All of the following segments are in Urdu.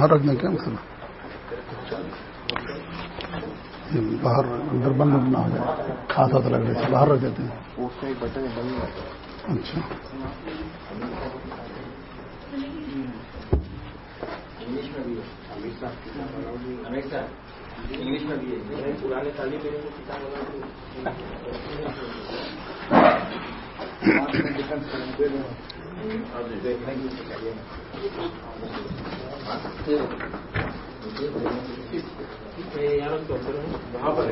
باہر رکھنے کیا مسئلہ باہر اندر بند نہ ہو جائے ہاتھ ہاتھ لگ رہے باہر رکھ دیتے ہیں۔ اچھا۔ انگلش میں بھی ہے پرانے تعلیم وہاں پر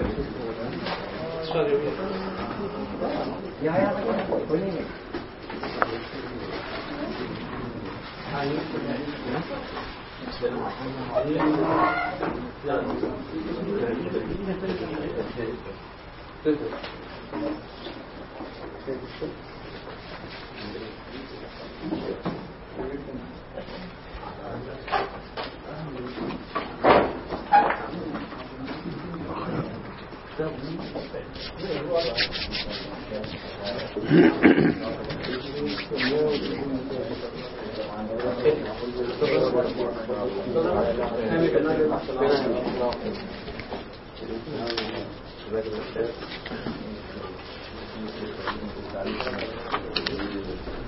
میں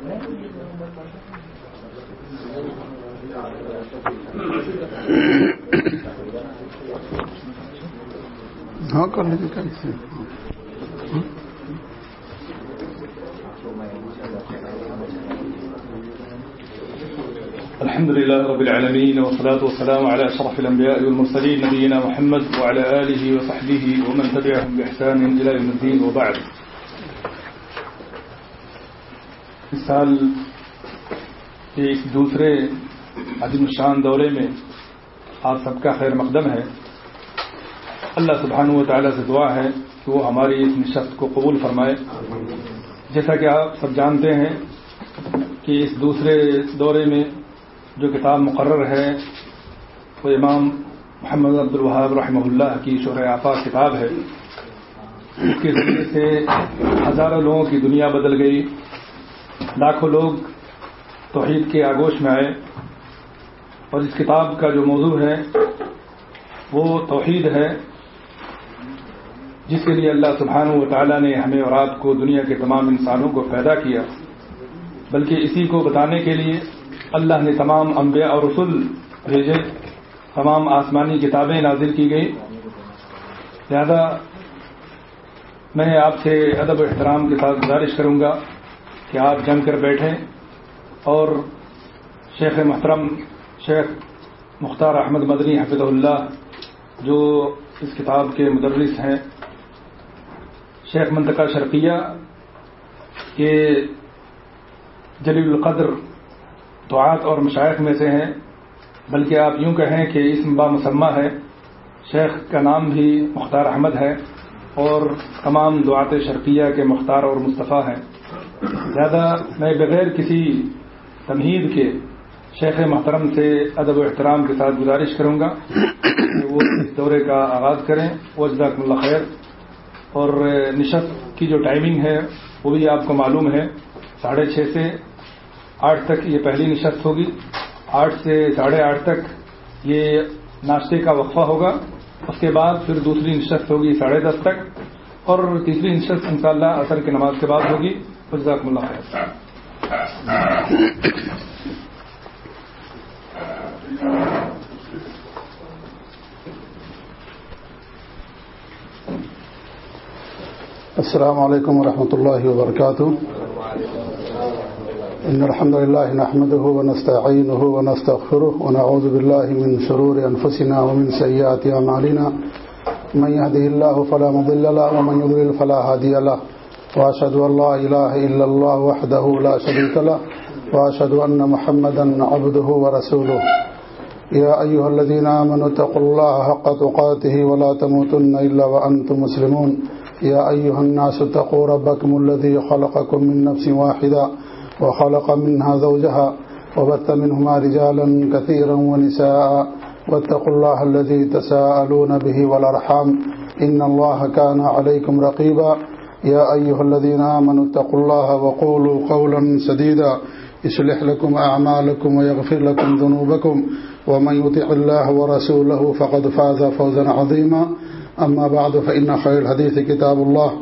نہیں ہاں کر لیجیے کیسے الحمد لله رب العالمين والصلاة والسلام على أشرف الأنبياء والمرسلين نبينا محمد وعلى آله وصحبه ومن تبعهم بإحسان إلى يوم الدين وبعد اس سال کے اس دوسرے عظیم شان دورے میں آپ سب کا خیر مقدم ہے۔ اللہ سبحانہ و تعالیٰ سے دعا ہے کہ وہ ہماری اس نشست کو قبول فرمائے۔ جیسا کہ آپ سب جانتے ہیں کہ اس دوسرے دورے میں جو کتاب مقرر ہے، وہ امام محمد عبد الوہاب رحمہ اللہ کی شہر آفا کتاب ہے۔ اس کے ذریعے سے ہزاروں لوگوں کی دنیا بدل گئی۔ لاکھوں لوگ توحید کے آگوش میں آئے۔ اور اس کتاب کا جو موضوع ہے، وہ توحید ہے، جس کے لیے اللہ سبحانہ و تعالیٰ نے ہمیں اور آپ کو دنیا کے تمام انسانوں کو پیدا کیا۔ بلکہ اسی کو بتانے کے لیے اللہ نے تمام انبیاء اور رسول بھیجے، تمام آسمانی کتابیں نازل کی گئی لہذا میں آپ سے ادب و احترام کے ساتھ گزارش کروں گا کہ آپ جم کر بیٹھیں اور شیخ محترم شیخ مختار احمد مدنی حفظ اللہ، جو اس کتاب کے مدرس ہیں۔ شیخ منطقہ شرقیہ کے جلیل القدر دعات اور مشائق میں سے ہیں۔ بلکہ آپ یوں کہیں کہ اس با مسمہ ہے۔ شیخ کا نام بھی مختار احمد ہے اور تمام دعات شرقیہ کے مختار اور مصطفیٰ ہیں۔ زیادہ میں بغیر کسی تمہید کے شیخ محترم سے ادب و احترام کے ساتھ گزارش کروں گا کہ وہ اس دورے کا آغاز کریں۔ وہ جزاک اللہ خیر۔ اور نشست کی جو ٹائمنگ ہے، وہ بھی آپ کو معلوم ہے۔ ساڑھے چھ سے آٹھ تک یہ پہلی نشست ہوگی۔ آٹھ سے ساڑھے آٹھ تک یہ ناشتے کا وقفہ ہوگا۔ اس کے بعد پھر دوسری نشست ہوگی ساڑھے دس تک۔ اور تیسری نشست انشاءاللہ اللہ کی نماز کے بعد ہوگی۔ جزاک اللہ خیر۔ السلام عليكم ورحمة الله وبركاته إن الحمد لله نحمده ونستعينه ونستغفره ونعوذ بالله من شرور أنفسنا ومن سيئات أعمالنا من يهده الله فلا مضل له ومن يضلل فلا هادي له۔ وأشهد أن لا إله إلا الله وحده لا شريك له۔ وأشهد أن محمدا عبده ورسوله يا أيها الذين آمنوا اتقوا الله حق تقاته ولا تموتن إلا وأنتم مسلمون. يا أيها الناس اتقوا ربكم الذي خلقكم من نفس واحدة وخلق منها زوجها وبث منهما رجالا كثيرا ونساء. واتقوا الله الذي تساءلون به والأرحام. إن الله كان عليكم رقيبا. يا أيها الذين آمنوا اتقوا الله وقولوا قولا سديدا. يصلح لكم أعمالكم ويغفر لكم ذنوبكم. ومن يطع الله ورسوله فقد فاز فوزا عظيما. أما بعد، فإن خير الحديث كتاب الله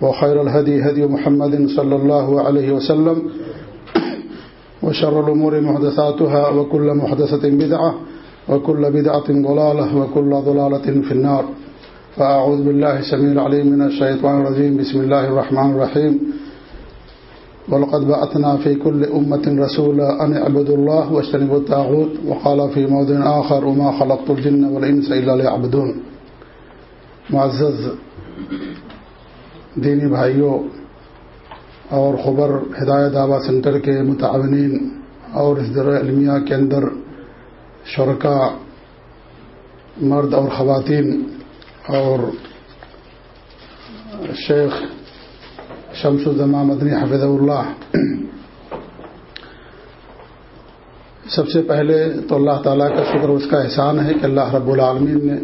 وخير الهدي هدي محمد صلى الله عليه وسلم وشر الأمور محدثاتها وكل محدثة بدعة وكل بدعة ضلالة وكل ضلالة في النار. فأعوذ بالله سميع العليم من الشيطان الرجيم. بسم الله الرحمن الرحيم. ولقد بعثنا في كل أمة رسولا أن اعبدوا الله واجتنبوا الطاغوت وقال في موضع آخر وما خلقت الجن والإنس إلا ليعبدون. معزز دینی بھائیوں اور خبر ہدایت آبا سینٹر کے متعاونین اور اس در علمیہ کے اندر شرکا، مرد اور خواتین اور شیخ شمس الزما مدنی حفظ اللہ۔ سب سے پہلے تو اللہ تعالیٰ کا شکر اس کا احسان ہے کہ اللہ رب العالمین نے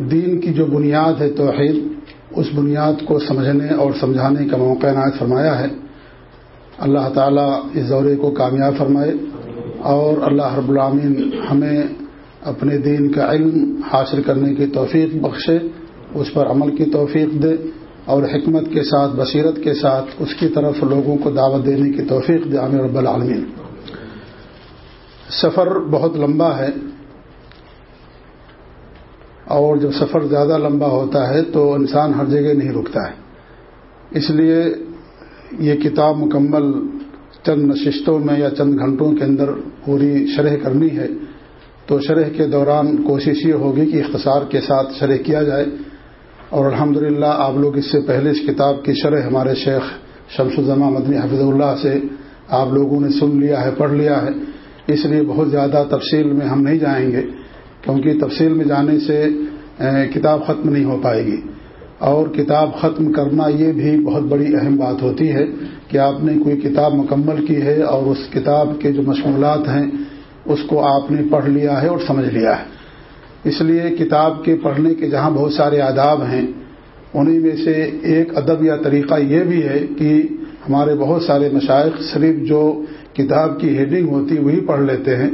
دین کی جو بنیاد ہے توحید، اس بنیاد کو سمجھنے اور سمجھانے کا موقع عنایت فرمایا ہے۔ اللہ تعالیٰ اس دورے کو کامیاب فرمائے اور اللہ رب العامین ہمیں اپنے دین کا علم حاصل کرنے کی توفیق بخشے۔ اس پر عمل کی توفیق دے اور حکمت کے ساتھ، بصیرت کے ساتھ اس کی طرف لوگوں کو دعوت دینے کی توفیق دے. عامر رب العالمین. سفر بہت لمبا ہے اور جب سفر زیادہ لمبا ہوتا ہے تو انسان ہر جگہ نہیں رکتا ہے. اس لیے یہ کتاب مکمل چند نشستوں میں یا چند گھنٹوں کے اندر پوری شرح کرنی ہے تو شرح کے دوران کوشش یہ ہوگی کہ اختصار کے ساتھ شرح کیا جائے اور الحمد آپ لوگ اس سے پہلے اس کتاب کی شرح ہمارے شیخ شمس الزما مدنی حفظ اللہ سے آپ لوگوں نے سن لیا ہے، پڑھ لیا ہے۔ اس لیے بہت زیادہ تفصیل میں ہم نہیں جائیں گے، کیونکہ تفصیل میں جانے سے کتاب ختم نہیں ہو پائے گی۔ اور کتاب ختم کرنا یہ بھی بہت بڑی اہم بات ہوتی ہے کہ آپ نے کوئی کتاب مکمل کی ہے اور اس کتاب کے جو مشمولات ہیں، اس کو آپ نے پڑھ لیا ہے اور سمجھ لیا ہے۔ اس لیے کتاب کے پڑھنے کے جہاں بہت سارے آداب ہیں انہیں میں سے ایک ادب یا طریقہ یہ بھی ہے کہ ہمارے بہت سارے مشائق صرف جو کتاب کی ہیڈنگ ہوتی وہی پڑھ لیتے ہیں۔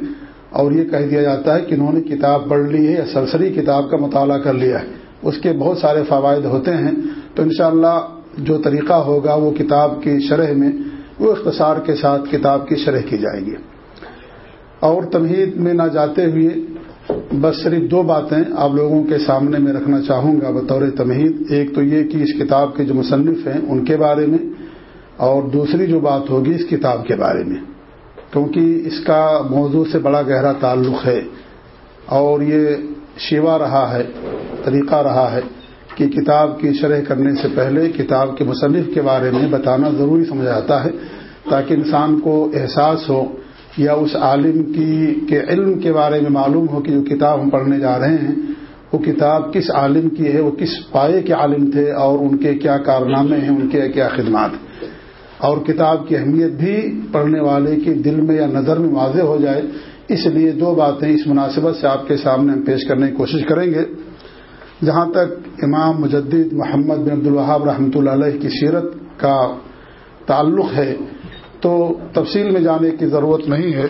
اور یہ کہہ دیا جاتا ہے کہ انہوں نے کتاب پڑھ لی ہے یا سرسری کتاب کا مطالعہ کر لیا ہے۔ اس کے بہت سارے فوائد ہوتے ہیں۔ تو انشاءاللہ جو طریقہ ہوگا وہ کتاب کی شرح میں، وہ اختصار کے ساتھ کتاب کی شرح کی جائے گی۔ اور تمہید میں نہ جاتے ہوئے بس صرف دو باتیں آپ لوگوں کے سامنے میں رکھنا چاہوں گا بطور تمہید۔ ایک تو یہ کہ اس کتاب کے جو مصنف ہیں، ان کے بارے میں، اور دوسری جو بات ہوگی اس کتاب کے بارے میں۔ کیونکہ اس کا موضوع سے بڑا گہرا تعلق ہے، اور یہ شیوا رہا ہے، طریقہ رہا ہے کہ کتاب کی شرح کرنے سے پہلے کتاب کے مصنف کے بارے میں بتانا ضروری سمجھا جاتا ہے، تاکہ انسان کو احساس ہو یا اس عالم کی کے علم کے بارے میں معلوم ہو کہ جو کتاب ہم پڑھنے جا رہے ہیں، وہ کتاب کس عالم کی ہے، وہ کس پائے کے عالم تھے اور ان کے کیا کارنامے ہیں، ان کے کیا خدمات اور کتاب کی اہمیت بھی پڑھنے والے کے دل میں یا نظر میں واضح ہو جائے۔ اس لیے دو باتیں اس مناسبت سے آپ کے سامنے ہم پیش کرنے کی کوشش کریں گے۔ جہاں تک امام مجدد محمد بن عبد الوہاب رحمۃ اللہ علیہ کی سیرت کا تعلق ہے تو تفصیل میں جانے کی ضرورت نہیں ہے۔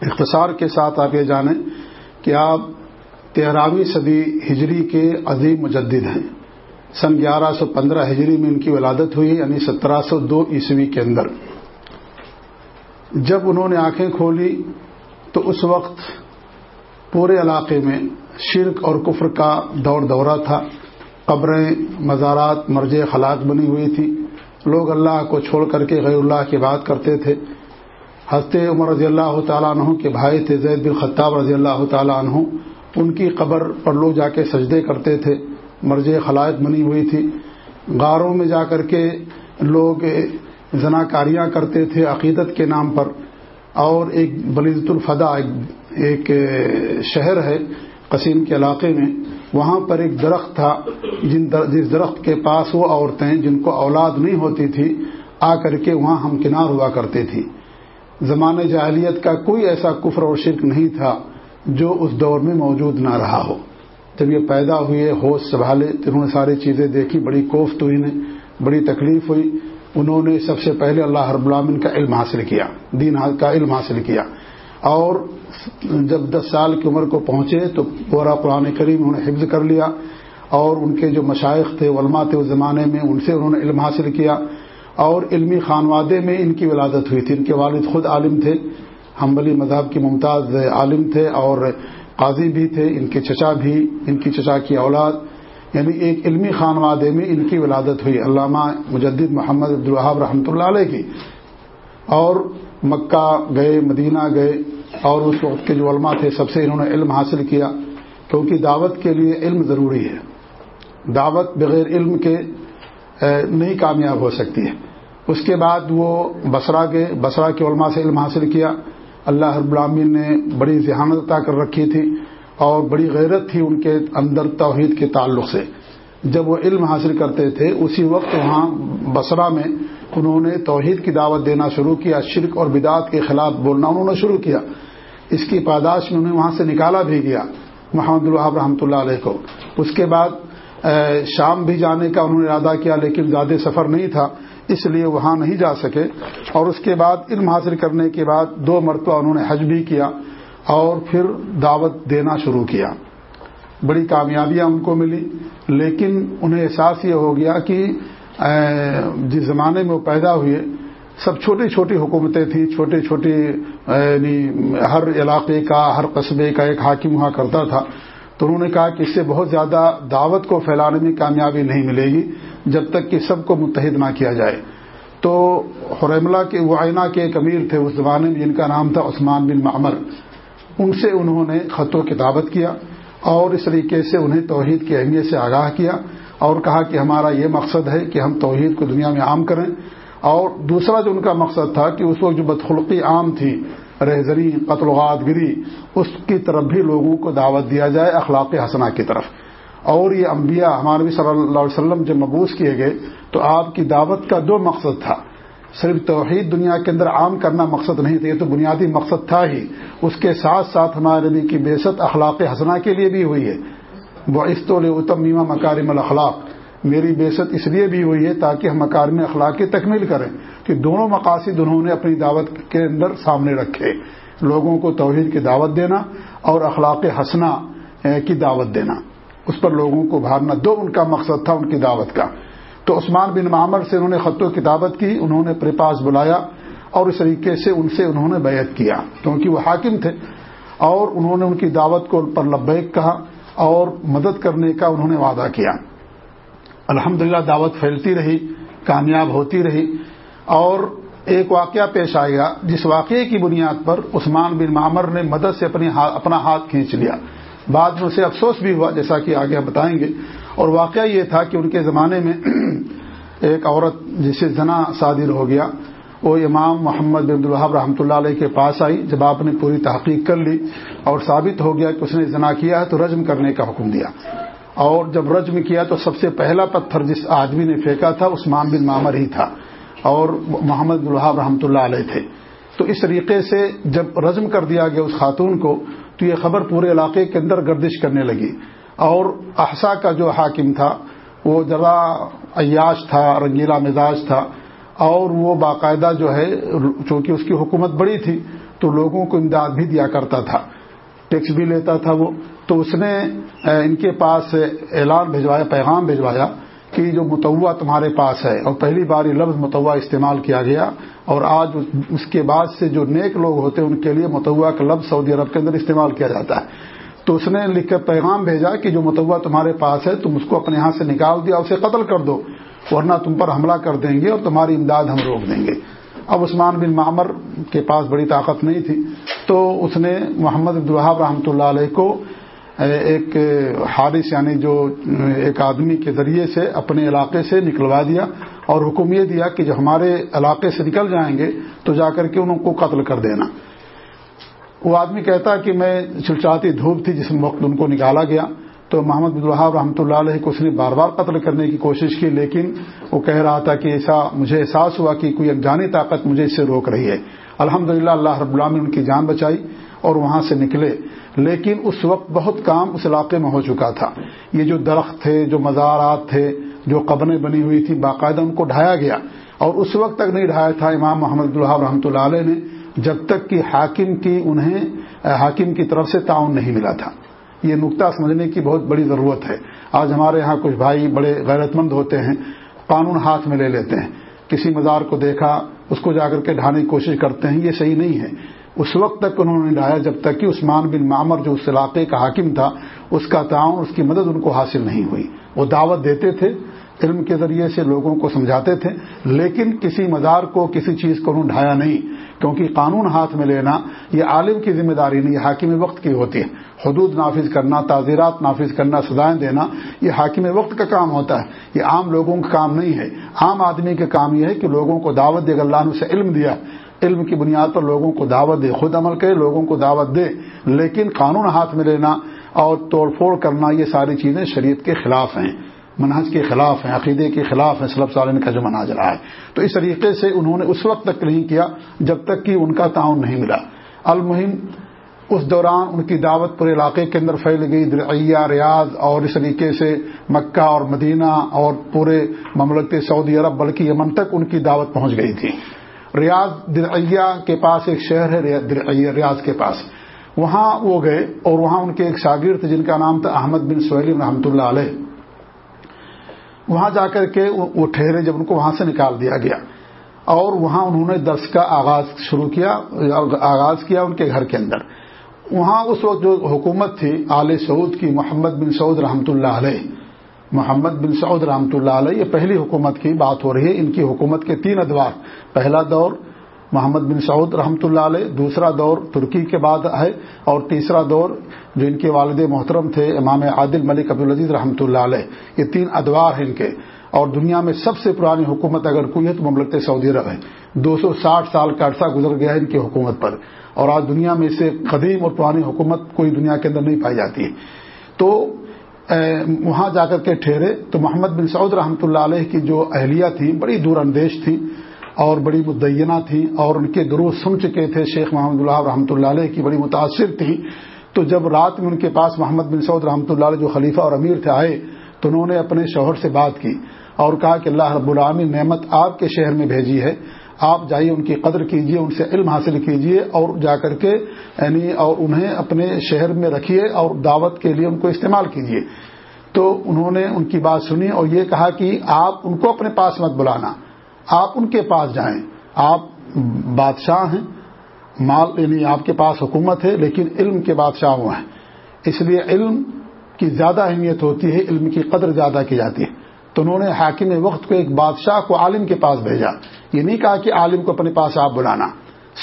اختصار کے ساتھ آپ یہ جانیں کہ آپ تیرہویں صدی ہجری کے عظیم مجدد ہیں۔ سن گیارہ سو پندرہ ہجری میں ان کی ولادت ہوئی یعنی سترہ سو دو عیسوی کے اندر۔ جب انہوں نے آنکھیں کھولی تو اس وقت پورے علاقے میں شرک اور کفر کا دور دورہ تھا۔ قبریں، مزارات مرج خلاق بنی ہوئی تھی۔ لوگ اللہ کو چھوڑ کر کے غیر اللہ کی بات کرتے تھے۔ حضرت عمر رضی اللہ تعالیٰ عنہ کے بھائی تھے، زید بن خطاب رضی اللہ تعالیٰ عنہ۔ ان کی قبر پر لوگ جا کے سجدے کرتے تھے۔ مرج خلائق بنی ہوئی تھی۔ غاروں میں جا کر کے لوگ زناکاریاں کرتے تھے عقیدت کے نام پر۔ اور ایک بلیزت الفدا ایک شہر ہے قسیم کے علاقے میں۔ وہاں پر ایک درخت تھا، جن در، جس درخت کے پاس وہ عورتیں، جن کو اولاد نہیں ہوتی تھی، آ کر کے وہاں ہم کنار ہوا کرتے تھی زمانۂ جاہلیت کا کوئی ایسا کفر اور شرک نہیں تھا جو اس دور میں موجود نہ رہا ہو۔ جب یہ پیدا ہوئے، ہوش سنبھالے انہوں نے ساری چیزیں دیکھی، بڑی کوفت ہوئی انہیں، بڑی تکلیف ہوئی، انہوں نے سب سے پہلے اللہ رب العالمین کا علم حاصل کیا، دین کا علم حاصل کیا۔ اور جب دس سال کی عمر کو پہنچے تو پورا قرآن کریم انہوں نے حفظ کر لیا اور ان کے جو مشائق تھے، علماء تھے، اس زمانے میں ان سے انہوں نے علم حاصل کیا اور علمی خانوادے میں ان کی ولادت ہوئی تھی۔ ان کے والد خود عالم تھے، حنبلی مذہب کی ممتاز عالم تھے اور قاضی بھی تھے، ان کے چچا بھی، ان کی چچا کی اولاد۔ یعنی ایک علمی خانوادے میں ان کی ولادت ہوئی۔ علامہ مجدد محمد عبدالوہاب رحمۃ اللہ علیہ کی۔ اور مکہ گئے، مدینہ گئے اور اس وقت کے جو علماء تھے، سب سے انہوں نے علم حاصل کیا، کیونکہ دعوت کے لیے علم ضروری ہے۔ دعوت بغیر علم کے نہیں کامیاب ہو سکتی ہے۔ اس کے بعد وہ بسرا گئے بسرا کے علماء سے علم حاصل کیا۔ اللہ رب العامین نے بڑی ذہانت عطا کر رکھی تھی اور بڑی غیرت تھی ان کے اندر توحید کے تعلق سے۔ جب وہ علم حاصل کرتے تھے، اسی وقت وہاں بسرا میں انہوں نے توحید کی دعوت دینا شروع کیا، شرک اور بدعت کے خلاف بولنا انہوں نے شروع کیا۔ اس کی پاداش میں انہیں وہاں سے نکالا بھی گیا، محمد الحاب رحمۃ اللہ علیہ کو۔ اس کے بعد شام بھی جانے کا انہوں نے ارادہ کیا، لیکن زیادہ سفر نہیں تھا، اس لیے وہاں نہیں جا سکے۔ اور اس کے بعد علم حاصل کرنے کے بعد دو مرتبہ انہوں نے حج بھی کیا اور پھر دعوت دینا شروع کیا۔ بڑی کامیابیاں ان کو ملی، لیکن انہیں احساس یہ ہو گیا کہ جس زمانے میں وہ پیدا ہوئے، سب چھوٹی چھوٹی حکومتیں تھیں چھوٹے چھوٹے یعنی ہر علاقے کا، ہر قصبے کا ایک حاکم ہوا کرتا تھا۔ تو انہوں نے کہا کہ اس سے بہت زیادہ دعوت کو پھیلانے میں کامیابی نہیں ملے گی، جب تک کہ سب کو متحد نہ کیا جائے۔ تو حرملہ کے وائنا کے ایک امیر تھے اس زمانے میں، جن کا نام تھا عثمان بن معمر۔ ان سے انہوں نے خط و کتابت کیا اور اس طریقے سے انہیں توحید کی اہمیت سے آگاہ کیا۔ اور کہا کہ ہمارا یہ مقصد ہے کہ ہم توحید کو دنیا میں عام کریں۔ اور دوسرا جو ان کا مقصد تھا کہ اس وقت جو بدخلقی عام تھی، رہزری، قتل وغات گری، اس کی طرف بھی لوگوں کو دعوت دیا جائے اخلاق حسنہ کی طرف۔ اور یہ انبیاء ہمارے بھی صلی اللہ علیہ وسلم جب مبوس کیے گئے تو آپ کی دعوت کا دو مقصد تھا۔ صرف توحید دنیا کے اندر عام کرنا مقصد نہیں تھا، یہ تو بنیادی مقصد تھا ہی۔ اس کے ساتھ ساتھ ہمارے نبی کی بےست اخلاق حسنہ کے لیے بھی ہوئی ہے۔ وہ اتم مکارم الاخلاق میری بےست اس لیے بھی ہوئی ہے تاکہ ہم مکارم اخلاق کی تکمیل کریں کہ دونوں مقاصد انہوں نے اپنی دعوت کے اندر سامنے رکھے۔ لوگوں کو توحید کی دعوت دینا اور اخلاق حسنہ کی دعوت دینا۔ اس پر لوگوں کو بھارنا دو ان کا مقصد تھا، ان کی دعوت کا۔ تو عثمان بن معمر سے انہوں نے خط و کتابت کی، انہوں نے اپنے پاس بلایا اور اس طریقے سے ان سے انہوں نے بیعت کیا۔ کیونکہ وہ حاکم تھے اور انہوں نے ان کی دعوت کو پر لبیک کہا۔ اور مدد کرنے کا انہوں نے وعدہ کیا۔ الحمد دعوت پھیلتی رہی، کامیاب ہوتی رہی اور ایک واقعہ پیش آئے گا جس واقعے کی بنیاد پر عثمان بن معمر نے مدد سے اپنی اپنا ہاتھ کھینچ لیا۔ بعد میں اسے افسوس بھی ہوا، جیسا کہ آگے ہم بتائیں گے۔ اور واقعہ یہ تھا کہ ان کے زمانے میں ایک عورت جسے زنا صادر ہو گیا، وہ امام محمد بن الحاب رحمۃ اللہ علیہ کے پاس آئی۔ جب آپ نے پوری تحقیق کر لی اور ثابت ہو گیا کہ اس نے زنا کیا ہے تو رجم کرنے کا حکم دیا۔ اور جب رجم کیا تو سب سے پہلا پتھر جس آدمی نے پھینکا تھا عثمان بن معمر ہی تھا اور محمد الحاب رحمۃ اللہ علیہ تھے۔ تو اس طریقے سے جب رزم کر دیا گیا اس خاتون کو تو یہ خبر پورے علاقے کے اندر گردش کرنے لگی۔ اور احسا کا جو حاکم تھا وہ ذرا عیاش تھا، رنگیلا مزاج تھا۔ اور وہ باقاعدہ جو ہے، چونکہ اس کی حکومت بڑی تھی تو لوگوں کو امداد بھی دیا کرتا تھا۔ ٹیکس بھی لیتا تھا وہ، تو اس نے ان کے پاس اعلان بھجوایا، پیغام بھجوایا کہ جو متوا تمہارے پاس ہے، اور پہلی بار یہ لفظ متوا استعمال کیا گیا، اور آج اس کے بعد سے جو نیک لوگ ہوتے ہیں، ان کے لیے متوا کا لفظ سعودی عرب کے اندر استعمال کیا جاتا ہے۔ تو اس نے لکھ کر پیغام بھیجا کہ جو متوا تمہارے پاس ہے، تم اس کو اپنے یہاں سے نکال دیا اسے قتل کر دو، ورنہ تم پر حملہ کر دیں گے اور تمہاری امداد ہم روک دیں گے۔ اب عثمان بن معمر کے پاس بڑی طاقت نہیں تھی، تو اس نے محمد عبدالحاب رحمۃ اللہ علیہ کو ایک حارث یعنی جو ایک آدمی کے ذریعے سے اپنے علاقے سے نکلوا دیا اور حکم یہ دیا کہ جو ہمارے علاقے سے نکل جائیں گے تو جا کر کے ان کو قتل کر دینا۔ وہ آدمی کہتا کہ میں چلچاتی دھوپ تھی جس وقت ان کو نکالا گیا۔ تو محمد الحاب رحمۃ اللہ علیہ کو اس نے بار بار قتل کرنے کی کوشش کی، لیکن وہ کہہ رہا تھا کہ ایسا مجھے احساس ہوا کہ کوئی انجانی طاقت مجھے اس سے روک رہی ہے۔ الحمد اللہ رب اللہ نے ان کی جان بچائی اور وہاں سے نکلے۔ لیکن اس وقت بہت کام اس علاقے میں ہو چکا تھا۔ یہ جو درخت تھے، جو مزارات تھے، جو قبریں بنی ہوئی تھی باقاعدہ ان کو ڈھایا گیا۔ اور اس وقت تک نہیں ڈھایا تھا امام محمد الحاب رحمۃ اللہ علیہ نے، جب تک کہ حاکم کی انہیں، حاکم کی طرف سے تعاون نہیں ملا تھا۔ یہ نقطہ سمجھنے کی بہت بڑی ضرورت ہے۔ آج ہمارے ہاں کچھ بھائی بڑے غیرت مند ہوتے ہیں، قانون ہاتھ میں لے لیتے ہیں۔ کسی مزار کو دیکھا، اس کو جا کر کے ڈھانے کی کوشش کرتے ہیں، یہ صحیح نہیں ہے۔ اس وقت تک انہوں نے ڈھایا، جب تک کہ عثمان بن معمر جو اس علاقے کا حاکم تھا، اس کا تعاون، اس کی مدد ان کو حاصل نہیں ہوئی۔ وہ دعوت دیتے تھے، علم کے ذریعے سے لوگوں کو سمجھاتے تھے، لیکن کسی مزار کو کسی چیز کو انہوں نے ڈھایا نہیں۔ کیونکہ قانون ہاتھ میں لینا یہ عالم کی ذمہ داری نہیں، یہ حاکم وقت کی ہوتی ہے۔ حدود نافذ کرنا، تعزیرات نافذ کرنا، سزائیں دینا، یہ حاکم وقت کا کام ہوتا ہے۔ یہ عام لوگوں کا کام نہیں ہے۔ عام آدمی کا کام یہ ہے کہ لوگوں کو دعوت دے اللہ نے اسے علم دیا، علم کی بنیاد پر لوگوں کو دعوت دے، خود عمل کرے، لوگوں کو دعوت دے۔ لیکن قانون ہاتھ میں لینا اور توڑ پھوڑ کرنا، یہ ساری چیزیں شریعت کے خلاف ہیں۔ منہج کے خلاف ہیں، عقیدے کے خلاف ہیں سلب سالین کا جو مناج رہا ہے۔ تو اس طریقے سے انہوں نے اس وقت تک نہیں کیا جب تک کہ ان کا تعاون نہیں ملا۔ المہم، اس دوران ان کی دعوت پورے علاقے کے اندر پھیل گئی، درعیہ، ریاض اور اس طریقے سے مکہ اور مدینہ اور پورے مملکت سعودی عرب، بلکہ یمن تک ان کی دعوت پہنچ گئی تھی۔ ریاض، درعیہ کے پاس ایک شہر ہے، ریاض کے پاس۔ وہاں وہ گئے اور وہاں ان کے ایک شاگرد جن کا نام تھا احمد بن سہیل رحمۃ اللہ علیہ وہاں جا کر کے وہ ٹھہرے جب ان کو وہاں سے نکال دیا گیا۔ اور وہاں انہوں نے درس کا آغاز شروع کیا، آغاز کیا ان کے گھر کے اندر۔ وہاں اس وقت جو حکومت تھی، آل سعود کی محمد بن سعود رحمۃ اللہ علیہ۔ محمد بن سعود رحمۃ اللہ علیہ، یہ پہلی حکومت کی بات ہو رہی ہے۔ ان کی حکومت کے تین ادوار۔ پہلا دور محمد بن سعود رحمۃ اللہ علیہ، دوسرا دور ترکی کے بعد ہے، اور تیسرا دور جو ان کے والد محترم تھے، امام عادل ملک عبدالعزیز رحمۃ اللہ علیہ۔ یہ تین ادوار ہیں ان کے۔ اور دنیا میں سب سے پرانی حکومت اگر کوئی ہے تو مملکت سعودی عرب ہے۔ دو سو ساٹھ سال کا عرصہ گزر گیا ہے ان کی حکومت پر۔ اور آج دنیا میں سے قدیم اور پرانی حکومت کوئی دنیا کے اندر نہیں پائی جاتی ہے۔ تو وہاں جا کر کے ٹھہرے تو محمد بن سعود رحمۃ اللہ علیہ کی جو اہلیہ تھیں، بڑی دور اندیش تھیں۔ اور بڑی مدینہ تھیں اور ان کے دروس سن چکے تھے شیخ محمد اللہ رحمۃ اللہ علیہ کی بڑی متاثر تھیں۔ تو جب رات میں ان کے پاس محمد بن سعود رحمۃ اللہ علیہ جو خلیفہ اور امیر تھے آئے تو انہوں نے اپنے شوہر سے بات کی اور کہا کہ اللہ رب العامی نعمت آپ کے شہر میں بھیجی ہے۔ آپ جائیے ان کی قدر کیجیے، ان سے علم حاصل کیجیے اور جا کر کے یعنی اور انہیں اپنے شہر میں رکھیے اور دعوت کے لیے ان کو استعمال کیجیے۔ تو انہوں نے ان کی بات سنی اور یہ کہا کہ آپ ان کو اپنے پاس مت بلانا۔ آپ ان کے پاس جائیں۔ آپ بادشاہ ہیں۔ مال یعنی آپ کے پاس حکومت ہے، لیکن علم کے بادشاہ وہ ہیں۔ اس لیے علم کی زیادہ اہمیت ہوتی ہے، علم کی قدر زیادہ کی جاتی ہے۔ تو انہوں نے حاکم وقت کو ایک بادشاہ کو عالم کے پاس بھیجا۔ یہ نہیں کہا کہ عالم کو اپنے پاس آپ بلانا۔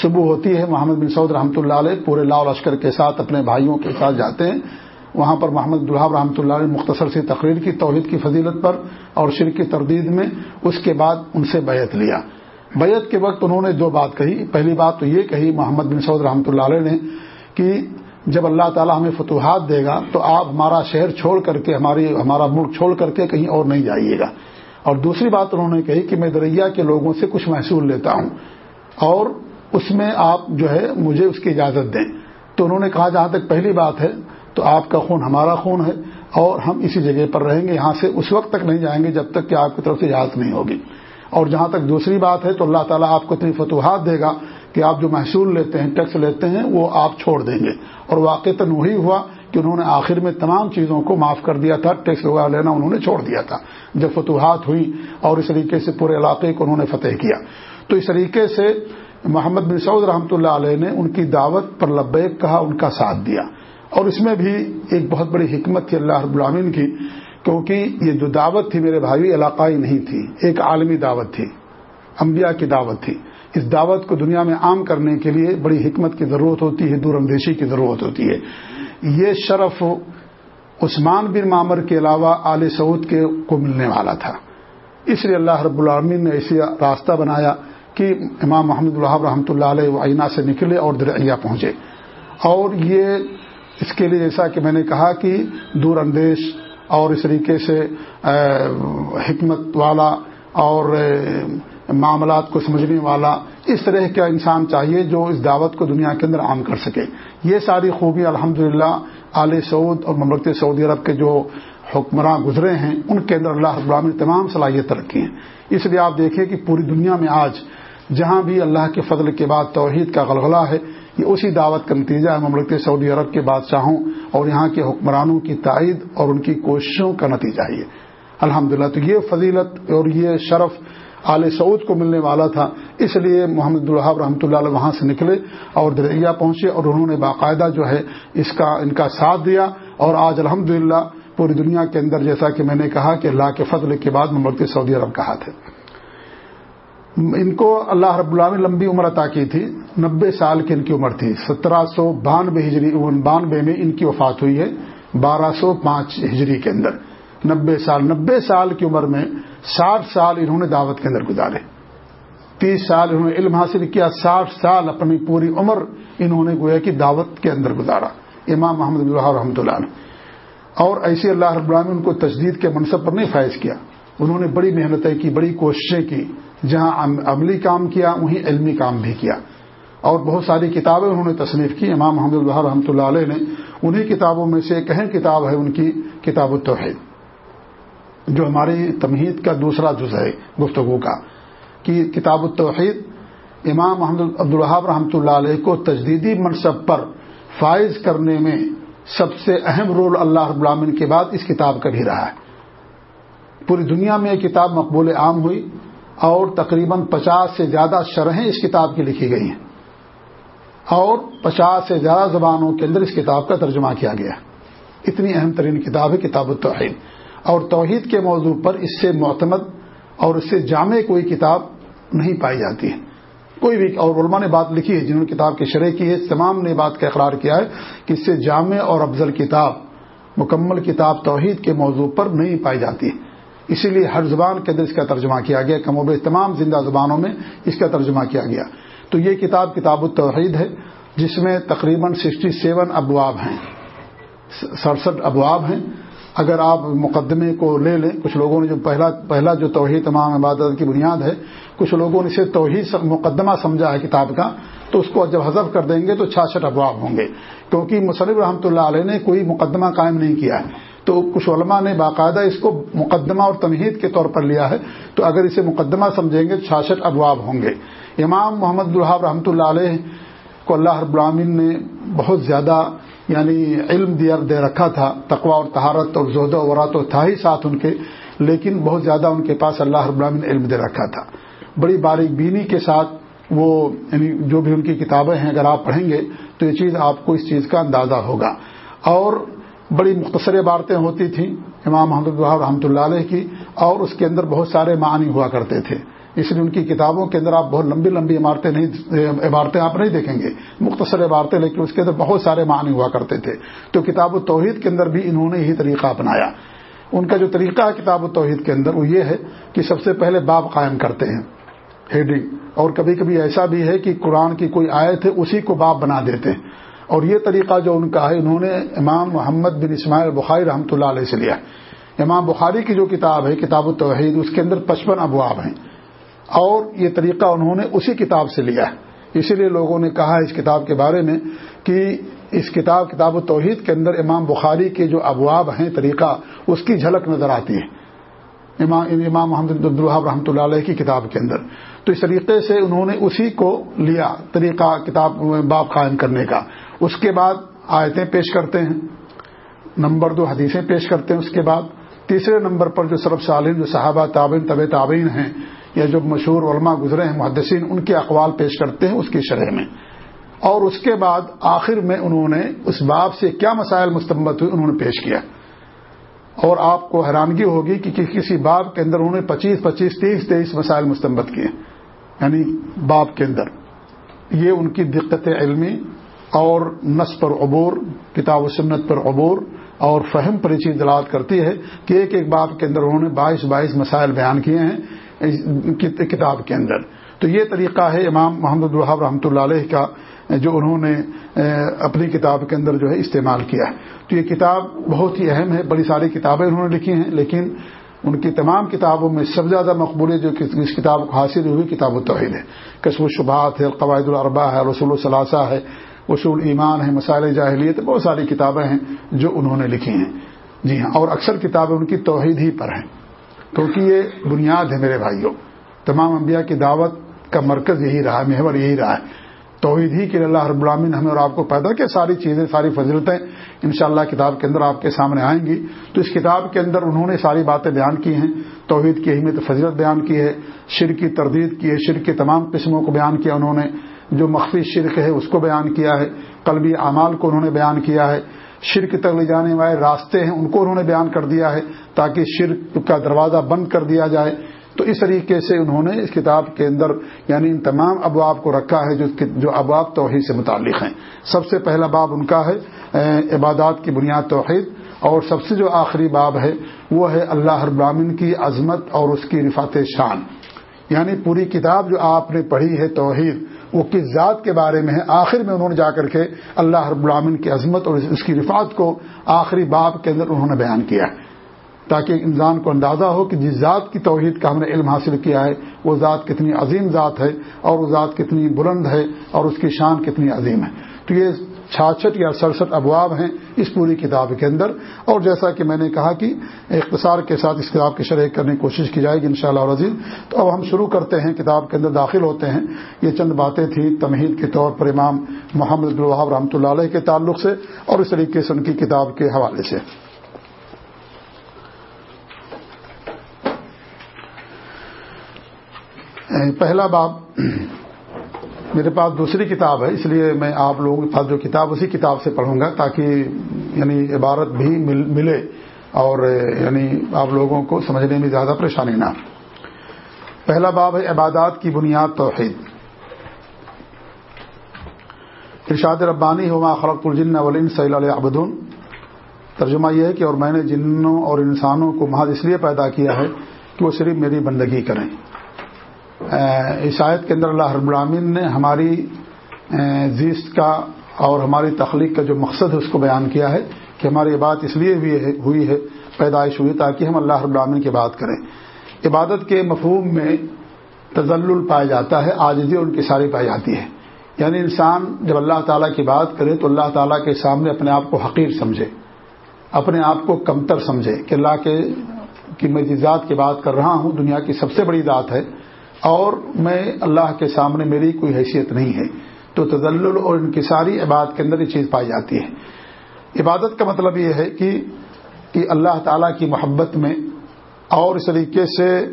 صبح ہوتی ہے، محمد بن سعود رحمۃ اللہ علیہ پورے لاؤ لشکر کے ساتھ اپنے بھائیوں کے ساتھ جاتے ہیں۔ وہاں پر محمد الحاب رحمۃ اللہ علیہ مختصر سی تقریر کی، توحید کی فضیلت پر اور شر کی تردید میں اس کے بعد ان سے بیعت لیا۔ بیعت کے وقت انہوں نے دو بات کہی۔ پہلی بات تو یہ کہی، محمد بن سعود رحمۃ اللہ علیہ نے کہ جب اللہ تعالیٰ ہمیں فتوحات دے گا تو آپ ہمارا شہر چھوڑ کر کے، ہماری، ہمارا ملک چھوڑ کر کے کہیں اور نہیں جائیے گا۔ اور دوسری بات انہوں نے کہی کہ میں دریا کے لوگوں سے کچھ محسول لیتا ہوں اور اس میں آپ جو ہے مجھے اس کی اجازت دیں۔ تو انہوں نے کہا جہاں تک پہلی بات ہے تو آپ کا خون ہمارا خون ہے اور ہم اسی جگہ پر رہیں گے، یہاں سے اس وقت تک نہیں جائیں گے جب تک کہ آپ کی طرف سے اجازت نہیں ہوگی۔ اور جہاں تک دوسری بات ہے تو اللہ تعالیٰ آپ کو اتنی فتوحات دے گا کہ آپ جو محصول لیتے ہیں، ٹیکس لیتے ہیں، وہ آپ چھوڑ دیں گے۔ اور واقع تو وہی ہوا کہ انہوں نے آخر میں تمام چیزوں کو معاف کر دیا تھا، ٹیکس وغیرہ لینا انہوں نے چھوڑ دیا تھا۔ جب فتوحات ہوئی اور اس طریقے سے پورے علاقے کو انہوں نے فتح کیا۔ تو اس طریقے سے محمد بن سعود رحمۃ اللہ علیہ نے ان کی دعوت پر لبیک کہا، ان کا ساتھ دیا۔ اور اس میں بھی ایک بہت بڑی حکمت تھی اللہ رب العامین کی کیونکہ یہ جو دعوت تھی میرے بھائی علاقائی نہیں تھی، ایک عالمی دعوت تھی، انبیاء کی دعوت تھی۔ اس دعوت کو دنیا میں عام کرنے کے لیے بڑی حکمت کی ضرورت ہوتی ہے، دور اندیشی کی ضرورت ہوتی ہے۔ یہ شرف عثمان بن معمر کے علاوہ آل سعود کے کو ملنے والا تھا۔ اس لیے اللہ رب العالمین نے ایسے راستہ بنایا کہ امام محمد الحاب رحمۃ اللہ علیہ وعینہ سے نکلے اور دریا پہنچے۔ اور یہ اس کے لیے جیسا کہ میں نے کہا کہ دور اندیش اور اس طریقے سے حکمت والا اور معاملات کو سمجھنے والا اس طرح کا انسان چاہیے جو اس دعوت کو دنیا کے اندر عام کر سکے۔ یہ ساری خوبی الحمد للہ سعود اور مملکت سعودی عرب کے جو حکمراں گزرے ہیں، ان کے اندر اللہ ابراہم نے تمام صلاحیت رکھی ہیں۔ اس لیے آپ دیکھیں کہ پوری دنیا میں آج جہاں بھی اللہ کے فضل کے بعد توحید کا غلغلہ ہے یہ اسی دعوت کا نتیجہ ہے مملکت سعودی عرب کے بادشاہوں اور یہاں کے حکمرانوں کی تائید اور ان کی کوششوں کا نتیجہ یہ۔ الحمد تو یہ فضیلت اور یہ شرف آل سعود کو ملنے والا تھا، اس لیے محمد الحاب رحمۃ اللہ علیہ وہاں سے نکلے اور دریا پہنچے اور انہوں نے باقاعدہ جو ہے اس کا، ان کا ساتھ دیا اور آج الحمد پوری دنیا کے اندر جیسا کہ میں نے کہا کہ اللہ کے فضل کے بعد مملکت سعودی عرب کا ہاتھ ہے۔ ان کو اللہ رب اللہ نے لمبی عمر عطا کی تھی۔ نبے سال کی ان کی عمر تھی۔ سترہ سو بانوے ہجری بانوے میں ان کی وفات ہوئی ہے۔ بارہ سو پانچ ہجری کے اندر۔ نبے سال نبے سال کی عمر میں ساٹھ سال انہوں نے دعوت کے اندر گزارے۔ تیس سال انہوں نے علم حاصل کیا۔ ساٹھ سال اپنی پوری عمر انہوں نے گویا کہ دعوت کے اندر گزارا۔ امام محمد اللہ رحمۃ اللہ نے اور ایسے اللہ رب العالمین ان کو تجدید کے منصب پر نہیں فائز کیا۔ انہوں نے بڑی محنتیں کی، بڑی کوششیں کی۔ جہاں عملی کام کیا، وہیں علمی کام بھی کیا۔ اور بہت ساری کتابیں انہوں نے تصنیف کی، امام محمد اللہ رحمۃ اللہ علیہ نے۔ انہی کتابوں میں سے ایک اہم کتاب ہے ان کی کتاب التوحید، جو ہماری تمہید کا دوسرا جز ہے، گفتگو کا۔ کہ کتاب التوحید، امام محمد عبدالحاب رحمۃ اللہ علیہ کو تجدیدی منصب پر فائز کرنے میں سب سے اہم رول اللہ رب العالمین کے بعد اس کتاب کا بھی رہا ہے۔ پوری دنیا میں یہ کتاب مقبول عام ہوئی۔ اور تقریباً پچاس سے زیادہ شرحیں اس کتاب کی لکھی گئی ہیں۔ اور پچاس سے زیادہ زبانوں کے اندر اس کتاب کا ترجمہ کیا گیا۔ اتنی اہم ترین کتاب ہے کتاب التوحید۔ اور توحید کے موضوع پر اس سے معتمد اور اس سے جامع کوئی کتاب نہیں پائی جاتی۔ ہے کوئی بھی اور علماء نے بات لکھی ہے، جنہوں نے کتاب کی شرح کی ہے، تمام نے بات کا اقرار کیا ہے کہ اس سے جامع اور افضل کتاب، مکمل کتاب توحید کے موضوع پر نہیں پائی جاتی۔ ہے اسی لیے ہر زبان کے اندر اس کا ترجمہ کیا گیا، کم و تمام زندہ زبانوں میں اس کا ترجمہ کیا گیا۔ تو یہ کتاب کتاب التوحید ہے، جس میں تقریباً سکسٹی سیون ابواب ہیں، سڑسٹھ ابواب ہیں۔ اگر آپ مقدمے کو لے لیں، کچھ لوگوں نے جو پہلا پہلا جو توحید تمام عبادت کی بنیاد ہے، کچھ لوگوں نے اسے توحید مقدمہ سمجھا ہے کتاب کا، تو اس کو جب حذف کر دیں گے تو چھاچھٹ ابواب ہوں گے۔ کیونکہ مصنف رحمۃ اللہ علیہ نے کوئی مقدمہ قائم نہیں کیا ہے۔ تو کچھ علماء نے باقاعدہ اس کو مقدمہ اور تمہید کے طور پر لیا ہے، تو اگر اسے مقدمہ سمجھیں گے تو ابواب ہوں گے۔ امام محمد الحاب رحمۃ اللہ علیہ کو اللہ رب العامن نے بہت زیادہ یعنی علم دیا دے رکھا تھا تقوا اور تہارت اور زہد و ورا تو تھا ہی ساتھ ان کے، لیکن بہت زیادہ ان کے پاس اللہ رب العامن نے علم دے رکھا تھا۔ بڑی باریک بینی کے ساتھ وہ یعنی جو بھی ان کی کتابیں ہیں، اگر آپ پڑھیں گے تو یہ چیز آپ کو اس چیز کا اندازہ ہوگا۔ اور بڑی مختصر عبارتیں ہوتی تھیں، امام محمد الحاب رحمۃ اللہ علیہ کی، اور اس کے اندر بہت سارے معنی ہوا کرتے تھے۔ اس لیے ان کی کتابوں کے اندر آپ بہت لمبی لمبی عمارتیں نہیں، عبارتیں آپ نہیں دیکھیں گے۔ مختصر عبارتیں، لیکن اس کے اندر بہت سارے معنی ہوا کرتے تھے۔ تو کتاب و توحید کے اندر بھی انہوں نے یہی طریقہ اپنایا۔ ان کا جو طریقہ ہے کتاب و توحید کے اندر، وہ یہ ہے کہ سب سے پہلے باب قائم کرتے ہیں۔ ہیڈنگ، اور کبھی کبھی ایسا بھی ہے کہ قرآن کی کوئی آیت ہے، اسی کو باب بنا دیتے ہیں۔ اور یہ طریقہ جو ان کا ہے، انہوں نے امام محمد بن اسماعیل بخاری رحمۃ اللہ علیہ سے لیا۔ امام بخاری کی جو کتاب ہے، کتاب التوحید، اس کے اندر پچپن ابواب ہیں۔ اور یہ طریقہ انہوں نے اسی کتاب سے لیا ہے۔ اسی لیے لوگوں نے کہا اس کتاب کے بارے میں کہ اس کتاب کتاب التوحید کے اندر امام بخاری کے جو ابواب ہیں، طریقہ، اس کی جھلک نظر آتی ہے۔ امام امام محمد عبدالحاب رحمۃ اللہ علیہ کی کتاب کے اندر۔ تو اس طریقے سے انہوں نے اسی کو لیا، طریقہ، کتاب باب قائم کرنے کا۔ اس کے بعد آیتیں پیش کرتے ہیں۔ نمبر دو حدیثیں پیش کرتے ہیں اس کے بعد۔ تیسرے نمبر پر جو سرب سالین، جو صحابہ تعبین طب تعبین ہیں یا جو مشہور علماء گزرے ہیں، محدثین، ان کے اقوال پیش کرتے ہیں اس کی شرح میں۔ اور اس کے بعد آخر میں انہوں نے اس باب سے کیا مسائل مستمت ہوئے انہوں نے پیش کیا۔ اور آپ کو حیرانگی ہوگی کہ کسی باب کے اندر انہوں نے پچیس پچیس تیئیس تیئیس مسائل مستمت کیے یعنی باب کے اندر۔ یہ ان کی دقت علمی اور نس پر عبور، کتاب و سنت پر عبور اور فہم پر یہ چیز دلات کرتی ہے کہ ایک ایک باب کے اندر انہوں نے بائیس بائیس مسائل بیان کیے ہیں کتاب کے اندر۔ تو یہ طریقہ ہے امام محمد الحاب رحمۃ اللہ علیہ کا، جو انہوں نے اپنی کتاب کے اندر جو ہے استعمال کیا ہے۔ تو یہ کتاب بہت ہی اہم ہے، بڑی ساری کتابیں انہوں نے لکھی ہیں، لیکن ان کی تمام کتابوں میں سب سے زیادہ مقبول جو اس کتاب کو حاصل ہوئی کتاب التوحید ہے۔ کسب الشبہات ہے قواعد الربا ہے، رسول الثلاثہ ہے اصول ایمان ہے مسائل جاہلیت بہت ساری کتابیں ہیں جو انہوں نے لکھی ہیں۔ جی ہاں اور اکثر کتابیں ان کی توحید ہی پر ہیں۔ کیونکہ یہ بنیاد ہے میرے بھائیوں، تمام انبیاء کی دعوت کا مرکز یہی رہا ہے محور یہی رہا ہے۔ توحید ہی کے اللہ رب العالمین ہمیں اور آپ کو پیدا کیا، ساری چیزیں، ساری فضلتیں انشاءاللہ کتاب کے اندر آپ کے سامنے آئیں گی۔ تو اس کتاب کے اندر انہوں نے ساری باتیں بیان کی ہیں، توحید کی اہمیت فضلت بیان کی ہے شر کی تردید کی ہے شر کی تمام قسموں کو بیان کیا انہوں نے۔ جو مخفی شرک ہے، اس کو بیان کیا ہے۔ قلبی اعمال کو انہوں نے بیان کیا ہے۔ شرک تک لے جانے والے راستے ہیں، ان کو انہوں نے بیان کر دیا ہے تاکہ شرک کا دروازہ بند کر دیا جائے۔ تو اس طریقے سے انہوں نے اس کتاب کے اندر یعنی ان تمام ابواب کو رکھا ہے، جو جو ابواب توحید سے متعلق ہیں۔ سب سے پہلا باب ان کا ہے عبادات کی بنیاد توحید۔ اور سب سے جو آخری باب ہے، وہ ہے اللہ ابرامن کی عظمت اور اس کی رفات شان۔ یعنی پوری کتاب جو آپ نے پڑھی ہے توحید، وہ کس ذات کے بارے میں ہے؟ آخر میں انہوں نے جا کر کے اللہ رب العالمین کی عظمت اور اس کی رفات کو آخری باب کے اندر انہوں نے بیان کیا ہے۔ تاکہ انسان کو اندازہ ہو کہ جس ذات کی توحید کا ہم نے علم حاصل کیا ہے، وہ ذات کتنی عظیم ذات ہے اور وہ ذات کتنی بلند ہے اور اس کی شان کتنی عظیم ہے۔ تو یہ چھاچھٹ یا سڑسٹھ ابواب ہیں اس پوری کتاب کے اندر اور جیسا کہ میں نے کہا کہ اختصار کے ساتھ اس کتاب کی شرح کرنے کی کوشش کی جائے گی انشاءاللہ شاء اللہ تو اب ہم شروع کرتے ہیں، کتاب کے اندر داخل ہوتے ہیں۔ یہ چند باتیں تھیں تمہید کے طور پر امام محمد الوہاب رحمۃ اللہ علیہ کے تعلق سے اور اس طریقے سے ان کی کتاب کے حوالے سے۔ پہلا باب میرے پاس دوسری کتاب ہے، اس لیے میں آپ لوگوں کے پاس جو کتاب، اسی کتاب سے پڑھوں گا تاکہ یعنی عبارت بھی ملے اور یعنی آپ لوگوں کو سمجھنے میں زیادہ پریشانی نہ پہلا باب ہے، عبادات کی بنیاد توحید۔ ارشاد ربانی ہوا خلق الجن ولین سیل عبدون ترجمہ یہ ہے کہ اور میں نے جنوں اور انسانوں کو محض اس لیے پیدا کیا ہے کہ وہ صرف میری بندگی کریں۔ عیسائیت کے اندر اللہ رب العامین نے ہماری زیست کا اور ہماری تخلیق کا جو مقصد ہے، اس کو بیان کیا ہے کہ ہماری بات اس لیے ہوئی ہے پیدائش ہوئی تاکہ ہم اللہ رب العامین کی بات کریں۔ عبادت کے مفہوم میں تزل پایا جاتا ہے آجزی ان کی ساری پائی جاتی ہے۔ یعنی انسان جب اللہ تعالیٰ کی بات کرے تو اللہ تعالیٰ کے سامنے اپنے آپ کو حقیر سمجھے، اپنے آپ کو کمتر سمجھے کہ اللہ کے، کی میں جس ذات کی بات کر رہا ہوں، دنیا کی سب سے بڑی ذات ہے۔ اور میں اللہ کے سامنے میری کوئی حیثیت نہیں ہے تو تزل اور انکساری عبادت کے اندر یہ چیز پائی جاتی ہے۔ عبادت کا مطلب یہ ہے کہ کہ اللہ تعالیٰ کی محبت میں اور اس طریقے سے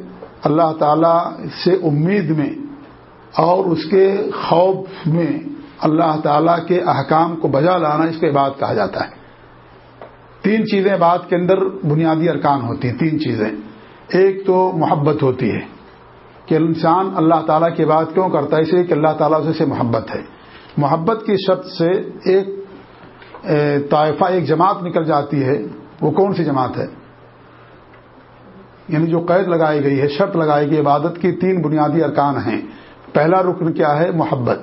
اللہ تعالیٰ سے امید میں اور اس کے خوف میں اللہ تعالیٰ کے احکام کو بجا لانا اس کو عبادت کہا جاتا ہے۔ تین چیزیں بات کے اندر بنیادی ارکان ہوتی ہیں، تین چیزیں۔ ایک تو محبت ہوتی ہے۔ کہ انسان اللہ تعالیٰ کی بات کیوں کرتا ہے؟ اس لیے کہ اللہ تعالیٰ سے محبت ہے۔ محبت کی شرط سے ایک طائفہ، ایک جماعت نکل جاتی ہے۔ وہ کون سی جماعت ہے؟ یعنی جو قید لگائی گئی ہے، شرط لگائی گئی عبادت کی تین بنیادی ارکان ہیں۔ پہلا رکن کیا ہے؟ محبت۔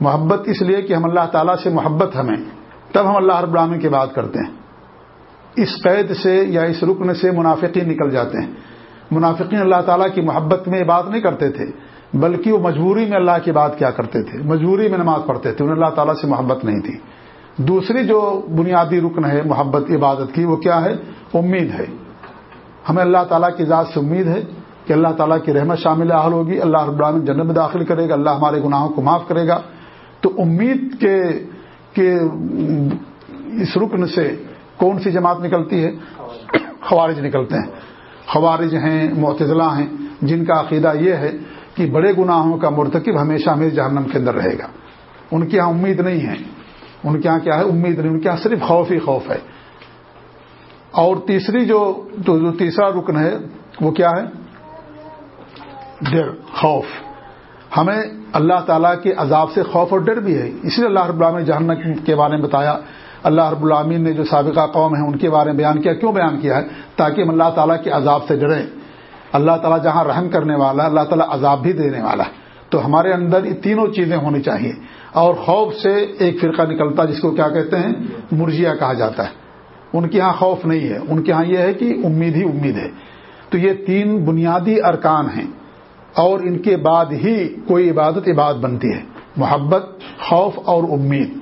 محبت اس لیے کہ ہم اللہ تعالیٰ سے محبت ہمیں، تب ہم اللہ رب العالمین کی بات کرتے ہیں۔ اس قید سے یا اس رکن سے منافقین نکل جاتے ہیں۔ منافقین اللہ تعالیٰ کی محبت میں بات نہیں کرتے تھے، بلکہ وہ مجبوری میں اللہ کی بات کیا کرتے تھے، مجبوری میں نماز پڑھتے تھے، انہیں اللہ تعالیٰ سے محبت نہیں تھی۔ دوسری جو بنیادی رکن ہے محبت، عبادت کی، وہ کیا ہے؟ امید ہے۔ ہمیں اللہ تعالیٰ کی ذات سے امید ہے کہ اللہ تعالیٰ کی رحمت شامل حال ہوگی، اللہ رب العالمین جنت میں داخل کرے گا، اللہ ہمارے گناہوں کو معاف کرے گا۔ تو امید کے کے اس رکن سے کون سی جماعت نکلتی ہے؟ خوارج نکلتے ہیں۔ خوارج ہیں، معتزلہ ہیں، جن کا عقیدہ یہ ہے کہ بڑے گناہوں کا مرتکب ہمیشہ ہمیں جہنم کے اندر رہے گا۔ ان کے یہاں امید نہیں ہے۔ ان کے یہاں کیا ہے؟ امید نہیں۔ ان کے یہاں صرف خوف ہی خوف ہے۔ اور تیسری جو جو تیسرا رکن ہے، وہ کیا ہے؟ ڈر، خوف۔ ہمیں اللہ تعالیٰ کے عذاب سے خوف اور ڈر بھی ہے۔ اسی لیے اللہ رب العالمین نے جہنم کے بارے میں بتایا اللہ رب العالمین نے جو سابقہ قوم ہیں ان کے بارے میں بیان کیا، کیوں بیان کیا ہے؟ تاکہ ہم اللہ تعالیٰ کے عذاب سے ڈریں۔ اللہ تعالیٰ جہاں رحم کرنے والا اللہ تعالیٰ عذاب بھی دینے والا ہے۔ تو ہمارے اندر یہ تینوں چیزیں ہونی چاہیے۔ اور خوف سے ایک فرقہ نکلتا، جس کو کیا کہتے ہیں؟ مرجیا کہا جاتا ہے۔ ان کے ہاں خوف نہیں ہے۔ ان کے ہاں یہ ہے کہ امید ہی امید ہے۔ تو یہ تین بنیادی ارکان ہیں۔ اور ان کے بعد ہی کوئی عبادت عبادت بنتی ہے۔ محبت، خوف اور امید۔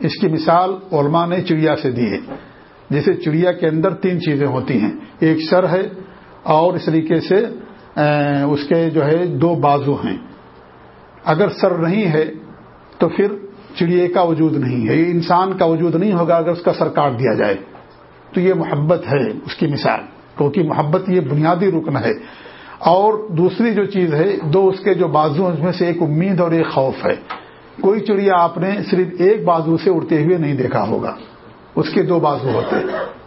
اس کی مثال علماء نے چڑیا سے دی ہے جیسے چڑیا کے اندر تین چیزیں ہوتی ہیں۔ ایک سر ہے اور اس طریقے سے اس کے جو ہے دو بازو ہیں۔ اگر سر نہیں ہے تو پھر چڑیے کا وجود نہیں ہے۔ یہ انسان کا وجود نہیں ہوگا اگر اس کا سر کاٹ دیا جائے۔ تو یہ محبت ہے اس کی مثال، کیونکہ محبت یہ بنیادی رکن ہے۔ اور دوسری جو چیز ہے، دو اس کے جو بازو اس میں سے ایک امید اور ایک خوف ہے۔ کوئی چڑیا آپ نے صرف ایک بازو سے اڑتے ہوئے نہیں دیکھا ہوگا۔ اس کے دو بازو ہوتے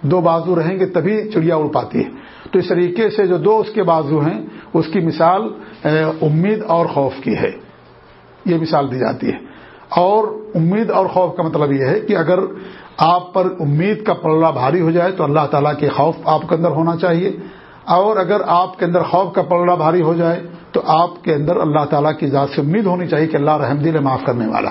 دو بازو رہیں گے تبھی چڑیا اڑ پاتی ہے۔ تو اس طریقے سے جو دو اس کے بازو ہیں، اس کی مثال امید اور خوف کی ہے۔ یہ مثال دی جاتی ہے۔ اور امید اور خوف کا مطلب یہ ہے کہ اگر آپ پر امید کا پلڑا بھاری ہو جائے تو اللہ تعالیٰ کے خوف آپ کے اندر ہونا چاہیے۔ اور اگر آپ کے اندر خوف کا پلڑا بھاری ہو جائے تو آپ کے اندر اللہ تعالیٰ کی ذات سے امید ہونی چاہیے کہ اللہ رحم دل معاف کرنے والا۔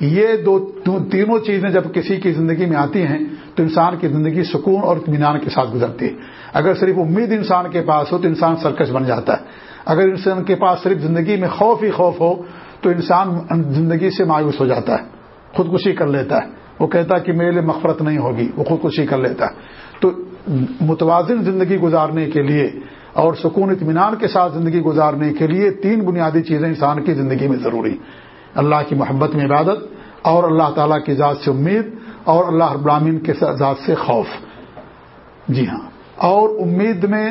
یہ دو تینوں چیزیں جب کسی کی زندگی میں آتی ہیں تو انسان کی زندگی سکون اور اطمینان کے ساتھ گزرتی ہے۔ اگر صرف امید انسان کے پاس ہو تو انسان سرکش بن جاتا ہے۔ اگر انسان کے پاس صرف زندگی میں خوف ہی خوف ہو تو انسان زندگی سے مایوس ہو جاتا ہے۔ خودکشی کر لیتا ہے۔ وہ کہتا ہے کہ میرے لیے مغفرت نہیں ہوگی، وہ خودکشی کر لیتا ہے۔ تو متوازن زندگی گزارنے کے لیے اور سکون اطمینان کے ساتھ زندگی گزارنے کے لیے تین بنیادی چیزیں انسان کی زندگی میں ضروری اللہ کی محبت میں عبادت اور اللہ تعالیٰ کی ذات سے امید اور اللہ ابراہین کے ذات سے خوف۔ جی ہاں۔ اور امید میں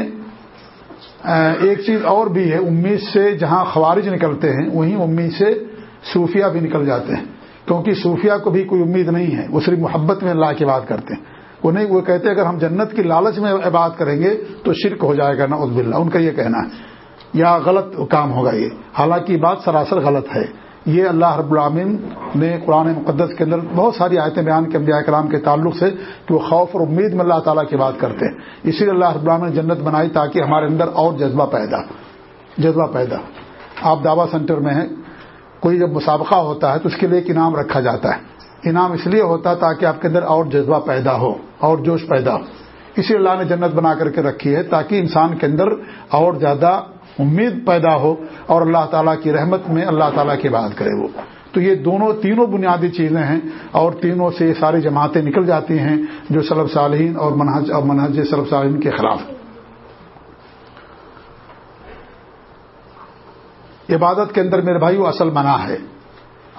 ایک چیز اور بھی ہے، امید سے جہاں خوارج نکلتے ہیں، وہیں امید سے صوفیہ بھی نکل جاتے ہیں۔ کیونکہ صوفیہ کو بھی کوئی امید نہیں ہے، وہ صرف محبت میں اللہ کی بات کرتے ہیں۔ وہ نہیں، وہ کہتے اگر ہم جنت کی لالچ میں بات کریں گے تو شرک ہو جائے گا نا عزب اللہ ان کا یہ کہنا ہے۔ یا غلط کام ہوگا یہ۔ حالانکہ بات سراسر غلط ہے۔ یہ اللہ رب العامن نے قرآن مقدس کے اندر بہت ساری آیتیں بیان کے انبیاء کرام کے تعلق سے، کہ وہ خوف اور امید میں اللہ تعالیٰ کی بات کرتے ہیں۔ اسی لیے اللہ رب العالمین نے جنت بنائی تاکہ ہمارے اندر اور جذبہ پیدا جذبہ پیدا۔ آپ دعوی سینٹر میں ہیں، کوئی جب مسابقہ ہوتا ہے تو اس کے لیے ایک انعام رکھا جاتا ہے۔ انعام اس لیے ہوتا ہے تاکہ آپ کے اندر اور جذبہ پیدا ہو، اور جوش پیدا ہو۔ اسی اللہ نے جنت بنا کر کے رکھی ہے تاکہ انسان کے اندر اور زیادہ امید پیدا ہو اور اللہ تعالیٰ کی رحمت میں اللہ تعالیٰ کی بات کرے وہ۔ تو یہ دونوں تینوں بنیادی چیزیں ہیں اور تینوں سے یہ ساری جماعتیں نکل جاتی ہیں جو سلب صالحین اور منہج اور منہج سلب صالحین کے خلاف۔ عبادت کے اندر میرے بھائی اصل منع ہے۔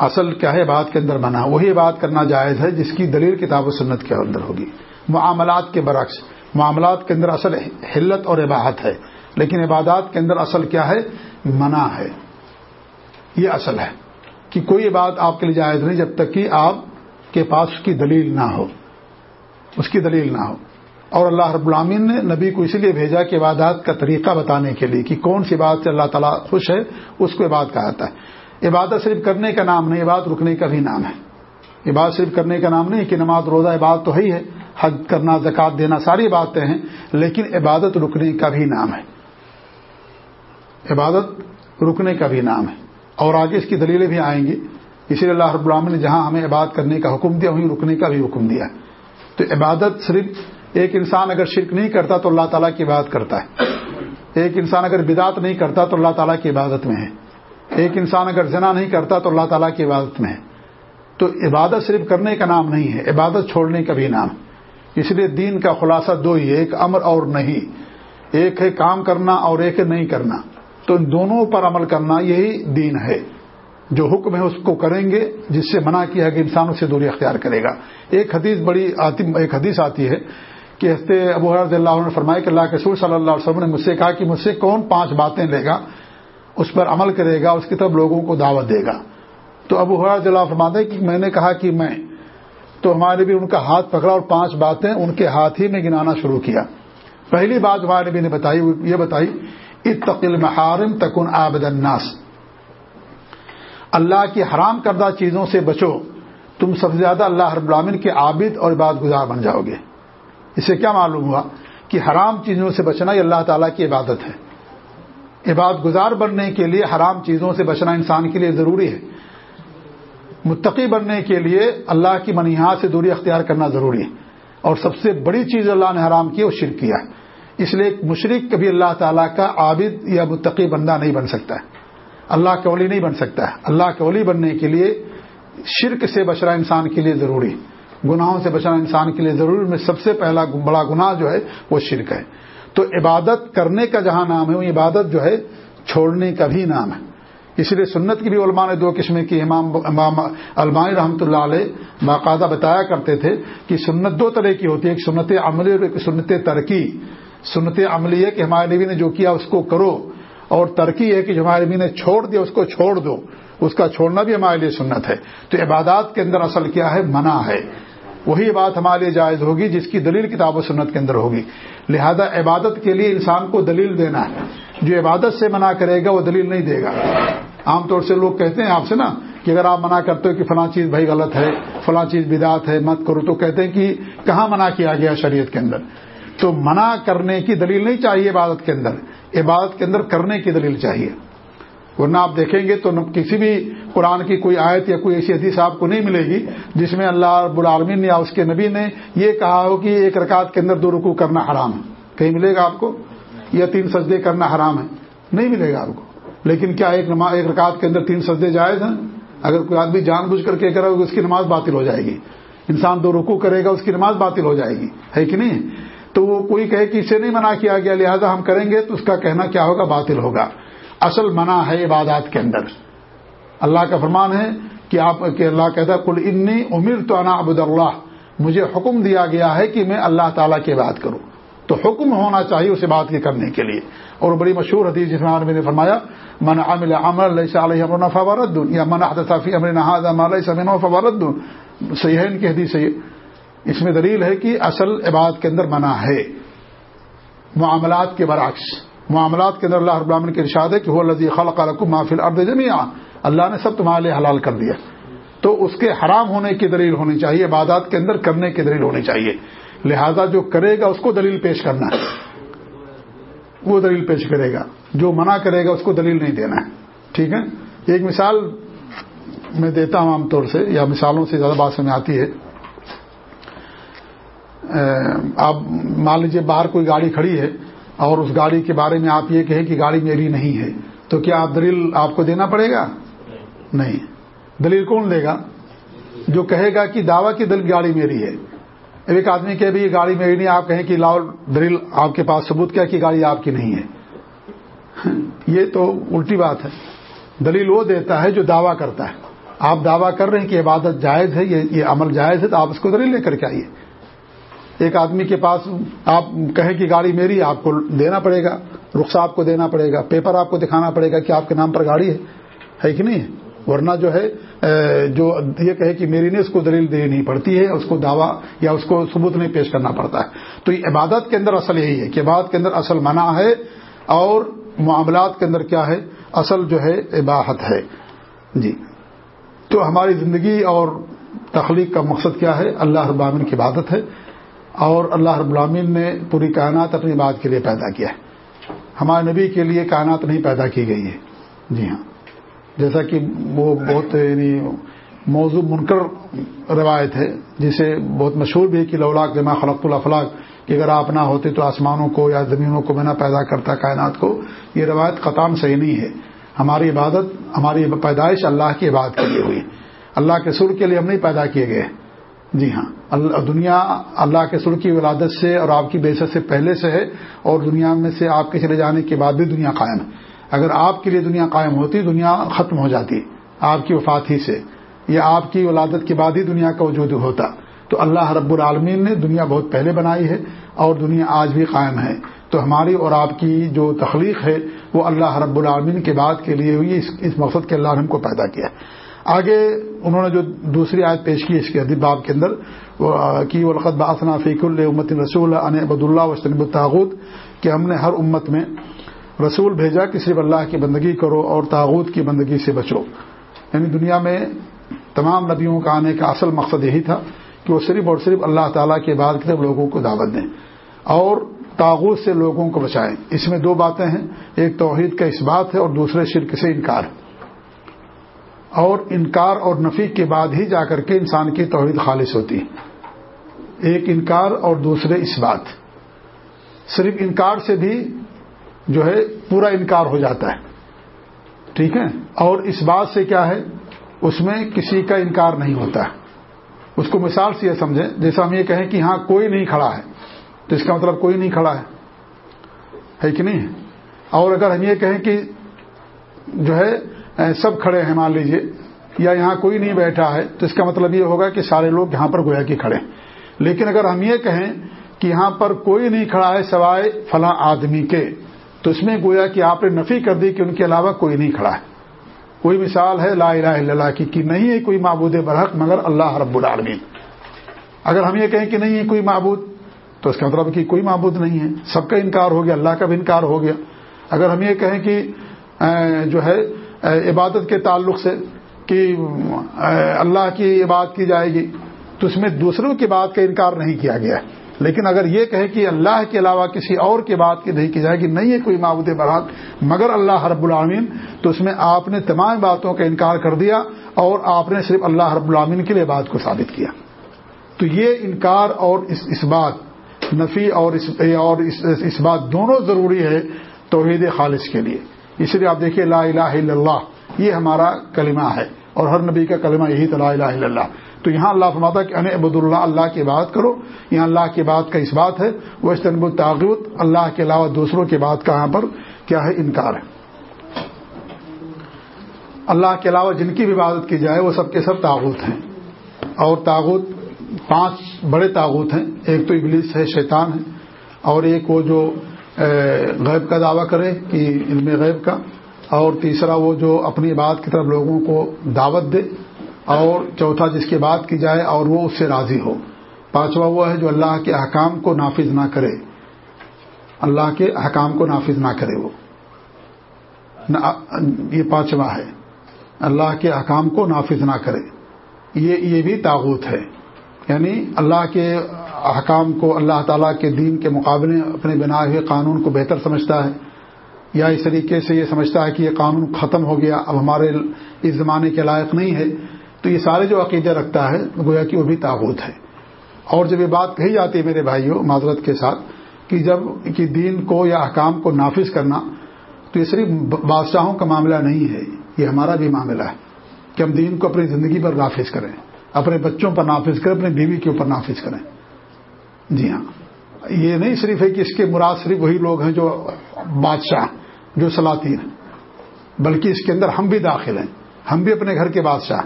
اصل کیا ہے؟ عبادت کے اندر منع۔ وہی بات کرنا جائز ہے جس کی دلیل کتاب و سنت کے اندر ہوگی۔ معاملات کے برعکس، معاملات کے اندر اصل حلت اور عباہت ہے، لیکن عبادات کے اندر اصل کیا ہے؟ منع ہے۔ یہ اصل ہے کہ کوئی بات آپ کے لیے جائز نہیں، جب تک کہ آپ کے پاس اس کی دلیل نہ ہو۔ اس کی دلیل نہ ہو۔ اور اللہ رب العامین نے نبی کو اسی لیے بھیجا کہ عبادات کا طریقہ بتانے کے لیے کہ کون سی بات سے اللہ تعالیٰ خوش ہے، اس کو عبادت کہا جاتا ہے۔ عبادت صرف کرنے کا نام نہیں، عبادت رکنے کا بھی نام ہے۔ عبادت صرف کرنے کا نام نہیں کہ نماز، روزہ، عبادت تو ہی ہے۔ حج کرنا، زکوٰۃ دینا، ساری باتیں ہیں، لیکن عبادت رکنے کا بھی نام ہے۔ عبادت رکنے کا بھی نام ہے۔ اور آگے اس کی دلیلیں بھی آئیں گی۔ اسی لیے اللہ رب العالمین نے جہاں ہمیں عبادت کرنے کا حکم دیا، وہیں رکنے کا بھی حکم دیا۔ تو عبادت صرف ایک انسان اگر شرک نہیں کرتا تو اللہ تعالیٰ کی عبادت کرتا ہے۔ ایک انسان اگر بدعت نہیں کرتا تو اللہ تعالیٰ کی عبادت میں ہے۔ ایک انسان اگر زنا نہیں کرتا تو اللہ تعالیٰ کی عبادت میں ہے۔ تو عبادت صرف کرنے کا نام نہیں ہے، عبادت چھوڑنے کا بھی نام۔ اس لیے دین کا خلاصہ دو ہی ایک امر اور نہیں۔ ایک ہے کام کرنا اور ایک ہے نہیں کرنا۔ تو ان دونوں پر عمل کرنا یہی دین ہے۔ جو حکم ہے اس کو کریں گے، جس سے منع کیا ہے کہ انسان اسے دوری اختیار کرے گا۔ ایک حدیث بڑی آتی، ایک حدیث آتی ہے کہ ہفتے ابو حرض اللہ عنہ نے فرمایا کہ اللہ کے سور صلی اللہ علیہ وسلم نے مجھ سے کہا کہ مجھ سے کون پانچ باتیں لے گا۔ اس پر عمل کرے گا، اس کی طرف لوگوں کو دعوت دے گا۔ تو ابو حرا جلا فرماتے کہ میں نے کہا کہ میں، تو ہمارے نبی ان کا ہاتھ پکڑا اور پانچ باتیں ان کے ہاتھ ہی میں گنانا شروع کیا۔ پہلی بات ہمارے نبی نے بتائی، یہ بتائی اتقل محارم تکن عابد الناس۔ اللہ کی حرام کردہ چیزوں سے بچو، تم سب سے زیادہ اللہ رب العالمین کے عابد اور عبادت گزار بن جاؤ گے۔ اسے کیا معلوم ہوا کہ حرام چیزوں سے بچنا یہ اللہ تعالیٰ کی عبادت ہے۔ عبادت گزار بننے کے لیے حرام چیزوں سے بچنا انسان کے لیے ضروری ہے۔ متقی بننے کے لیے اللہ کی منیحات سے دوری اختیار کرنا ضروری ہے۔ اور سب سے بڑی چیز اللہ نے حرام کی وہ شرک کیا ہے۔ اس لیے مشرق کبھی اللہ تعالیٰ کا عابد یا متقی بندہ نہیں بن سکتا ہے۔ اللہ کا ولی نہیں بن سکتا ہے۔ اللہ کا ولی بننے کے لیے شرک سے بچنا انسان کے لیے ضروری گناہوں سے بچنا انسان کے لیے ضروری میں سب سے پہلا بڑا گناہ جو ہے، وہ شرک ہے۔ تو عبادت کرنے کا جہاں نام ہے وہ عبادت جو ہے، چھوڑنے کا بھی نام ہے۔ اس لیے سنت کی بھی علماء نے دو قسم کی امام امام علمائی رحمۃ اللہ علیہ باقاعدہ بتایا کرتے تھے کہ سنت دو طرح کی ہوتی ہے ایک سنت عملی اور ایک سنت ترقی سنت عملی ہے کہ ہمارے نبی نے جو کیا اس کو کرو، اور ترقی ہے کہ جو ہمارے نبی نے چھوڑ دیا اس کو چھوڑ دو۔ اس کا چھوڑنا بھی ہمارے لیے سنت ہے۔ تو عبادات کے اندر اصل کیا ہے؟ منع ہے۔ وہی بات ہمارے لیے جائز ہوگی، جس کی دلیل کتاب و سنت کے اندر ہوگی۔ لہذا عبادت کے لیے انسان کو دلیل دینا ہے۔ جو عبادت سے منع کرے گا وہ دلیل نہیں دے گا۔ عام طور سے لوگ کہتے ہیں آپ سے نا کہ اگر آپ منع کرتے ہو کہ فلاں چیز بھائی غلط ہے، فلاں چیز بدات ہے، مت کرو، تو کہتے ہیں کہ کہاں منع کیا گیا شریعت کے اندر؟ تو منع کرنے کی دلیل نہیں چاہیے عبادت کے اندر۔ عبادت کے اندر کرنے کی دلیل چاہیے۔ ورنہ آپ دیکھیں گے تو کسی بھی قرآن کی کوئی آیت یا کوئی ایسی حدیث آپ کو نہیں ملے گی جس میں اللہ رب العالمین یا اس کے نبی نے یہ کہا ہو کہ ایک رکعت کے اندر دو رکو کرنا حرام ہے۔ کہیں ملے گا آپ کو؟ یا تین سجدے کرنا حرام ہے۔ نہیں ملے گا آپ کو۔ لیکن کیا ایک نماز ایک رکعت کے اندر تین سجدے جائز ہیں؟ اگر کوئی آدمی جان بوجھ کر کے کرے گا اس کی نماز باطل ہو جائے گی، انسان دو رکو کرے گا، اس کی نماز باطل ہو جائے گی، ہے کہ نہیں؟ تو وہ کوئی کہے کہ اسے نہیں منع کیا گیا، لہذا ہم کریں گے تو اس کا کہنا کیا ہوگا؟ باطل ہوگا۔ اصل منع ہے عبادات کے اندر۔ اللہ کا فرمان ہے کہ آپ کہ اللہ کہتا کل انی امیر تو انا ابود اللہ مجھے حکم دیا گیا ہے کہ میں اللہ تعالیٰ کی بات کروں۔ تو حکم ہونا چاہیے اسے بات کے کرنے کے لیے۔ اور بڑی مشہور حدیث جس میں نے فرمایا، من عامل عمل علیہ امرنا فوارت دوں یا من صافی امر نہاد علیہ سمین فوارت دوں صحیح ہے ان کی حدیث ہے اس میں دلیل ہے کہ اصل عبادت کے اندر منع ہے۔ معاملات کے برعکس۔ معاملات کے اندر اللہ رب العالمین کے ارشاد ہے کہ وہ لذیذ خلق علیکم محفل ارد جمیا اللہ نے سب تمہارے لیے حلال کر دیا۔ تو اس کے حرام ہونے کی دلیل ہونی چاہیے، عبادات کے اندر کرنے کی دلیل ہونی چاہیے۔ لہذا جو کرے گا اس کو دلیل پیش کرنا ہے۔ وہ دلیل پیش کرے گا۔ جو منع کرے گا اس کو دلیل نہیں دینا ہے۔ ٹھیک ہے؟ ایک مثال میں دیتا ہوں عام طور سے، یا مثالوں سے زیادہ بات سمجھ آتی ہے۔ آپ مان لیجیے باہر کوئی گاڑی کھڑی ہے۔ اور اس گاڑی کے بارے میں آپ یہ کہیں کہ گاڑی میری نہیں ہے، تو کیا آپ دلیل آپ کو دینا پڑے گا؟ نہیں۔ دلیل کون دے گا؟ جو کہے گا کہ دعوی کی دل گاڑی میری ہے۔ ایک آدمی کہ بھی یہ گاڑی میری نہیں، آپ کہیں کہ لاؤ دلیل آپ کے پاس ثبوت کیا کہ گاڑی آپ کی نہیں ہے۔ ہاں، یہ تو الٹی بات ہے۔ دلیل وہ دیتا ہے جو دعویٰ کرتا ہے۔ آپ دعویٰ کر رہے ہیں کہ عبادت جائز ہے یہ عمل جائز ہے، تو آپ اس کو دلیل لے کر کے آئیے۔ ایک آدمی کے پاس آپ کہیں کہ گاڑی میری، آپ کو دینا پڑے گا رخص آپ کو دینا پڑے گا، پیپر آپ کو دکھانا پڑے گا کہ آپ کے نام پر گاڑی ہے ہے کہ نہیں؟ ورنہ جو ہے جو یہ کہے کہ میری نے اس کو دلیل دینی پڑتی ہے، اس کو دعویٰ یا اس کو ثبوت نہیں پیش کرنا پڑتا ہے۔ تو یہ عبادت کے اندر اصل یہی ہے کہ عبادت کے اندر اصل منع ہے اور معاملات کے اندر کیا ہے؟ اصل جو ہے عباہت ہے۔ جی۔ تو ہماری زندگی اور تخلیق کا مقصد کیا ہے؟ اللہ ابامن کی عبادت ہے۔ اور اللہ رب العامین نے پوری کائنات اپنی بات کے لیے پیدا کیا ہے۔ ہمارے نبی کے لیے کائنات نہیں پیدا کی گئی ہے۔ جی ہاں۔ جیسا کہ وہ بہت یعنی موضوع منکر روایت ہے، جسے بہت مشہور بھی ہے کہ لولاک جمع خلق الافلاق، کہ اگر آپ نہ ہوتے تو آسمانوں کو یا زمینوں کو میں نہ پیدا کرتا کائنات کو۔ یہ روایت قطام صحیح نہیں ہے۔ ہماری عبادت، ہماری پیدائش اللہ کی عبادت کے لیے ہوئی اللہ کے سر کے لیے ہم نہیں پیدا کیے گئے۔ جی ہاں۔ دنیا اللہ کے سر کی ولادت سے اور آپ کی بیست سے پہلے سے ہے اور دنیا میں سے آپ کے چلے جانے کے بعد بھی دنیا قائم ہے۔ اگر آپ کے لیے دنیا قائم ہوتی، دنیا ختم ہو جاتی، آپ کی وفات ہی سے، یا آپ کی ولادت کے بعد ہی دنیا کا وجود ہوتا، تو اللہ رب العالمین نے دنیا بہت پہلے بنائی ہے اور دنیا آج بھی قائم ہے۔ تو ہماری اور آپ کی جو تخلیق ہے، وہ اللہ رب العالمین کے بعد کے لیے ہوئی اس مقصد کے اللہ نے ہم کو پیدا کیا۔ آگے انہوں نے جو دوسری آیت پیش کی اس کے باب کے اندر کی القد باسنا فیق الامت رسول ان عبد اللہ وسطنب الطاغت کہ ہم نے ہر امت میں رسول بھیجا کہ صرف اللہ کی بندگی کرو اور تاغوت کی بندگی سے بچو۔ یعنی دنیا میں تمام نبیوں کا آنے کا اصل مقصد یہی تھا کہ وہ صرف اور صرف اللہ تعالیٰ کے بعد کی طرف لوگوں کو دعوت دیں اور تاغوت سے لوگوں کو بچائیں۔ اس میں دو باتیں ہیں، ایک توحید کا اس بات ہے اور دوسرے شرک سے انکار۔ ہے اور انکار اور نفی کے بعد ہی جا کر کے انسان کی توحید خالص ہوتی ہے۔ ایک انکار اور دوسرے اس بات۔ صرف انکار سے بھی جو ہے پورا انکار ہو جاتا ہے۔ ٹھیک ہے؟ اور اس بات سے کیا ہے؟ اس میں کسی کا انکار نہیں ہوتا۔ ہے اس کو مثال سے یہ سمجھیں، جیسا ہم یہ کہیں کہ ہاں کوئی نہیں کھڑا ہے، تو اس کا مطلب کوئی نہیں کھڑا ہے۔ ہے کہ نہیں؟ اور اگر ہم یہ کہیں کہ جو ہے سب کھڑے ہیں، مان لیجیے، یا یہاں کوئی نہیں بیٹھا ہے، تو اس کا مطلب یہ ہوگا کہ سارے لوگ یہاں پر گویا کہ کھڑے لیکن اگر ہم یہ کہیں کہ یہاں پر کوئی نہیں کھڑا ہے سوائے فلاں آدمی کے، تو اس میں گویا کہ آپ نے نفی کر دی کہ ان کے علاوہ کوئی نہیں کھڑا ہے۔ کوئی مثال ہے لا الہ الا اللہ کی، کہ نہیں ہے کوئی معبود برحق مگر اللہ رب العالمین۔ اگر ہم یہ کہیں کہ نہیں ہے کوئی معبود، تو اس کا مطلب کہ کوئی معبود نہیں ہے۔ سب کا انکار ہو گیا، اللہ کا بھی انکار ہو گیا۔ اگر ہم یہ کہیں کہ جو ہے عبادت کے تعلق سے کہ اللہ کی عبادت کی جائے گی، تو اس میں دوسروں کی بات کا انکار نہیں کیا گیا۔ لیکن اگر یہ کہے کہ اللہ کے علاوہ کسی اور کی بات کی نہیں کی جائے گی، نہیں ہے کوئی معبود برات مگر اللہ رب العامین تو اس میں آپ نے تمام باتوں کا انکار کر دیا اور آپ نے صرف اللہ رب العامین کے لیے بات کو ثابت کیا۔ تو یہ انکار اور اس اس بات نفی اور اس اور اس بات دونوں ضروری ہے توحید خالص کے لیے۔ اس لیے آپ دیکھیے لا الہ الا اللہ، یہ ہمارا کلمہ ہے اور ہر نبی کا کلمہ یہی تو لا الہ الا اللہ۔ تو یہاں اللہ فرماتا کہ ان عبد اللہ اللہ کی بات کرو۔ یہاں اللہ کی بات کا اس بات ہے وہ استنب تعبت اللہ کے علاوہ دوسروں کی بات کا یہاں پر؟ کیا ہے؟ انکار ہے۔ اللہ کے علاوہ جن کی بھی عبادت کی جائے، وہ سب کے سب تعبت ہیں۔ اور تعبت پانچ بڑے تعبت ہیں۔ ایک تو ابلیس ہے، شیطان ہے۔ اور ایک وہ جو غیب کا دعویٰ کرے کہ علم غیب کا، اور تیسرا وہ جو اپنی بات کی طرف لوگوں کو دعوت دے، اور چوتھا جس کی بات کی جائے اور وہ اس سے راضی ہو۔ پانچواں وہ ہے جو اللہ کے احکام کو نافذ نہ کرے۔ اللہ کے احکام کو نافذ نہ کرے وہ۔ یہ پانچواں ہے۔ اللہ کے احکام کو نافذ نہ کرے۔ یہ یہ بھی تاغوت ہے۔ یعنی اللہ کے احکام کو اللہ تعالیٰ کے دین کے مقابلے اپنے بنا ہوئے قانون کو بہتر سمجھتا ہے یا اس طریقے سے یہ سمجھتا ہے کہ یہ قانون ختم ہو گیا، اب ہمارے اس زمانے کے لائق نہیں ہے، تو یہ سارے جو عقیدے رکھتا ہے، گویا کہ وہ بھی تابوت ہے۔ اور جب یہ بات کہی جاتی ہے میرے بھائیوں، معذرت کے ساتھ، کہ جبکہ دین کو یا احکام کو نافذ کرنا، تو یہ صرف بادشاہوں کا معاملہ نہیں ہے، یہ ہمارا بھی معاملہ ہے۔ کہ ہم دین کو اپنی زندگی پر نافذ کریں، اپنے بچوں پر نافذ کریں، اپنی بیوی کے اوپر نافذ کریں۔ جی ہاں۔ یہ نہیں، صرف ہے کہ اس کے مراد صرف وہی لوگ ہیں جو بادشاہ، جو سلاطین ہیں۔ بلکہ اس کے اندر ہم بھی داخل ہیں۔ ہم بھی اپنے گھر کے بادشاہ۔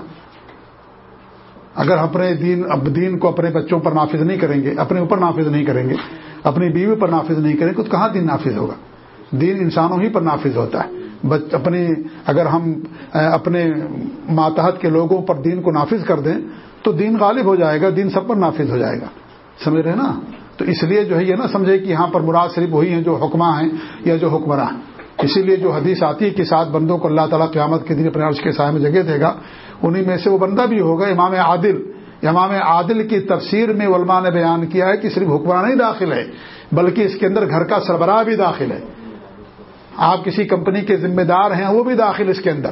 اگر اپنے دین، اب دین کو اپنے بچوں پر نافذ نہیں کریں گے، اپنے اوپر نافذ نہیں کریں گے، اپنی بیوی پر نافذ نہیں کریں گے، تو کہاں دین نافذ ہوگا؟ دین انسانوں ہی پر نافذ ہوتا ہے۔ اپنی، اگر ہم اپنے ماتحت کے لوگوں پر دین کو نافذ کر دیں، تو دین غالب ہو جائے گا، دین سب پر نافذ ہو جائے گا۔ سمجھ رہے نا؟ تو اس لیے جو ہے یہ نا سمجھے کہ یہاں پر مراد صرف وہی ہیں جو حکماں ہیں یا جو حکمراں اسی لیے جو حدیث آتی ہے کہ سات بندوں کو اللہ تعالیٰ قیامت کے دن اپنے عرض کے سائے میں جگہ دے گا انہیں میں سے وہ بندہ بھی ہوگا، امام عادل۔ امام عادل کی تفسیر میں علماء نے بیان کیا ہے کہ صرف حکمراں نہیں داخل ہے، بلکہ اس کے اندر گھر کا سربراہ بھی داخل ہے۔ آپ کسی کمپنی کے ذمہ دار ہیں، وہ بھی داخل اس کے اندر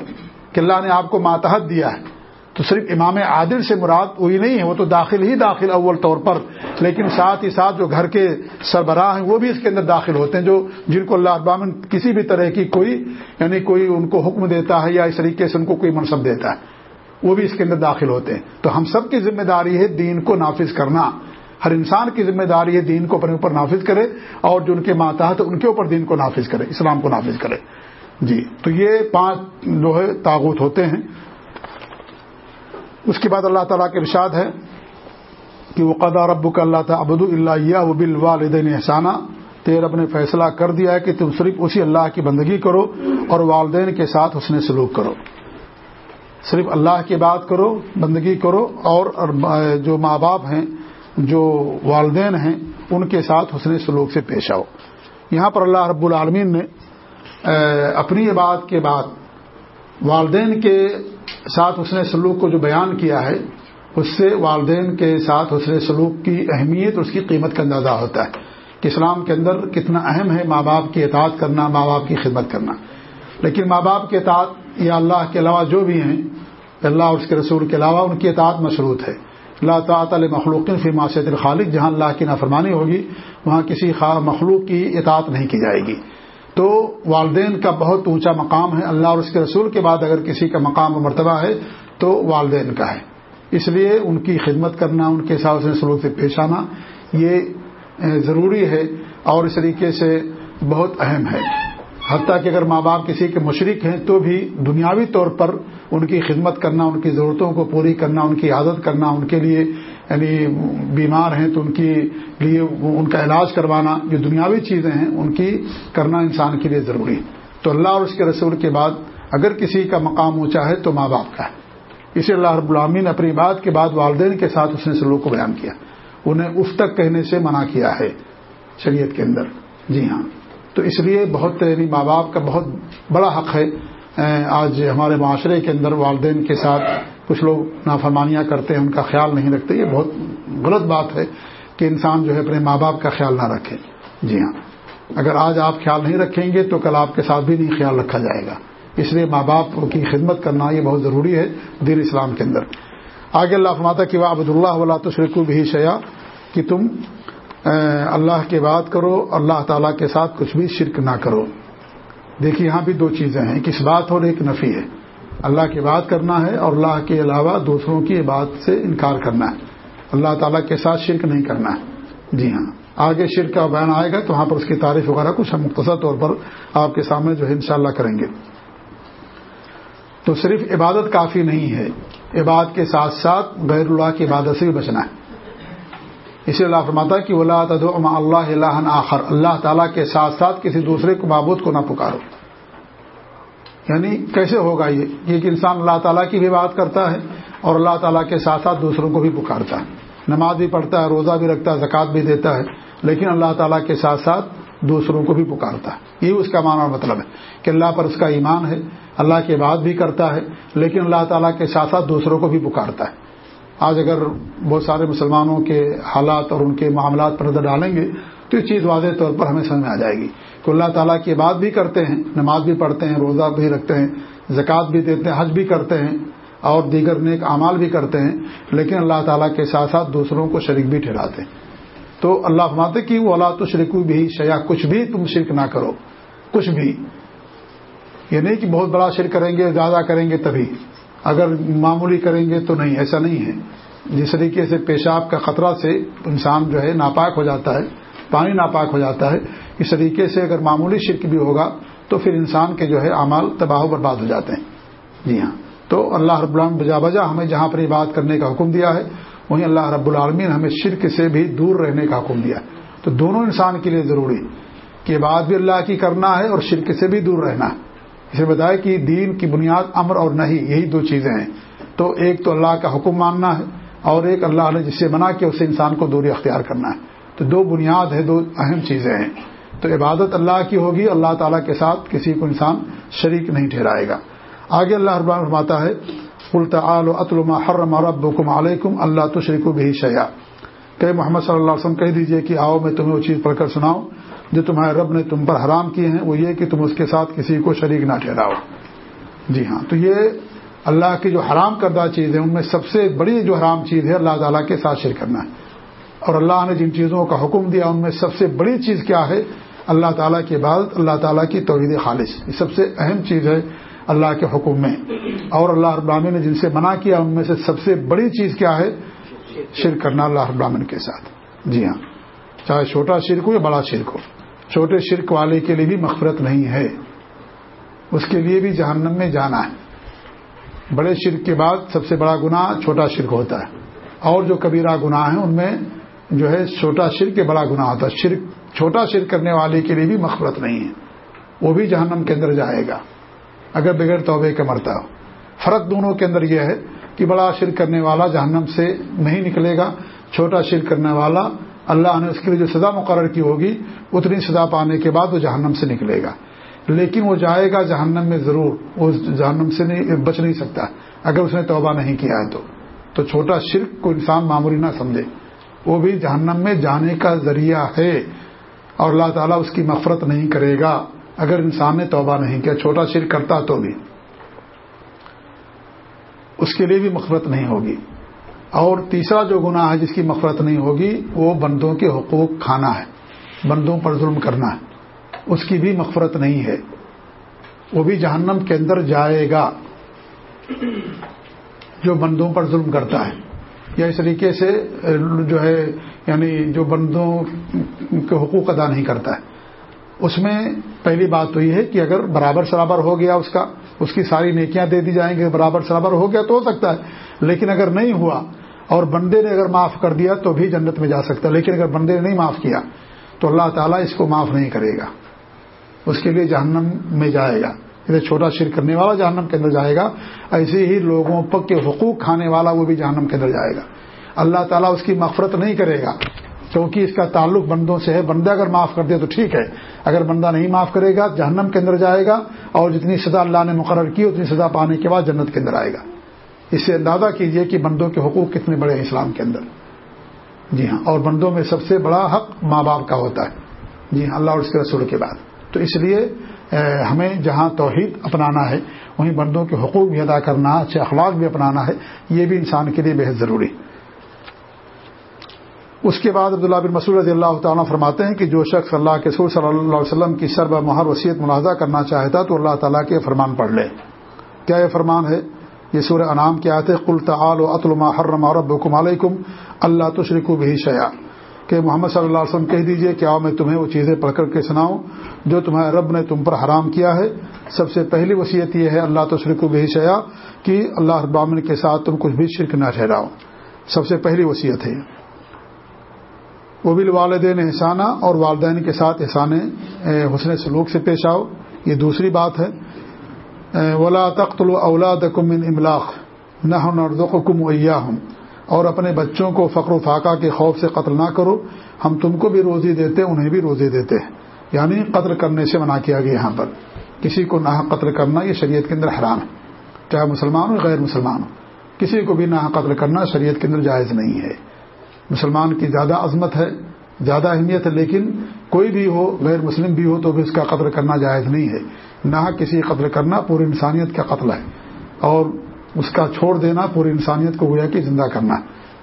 کہ اللہ نے آپ کو ماتحت دیا ہے۔ تو صرف امام عادل سے مراد وہی نہیں ہے، وہ تو داخل ہی داخل اول طور پر۔ لیکن ساتھ ہی ساتھ جو گھر کے سربراہ ہیں، وہ بھی اس کے اندر داخل ہوتے ہیں، جو جن کو اللہ ابامن کسی بھی طرح کی کوئی یعنی کوئی ان کو حکم دیتا ہے یا اس طریقے سے ان کو کوئی منصب دیتا ہے، وہ بھی اس کے اندر داخل ہوتے ہیں۔ تو ہم سب کی ذمہ داری ہے دین کو نافذ کرنا۔ ہر انسان کی ذمہ داری ہے دین کو اپنے اوپر نافذ کرے اور جو ان کے ماتحت ان کے اوپر دین کو نافذ کرے، اسلام کو نافذ کرے۔ جی تو یہ پانچ جو ہے تاغوت ہوتے ہیں۔ اس کے بعد اللہ تعالیٰ کے ارشاد ہے کہ وہ قدا رب کا اللہ تعالیٰ ابد اللہ و بل والدین احسانہ تیر رب نے فیصلہ کر دیا ہے کہ تم صرف اسی اللہ کی بندگی کرو اور والدین کے ساتھ اس نے سلوک کرو۔ صرف اللہ کی بات کرو، بندگی کرو اور جو ماں باپ ہیں، جو والدین ہیں، ان کے ساتھ حسن سلوک سے پیش آؤ۔ یہاں پر اللہ رب العالمین نے اپنی بات کے بعد والدین کے ساتھ حسن سلوک کو جو بیان کیا ہے، اس سے والدین کے ساتھ حسن سلوک کی اہمیت اور اس کی قیمت کا اندازہ ہوتا ہے کہ اسلام کے اندر کتنا اہم ہے ماں باپ کی اطاعت کرنا، ماں باپ کی خدمت کرنا۔ لیکن ماں باپ کے اطاعت یا اللہ کے علاوہ جو بھی ہیں، اللہ اور اس کے رسول کے علاوہ ان کی اطاعت مشروط ہے۔ اللہ تعالیٰ مخلوق فی معاشیت الخالق، جہاں اللہ کی نافرمانی ہوگی، وہاں کسی مخلوق کی اطاعت نہیں کی جائے گی۔ تو والدین کا بہت اونچا مقام ہے۔ اللہ اور اس کے رسول کے بعد اگر کسی کا مقام و مرتبہ ہے تو والدین کا ہے۔ اس لیے ان کی خدمت کرنا، ان کے ساتھ سلوک سے پیش آنا، یہ ضروری ہے اور اس طریقے سے بہت اہم ہے۔ حتیٰ کہ اگر ماں باپ کسی کے مشرق ہیں تو بھی دنیاوی طور پر ان کی خدمت کرنا، ان کی ضرورتوں کو پوری کرنا، ان کی عادت کرنا، ان کے لیے یعنی بیمار ہیں تو ان کے لیے ان کا علاج کروانا جو دنیاوی چیزیں ہیں، ان کی کرنا انسان کے لیے ضروری ہے۔ تو اللہ اور اس کے رسول کے بعد اگر کسی کا مقام اونچا ہے تو ماں باپ کا ہے۔ اسی اللہ رب العامین نے اپنی بات کے بعد والدین کے ساتھ اس نے سلوک کو بیان کیا۔ انہیں اف تک کہنے سے منع کیا ہے شریعت کے اندر۔ جی ہاں۔ تو اس لیے بہت یعنی ماں باپ کا بہت بڑا حق ہے آج ہمارے معاشرے کے اندر والدین کے ساتھ کچھ لوگ نافرمانیاں کرتے ہیں، ان کا خیال نہیں رکھتے، یہ بہت غلط بات ہے کہ انسان جو ہے اپنے ماں باپ کا خیال نہ رکھے۔ جی ہاں۔ اگر آج آپ خیال نہیں رکھیں گے تو کل آپ کے ساتھ بھی نہیں خیال رکھا جائے گا۔ اس لیے ماں باپ کی خدمت کرنا یہ بہت ضروری ہے دین اسلام کے اندر۔ آگے اللہ فرماتا کہ وہ عبد اللہ ولا تشرکو بھی شیا کہ تم اللہ کی بات کرو، اللہ تعالیٰ کے ساتھ کچھ بھی شرک نہ کرو۔ دیکھیے یہاں بھی دو چیزیں ہیں، ایک اس بات اور ایک نفی ہے۔ اللہ کی بات کرنا ہے اور اللہ کے علاوہ دوسروں کی بات سے انکار کرنا ہے۔ اللہ تعالیٰ کے ساتھ شرک نہیں کرنا ہے۔ جی ہاں۔ آگے شرک کا بیان آئے گا تو وہاں پر اس کی تعریف وغیرہ کچھ ہم مختصر طور پر آپ کے سامنے جو ہے انشاءاللہ کریں گے۔ تو صرف عبادت کافی نہیں ہے۔ عبادت کے ساتھ ساتھ غیر اللہ کی عبادت سے بھی بچنا ہے۔ اسی اللہ فرماتا کہ اللہ اللہ آخر۔ اللہ تعالیٰ کے ساتھ ساتھ کسی دوسرے کو معبود کو نہ پکارو۔ یعنی کیسے ہوگا یہ؟ کہ انسان اللہ تعالیٰ کی بھی بات کرتا ہے اور اللہ تعالیٰ کے ساتھ ساتھ دوسروں کو بھی پکارتا ہے۔ نماز بھی پڑھتا ہے، روزہ بھی رکھتا ہے، زکوٰۃ بھی دیتا ہے، لیکن اللہ تعالیٰ کے ساتھ ساتھ دوسروں کو بھی پکارتا ہے۔ یہ اس کا معنی اور مطلب ہے کہ اللہ پر اس کا ایمان ہے، اللہ کی بات بھی کرتا ہے، لیکن اللہ تعالیٰ کے ساتھ ساتھ دوسروں کو بھی پکارتا ہے۔ آج اگر بہت سارے مسلمانوں کے حالات اور ان کے معاملات پر نظر ڈالیں گے تو یہ چیز واضح طور پر ہمیں سمجھ میں آ جائے گی۔ کہ اللہ تعالیٰ کی بات بھی کرتے ہیں، نماز بھی پڑھتے ہیں، روزہ بھی رکھتے ہیں، زکوٰۃ بھی دیتے ہیں، حج بھی کرتے ہیں اور دیگر نیک اعمال بھی کرتے ہیں، لیکن اللہ تعالیٰ کے ساتھ ساتھ دوسروں کو شریک بھی ٹھہراتے ہیں۔ تو اللہ فرماتے کہ وہ اللہ تو شریکو بھی شیا کچھ بھی تم شرک نہ کرو۔ کچھ بھی۔ یہ نہیں کہ بہت بڑا شرک کریں گے، زیادہ کریں گے تبھی۔ اگر معمولی کریں گے تو نہیں، ایسا نہیں ہے۔ جس طریقے سے پیشاب کا خطرہ سے انسان جو ہے ناپاک ہو جاتا ہے پانی ناپاک ہو جاتا ہے، اس طریقے سے اگر معمولی شرک بھی ہوگا تو پھر انسان کے جو ہے اعمال تباہ و برباد ہو جاتے ہیں۔ جی ہاں۔ تو اللہ رب العالمین بجا بجا ہمیں جہاں پر بات کرنے کا حکم دیا ہے، وہیں اللہ رب العالمین ہمیں شرک سے بھی دور رہنے کا حکم دیا تو دونوں انسان کے لیے ضروری کہ بات بھی اللہ کی کرنا ہے اور شرک سے بھی دور رہنا ہے۔ اسے بتایا کہ دین کی بنیاد امر اور نہیں یہی دو چیزیں ہیں۔ تو ایک تو اللہ کا حکم ماننا ہے اور ایک اللہ نے جس سے منع کیا، اسے انسان کو دوری اختیار کرنا ہے۔ تو دو بنیاد ہے دو اہم چیزیں ہیں۔ تو عبادت اللہ کی ہوگی، اللہ تعالیٰ کے ساتھ کسی کو انسان شریک نہیں ٹھہرائے گا۔ آگے اللہ ربان فرماتا ہے اطلما حرم ربکم علیکم اللہ تشریک بھی شیا کہ محمد صلی اللہ علیہ وسلم کہہ دیجیے کہ آؤ، میں تمہیں وہ چیز پڑھ کر سناؤں، جو تمہارے رب نے تم پر حرام کیے ہیں، وہ یہ کہ تم اس کے ساتھ کسی کو شریک نہ ٹھہراؤ۔ جی ہاں تو یہ اللہ کی جو حرام کردہ چیز ہے ان میں سب سے بڑی جو حرام چیز ہے، اللہ تعالیٰ کے ساتھ شرک کرنا۔ ہے اور اللہ نے جن چیزوں کا حکم دیا، ان میں سب سے بڑی چیز کیا ہے؟ اللہ تعالیٰ کی عبادت، اللہ تعالیٰ کی توحید خالص۔ یہ سب سے اہم چیز ہے اللہ کے حکم میں۔ اور اللہ ابرامی نے جن سے منع کیا، ان میں سے سب سے بڑی چیز کیا ہے؟ شرک کرنا اللہ ابراہین کے ساتھ۔ جی ہاں۔ چاہے چھوٹا شرک ہو یا بڑا شرک ہو، چھوٹے شرک والے کے لیے بھی مغفرت نہیں ہے۔ اس کے لیے بھی جہنم میں جانا ہے۔ بڑے شرک کے بعد سب سے بڑا گناہ چھوٹا شرک ہوتا ہے۔ اور جو کبیرہ گناہ ہیں، ان میں جو ہے چھوٹا شرک کے بڑا گناہ ہوتا ہے۔ شرک چھوٹا شرک کرنے والے کے لیے بھی مغفرت نہیں ہے۔ وہ بھی جہنم کے اندر جائے گا۔ اگر بغیر توبے کے مرتا ہو۔ فرق دونوں کے اندر یہ ہے کہ بڑا شرک کرنے والا جہنم سے نہیں نکلے گا۔ چھوٹا شرک کرنے والا اللہ نے اس کے لیے جو سزا مقرر کی ہوگی، اتنی سزا پانے کے بعد وہ جہنم سے نکلے گا۔ لیکن وہ جائے گا جہنم میں ضرور۔ وہ جہنم سے نہیں، بچ نہیں سکتا۔ اگر اس نے توبہ نہیں کیا ہے تو۔ تو چھوٹا شرک کو انسان معمولی نہ سمجھے۔ وہ بھی جہنم میں جانے کا ذریعہ ہے اور اللہ تعالیٰ اس کی مفرت نہیں کرے گا۔ اگر انسان نے توبہ نہیں کیا، چھوٹا شرک کرتا تو بھی۔ اس کے لیے بھی مفرت نہیں ہوگی۔ اور تیسرا جو گناہ ہے جس کی مفرت نہیں ہوگی، وہ بندوں کے حقوق کھانا ہے۔ بندوں پر ظلم کرنا ہے۔ اس کی بھی مغفرت نہیں ہے۔ وہ بھی جہنم کے اندر جائے گا۔ جو بندوں پر ظلم کرتا ہے۔ یا اس طریقے سے، جو ہے یعنی جو بندوں کے حقوق ادا نہیں کرتا ہے۔ اس میں پہلی بات تو یہ ہے کہ اگر برابر سرابر ہو گیا اس کا، اس کی ساری نیکیاں دے دی جائیں گے برابر سرابر ہو گیا تو ہو سکتا ہے۔ لیکن اگر نہیں ہوا اور بندے نے اگر معاف کر دیا تو بھی جنت میں جا سکتا ہے۔ لیکن اگر بندے نے نہیں معاف کیا تو اللہ تعالیٰ اس کو معاف نہیں کرے گا۔ اس کے لیے جہنم میں جائے گا۔ جیسے چھوٹا شیر کرنے والا جہنم کے اندر جائے گا، ایسے ہی لوگوں پر کے حقوق کھانے والا وہ بھی جہنم کے اندر جائے گا۔ اللہ تعالیٰ اس کی مفرت نہیں کرے گا، کیونکہ اس کا تعلق بندوں سے ہے۔ بندہ اگر معاف کر دے تو ٹھیک ہے، اگر بندہ نہیں معاف کرے گا، جہنم کے اندر جائے گا اور جتنی سزا اللہ نے مقرر کی، اتنی سزا پانے کے بعد جنت کے اندر آئے گا۔ اس سے اندازہ کیجیے کہ بندوں کے حقوق کتنے بڑے ہیں اسلام کے اندر۔ جی ہاں اور بندوں میں سب سے بڑا حق ماں باپ کا ہوتا ہے۔ جی ہاں اللہ اور اس کے رسول کے بعد۔ تو اس لیے ہمیں جہاں توحید اپنانا ہے، وہیں بندوں کے حقوق بھی ادا کرنا، اچھے اخلاق بھی اپنانا ہے، یہ بھی انسان کے لیے بہت ضروری۔ اس کے بعد عبداللہ بن مسعود رضی اللہ تعالیٰ فرماتے ہیں کہ جو شخص اللہ کے سور صلی اللہ علیہ وسلم کی سرب مہر وسیعت ملاحظہ کرنا چاہتا تو اللہ تعالیٰ کے فرمان پڑھ لے۔ کیا یہ فرمان ہے؟ یہ سورہ انعام کے آتے کل تعال و اطلما حرم عرب حکم علیکم اللہ تشریق بھی شیا کہ محمد صلی اللہ علیہ وسلم کہہ دیجیے کہ آؤ میں تمہیں وہ چیزیں پڑھ کر کے سناؤں جو تمہیں رب نے تم پر حرام کیا ہے۔ سب سے پہلی وصیت یہ ہے، اللہ تشریق بھی شیا کہ اللہ ابامن کے ساتھ تم کچھ بھی شرک نہ ٹھہراؤ۔ سب سے پہلی وصیت ہے۔ وہ بھی والدین احسانہ اور والدین کے ساتھ احسان حسن سلوک سے پیش آؤ۔ یہ دوسری بات ہے۔ ولا تخت اولاد کم املاق نہ کم ویا ہوں اور اپنے بچوں کو فقر و فاقہ کے خوف سے قتل نہ کرو۔ ہم تم کو بھی روزی دیتے انہیں بھی روزی دیتے ہیں۔ یعنی قتل کرنے سے منع کیا گیا یہاں پر۔ کسی کو نہ قتل کرنا یہ شریعت کے اندر حرام ہے۔ چاہے مسلمان ہو غیر مسلمان ہو، کسی کو بھی نہ قتل کرنا شریعت کے اندر جائز نہیں ہے۔ مسلمان کی زیادہ عظمت ہے، زیادہ اہمیت ہے، لیکن کوئی بھی ہو، غیر مسلم بھی ہو، تو بھی اس کا قتل کرنا جائز نہیں ہے۔ نہ کسی قتل کرنا، پوری انسانیت کا قتل ہے۔ اور اس کا چھوڑ دینا، پوری انسانیت کو گویا کہ زندہ کرنا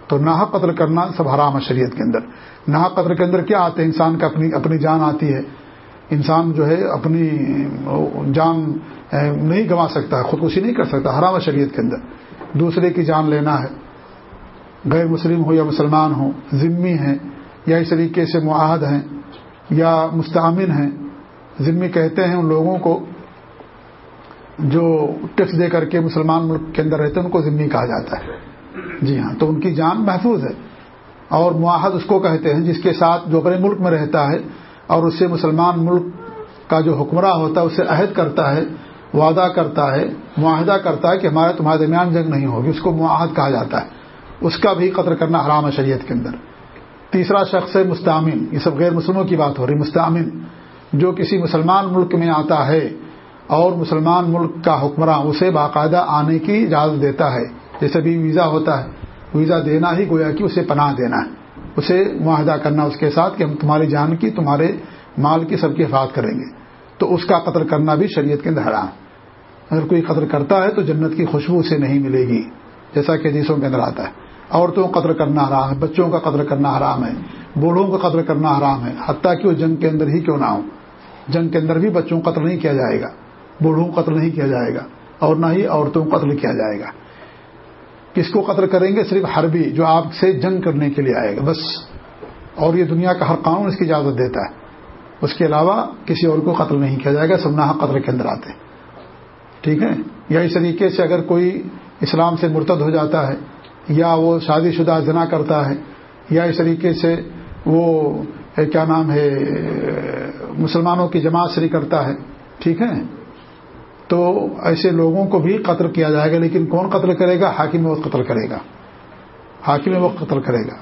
تو نہ قتل کرنا سب حرام ہے شریعت کے اندر۔ نہ قتل کے اندر کیا آتے ہیں؟ انسان کا اپنی اپنی جان آتی ہے۔ انسان جو ہے اپنی جان نہیں گنوا سکتا، خودکشی نہیں کر سکتا، حرام ہے شریعت کے اندر۔ دوسرے کی جان لینا ہے۔ غیر مسلم ہو یا مسلمان ہو، ذمی ہیں یا اس طریقے سے معاہد ہیں یا مستعمن ہیں، ذمی کہتے ہیں ان لوگوں کو جو ٹیکس دے کر کے مسلمان ملک کے اندر رہتے ہیں، ان کو ذمی کہا جاتا ہے۔ جی ہاں تو ان کی جان محفوظ ہے۔ اور معاہد اس کو کہتے ہیں جس کے ساتھ جو اپنے ملک میں رہتا ہے اور اس سے مسلمان ملک کا جو حکمراں ہوتا ہے، اسے عہد کرتا ہے، وعدہ کرتا ہے، معاہدہ کرتا ہے کہ ہمارے تمہارے درمیان جنگ نہیں ہوگی، اس کو معاہد کہا جاتا ہے۔ اس کا بھی قطر کرنا حرام ہے شریعت کے اندر۔ تیسرا شخص ہے مستعمن یہ سب غیر مسلموں کی بات ہو رہی مستعمن جو کسی مسلمان ملک میں آتا ہے اور مسلمان ملک کا حکمراں اسے باقاعدہ آنے کی اجازت دیتا ہے۔ جیسے بھی ویزا ہوتا ہے، ویزا دینا ہی گویا کہ اسے پناہ دینا ہے۔ اسے معاہدہ کرنا، اس کے ساتھ کہ ہم تمہاری جان کی، تمہارے مال کی سب کی حفاظت کریں گے۔ تو اس کا قتل کرنا بھی شریعت کے اندر حرام اگر کوئی قتل کرتا ہے تو جنت کی خوشبو اسے نہیں ملے گی، جیسا کہ حدیثوں کے اندر آتا ہے۔ عورتوں کا قدر کرنا حرام ہے، بچوں کا قدر کرنا حرام ہے، بوڑھوں کا قدر کرنا حرام ہے۔ حتیٰ کہ وہ جنگ کے اندر ہی کیوں نہ ہو جنگ کے اندر بھی بچوں کا قتل نہیں کیا جائے گا۔ بوڑھوں کو قتل نہیں کیا جائے گا اور نہ ہی عورتوں کو قتل کیا جائے گا۔ کس کو قتل کریں گے؟ صرف حربی جو آپ سے جنگ کرنے کے لیے آئے گا، بس۔ اور یہ دنیا کا ہر قانون اس کی اجازت دیتا ہے۔ اس کے علاوہ کسی اور کو قتل نہیں کیا جائے گا، سب نہ قتل کے اندر آتے ٹھیک ہے؟ یا اس طریقے سے اگر کوئی اسلام سے مرتد ہو جاتا ہے، یا وہ شادی شدہ جنا کرتا ہے، یا اس طریقے سے وہ کیا نام ہے، مسلمانوں کی جماعت شری کرتا ہے۔ ٹھیک ہے؟ تو ایسے لوگوں کو بھی قتل کیا جائے گا، لیکن کون قتل کرے گا؟ حاکم وقت قتل کرے گا۔ حاکم وقت قتل کرے گا۔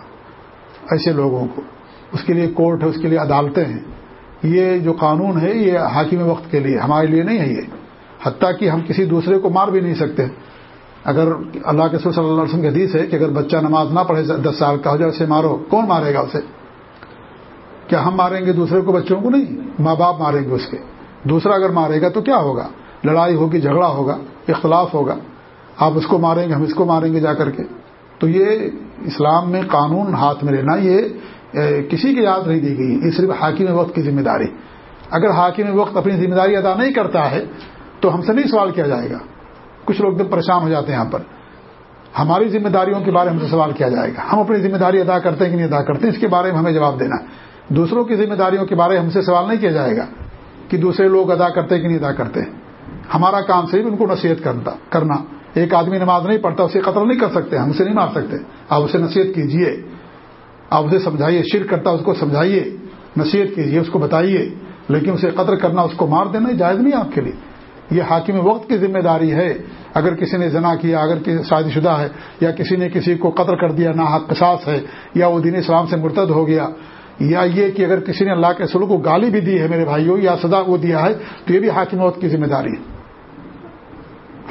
ایسے لوگوں کو۔ اس کے لیے کورٹ ہے، اس کے لیے عدالتیں ہیں۔ یہ جو قانون ہے، یہ حاکم وقت کے لیے، ہمارے لیے نہیں ہے یہ۔ حتیٰ کہ ہم کسی دوسرے کو مار بھی نہیں سکتے۔ اگر اللہ کے صلی اللہ علیہ وسلم کی حدیث ہے کہ اگر بچہ نماز نہ پڑھے، دس سال کا ہو جائے، اسے مارو۔ کون مارے گا اسے؟ کیا ہم ماریں گے دوسرے کو؟ بچوں کو نہیں۔ ماں باپ ماریں گے اس کے۔ دوسرا اگر مارے گا تو کیا ہوگا؟ لڑائی ہوگی، جھگڑا ہوگا، اختلاف ہوگا، آپ اس کو ماریں گے، ہم اس کو ماریں گے جا کر کے۔ تو یہ اسلام میں قانون ہاتھ میں لینا، یہ کسی کی یاد نہیں دی گئی یہ صرف حاکم وقت کی ذمہ داری۔ اگر حاکم وقت اپنی ذمہ داری ادا نہیں کرتا ہے، تو ہم سے نہیں سوال کیا جائے گا۔ کچھ لوگ دن پریشان ہو جاتے ہیں یہاں پر۔ ہماری ذمہ داریوں کے بارے میں ہم سے سوال کیا جائے گا۔ ہم اپنی ذمہ داری ادا کرتے ہیں کہ نہیں ادا کرتے ہیں، اس کے بارے میں ہمیں جواب دینا۔ دوسروں کی ذمہ داریوں کے بارے میں ہم سے سوال نہیں کیا جائے گا کہ دوسرے لوگ ادا کرتے کہ نہیں ادا کرتے۔ ہمارا کام صرف ان کو نصیحت کرنا۔ ایک آدمی نماز نہیں پڑھتا، اسے قتل نہیں کر سکتے، ہم اسے نہیں مار سکتے۔ آپ اسے نصیحت کیجیے آپ اسے سمجھائیے شر کرتا اس کو سمجھائیے۔ نصیحت کیجیے اس کو بتائیے۔ لیکن اسے قتل کرنا، اس کو مار دینا جائز نہیں آپ کے لیے۔ یہ حاکم وقت کی ذمہ داری ہے۔ اگر کسی نے زنا کیا، اگر شادی شدہ ہے، یا کسی نے کسی کو قتل کر دیا نہ حق قصاص ہے، یا وہ دین اسلام سے مرتد ہو گیا، یا یہ کہ اگر کسی نے اللہ کے سلو کو گالی بھی دی ہے، میرے بھائیوں یا سزا وہ دیا ہے، تو یہ بھی حاکم وقت کی ذمہ داری ہے۔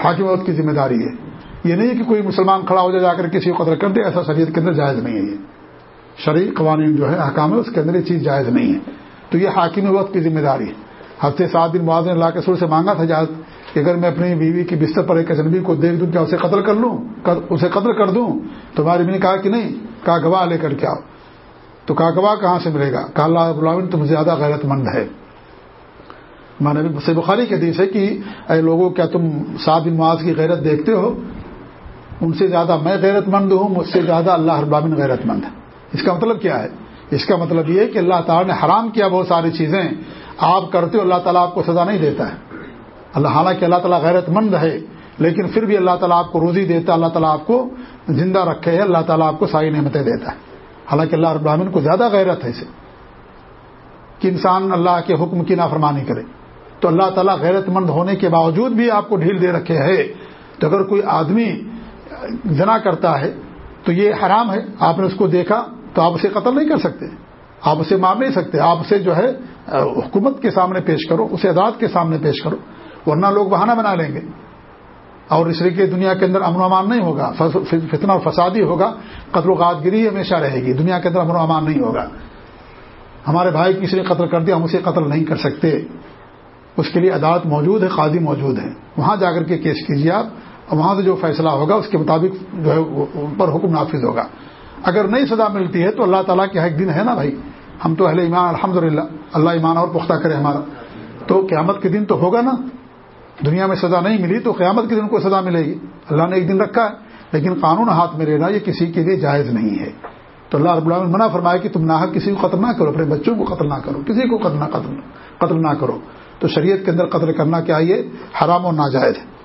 حاکم وقت کی ذمہ داری ہے۔ یہ نہیں کہ کوئی مسلمان کھڑا ہو جائے، جا کر کسی کو قتل کر دے، ایسا شریعت کے اندر جائز نہیں ہے یہ۔ شرعی قوانین جو ہے حکام ہے اس کے اندر یہ چیز جائز نہیں ہے۔ تو یہ حاکم وقت کی ذمہ داری ہے۔ ہفتے سات دن بعد اللہ کے سر سے مانگا تھا جہاز کہ اگر میں اپنی بیوی کی بستر پر ایک اجنبی کو دیکھ دوں، کیا اسے قتل کر لوں؟ اسے قتل کر دوں؟ تو ہماری نے کہا کہ نہیں کہا گواہ لے کر کے آؤ۔ تو کہا گواہ کہاں سے ملے گا؟ کہا، اللہ ابراہین تم زیادہ غیرت مند ہے۔ مانا سے بخاری کے حدیث ہے کہ اے لوگوں کیا تم سات دن معاذ کی غیرت دیکھتے ہو؟ ان سے زیادہ میں غیرت مند ہوں، مجھ سے زیادہ اللہ ابراہین غیرت مند ہے اس کا مطلب کیا ہے؟ اس کا مطلب یہ ہے کہ اللہ تعالیٰ نے حرام کیا بہت ساری چیزیں۔ آپ کرتے ہو، اللہ تعالیٰ آپ کو سزا نہیں دیتا ہے۔ اللہ، حالانکہ اللہ تعالیٰ غیرت مند ہے، لیکن پھر بھی اللہ تعالیٰ آپ کو روزی دیتا ہے، اللہ تعالیٰ آپ کو زندہ رکھے ہے، اللہ تعالیٰ آپ کو ساری نعمتیں دیتا ہے۔ حالانکہ اللہ رب العالمین کو زیادہ غیرت ہے اسے۔ کہ انسان اللہ کے حکم کی نافرمانی کرے۔ تو اللہ تعالیٰ غیرت مند ہونے کے باوجود بھی آپ کو ڈھیل دے رکھے ہے تو اگر کوئی آدمی جنا کرتا ہے تو یہ حرام ہے۔ آپ نے اس کو دیکھا تو آپ اسے قتل نہیں کر سکتے۔ آپ اسے مار نہیں سکتے۔ آپ اسے جو ہے، حکومت کے سامنے پیش کرو، اسے عدالت کے سامنے پیش کرو، ورنہ لوگ بہانہ بنا لیں گے۔ اور اس لیے دنیا کے اندر امن و امان نہیں ہوگا۔ فتنہ اور فسادی ہوگا۔ قتل و غات گری ہمیشہ رہے گی۔ دنیا کے اندر امن و امان نہیں ہوگا۔ ہمارے بھائی کسی نے قتل کر دیا، ہم اسے قتل نہیں کر سکتے۔ اس کے لیے عدالت موجود ہے، قاضی موجود ہے وہاں جا کر کے کیس کیجیے آپ وہاں سے جو فیصلہ ہوگا اس کے مطابق جو ہے ان پر حکم نافذ ہوگا۔ اگر نئی سزا ملتی ہے تو اللہ تعالیٰ کے ایک دن ہے نا بھائی؟ ہم تو اہل ایمان الحمد اللہ ایمان اور پختہ کرے ہمارا۔ تو قیامت کے دن تو ہوگا نا۔ دنیا میں سزا نہیں ملی تو قیامت کے دن کو سزا ملے گی۔ اللہ نے ایک دن رکھا ہے، لیکن قانون ہاتھ میں لینا یہ کسی کے لیے جائز نہیں ہے۔ تو اللہ رب العالمین منع فرمایا کہ تم نہ کسی کو قتل نہ کرو، اپنے بچوں کو قتل نہ کرو، کسی کو قتل نہ قتل قتل نہ کرو۔ تو شریعت کے اندر قتل کرنا کیا یہ حرام و ناجائز ہے۔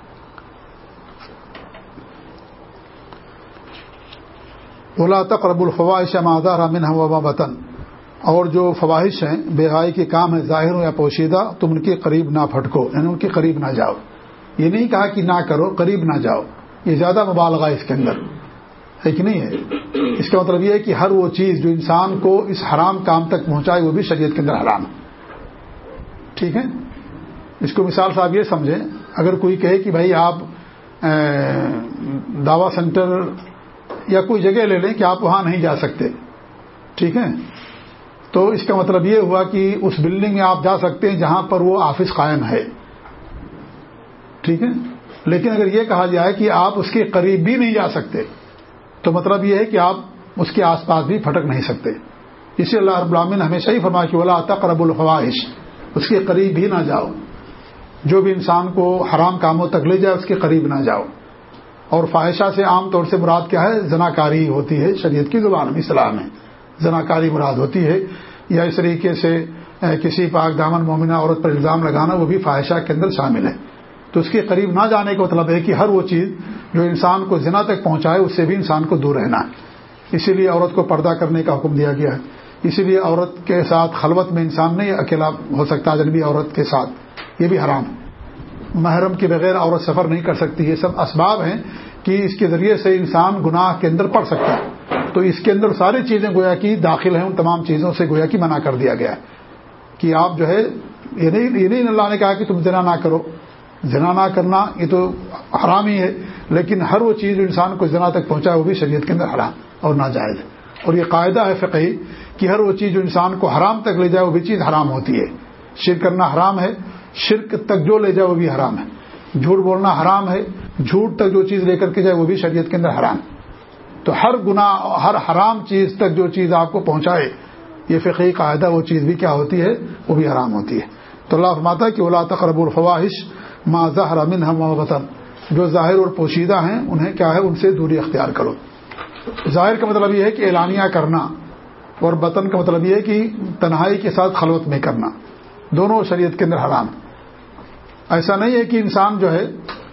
اولا تقرب الفواہش مادہ رامن ہوا وطن اور جو فواہش ہیں، بے حائی کے کام ہے ظاہر ہو یا پوشیدہ، تم ان کے قریب نہ پھٹکو یعنی ان کے قریب نہ جاؤ۔ یہ نہیں کہا کہ نہ کرو، قریب نہ جاؤ۔ یہ زیادہ مبالغہ اس کے اندر۔ ہے کہ نہیں ہے؟ اس کا مطلب یہ ہے کہ ہر وہ چیز جو انسان کو اس حرام کام تک پہنچائے، وہ بھی شریعت کے اندر حرام ہے۔ ٹھیک ہے؟ اس کو مثال صاحب یہ سمجھیں، اگر کوئی کہے کہ بھائی آپ دعوی سینٹر یا کوئی جگہ لے لیں کہ آپ وہاں نہیں جا سکتے، ٹھیک ہے؟ تو اس کا مطلب یہ ہوا کہ اس بلڈنگ میں آپ جا سکتے ہیں جہاں پر وہ آفس قائم ہے، ٹھیک ہے؟ لیکن اگر یہ کہا جائے کہ آپ اس کے قریب بھی نہیں جا سکتے، تو مطلب یہ ہے کہ آپ اس کے آس پاس بھی پھٹک نہیں سکتے۔ اسی اللہ رب العالمین ہمیشہ ہی فرما کہ اللہ تقرب الفواہش اس کے قریب بھی نہ جاؤ۔ جو بھی انسان کو حرام کاموں تک لے جائے اس کے قریب نہ جاؤ۔ اور فواہشہ سے عام طور سے مراد کیا ہے؟ زناکاری ہوتی ہے، شریعت کی زبان میں اسلام میں۔ زناکاری مراد ہوتی ہے۔ یا اس طریقے سے کسی پاک دامن مومنہ عورت پر الزام لگانا، وہ بھی فواہشہ کے اندر شامل ہے۔ تو اس کے قریب نہ جانے کا مطلب ہے کہ ہر وہ چیز جو انسان کو زنا تک پہنچائے، اس سے بھی انسان کو دور رہنا ہے۔ اسی لیے عورت کو پردہ کرنے کا حکم دیا گیا ہے۔ اسی لیے عورت کے ساتھ خلوت میں انسان نہیں اکیلا ہو سکتا، جنبی عورت کے ساتھ، یہ بھی حرام ہے۔ محرم کے بغیر عورت سفر نہیں کر سکتی، یہ سب اسباب ہیں کہ اس کے ذریعے سے انسان گناہ کے اندر پڑ سکتا ہے۔ تو اس کے اندر ساری چیزیں گویا کی داخل ہیں، ان تمام چیزوں سے گویا کی منع کر دیا گیا ہے۔ کہ آپ جو ہے، یہ نہیں یہ نہیں، اللہ نے کہا کہ تم زنا نہ کرو۔ زنا نہ کرنا، یہ تو حرام ہی ہے، لیکن ہر وہ چیز جو انسان کو زنا تک پہنچا وہ بھی شریعت کے اندر حرام اور ناجائز ہے۔ اور یہ قاعدہ ہے فقہی کہ ہر وہ چیز جو انسان کو حرام تک لے جائے وہ بھی چیز حرام ہوتی ہے۔ شرک کرنا حرام ہے، شرک تک جو لے جائے وہ بھی حرام ہے۔ جھوٹ بولنا حرام ہے، جھوٹ تک جو چیز لے کر کے جائے وہ بھی شریعت کے اندر حرام۔ تو ہر گنا ہر حرام چیز تک جو چیز آپ کو پہنچائے، یہ فقی قاعدہ وہ چیز بھی کیا ہوتی ہے، وہ بھی حرام ہوتی ہے۔ تو اللہ فرماتا ہے کہ اولا تقرب الفواہش ما ظاہر امن ہم وطن جو ظاہر اور پوشیدہ ہیں، انہیں کیا ہے؟ ان سے دوری اختیار کرو۔ ظاہر کا مطلب یہ ہے کہ اعلانیہ کرنا۔ اور بطن کا مطلب یہ ہے کہ تنہائی کے ساتھ خلوت میں کرنا۔ دونوں شریعت کے اندر حرام۔ ایسا نہیں ہے کہ انسان جو ہے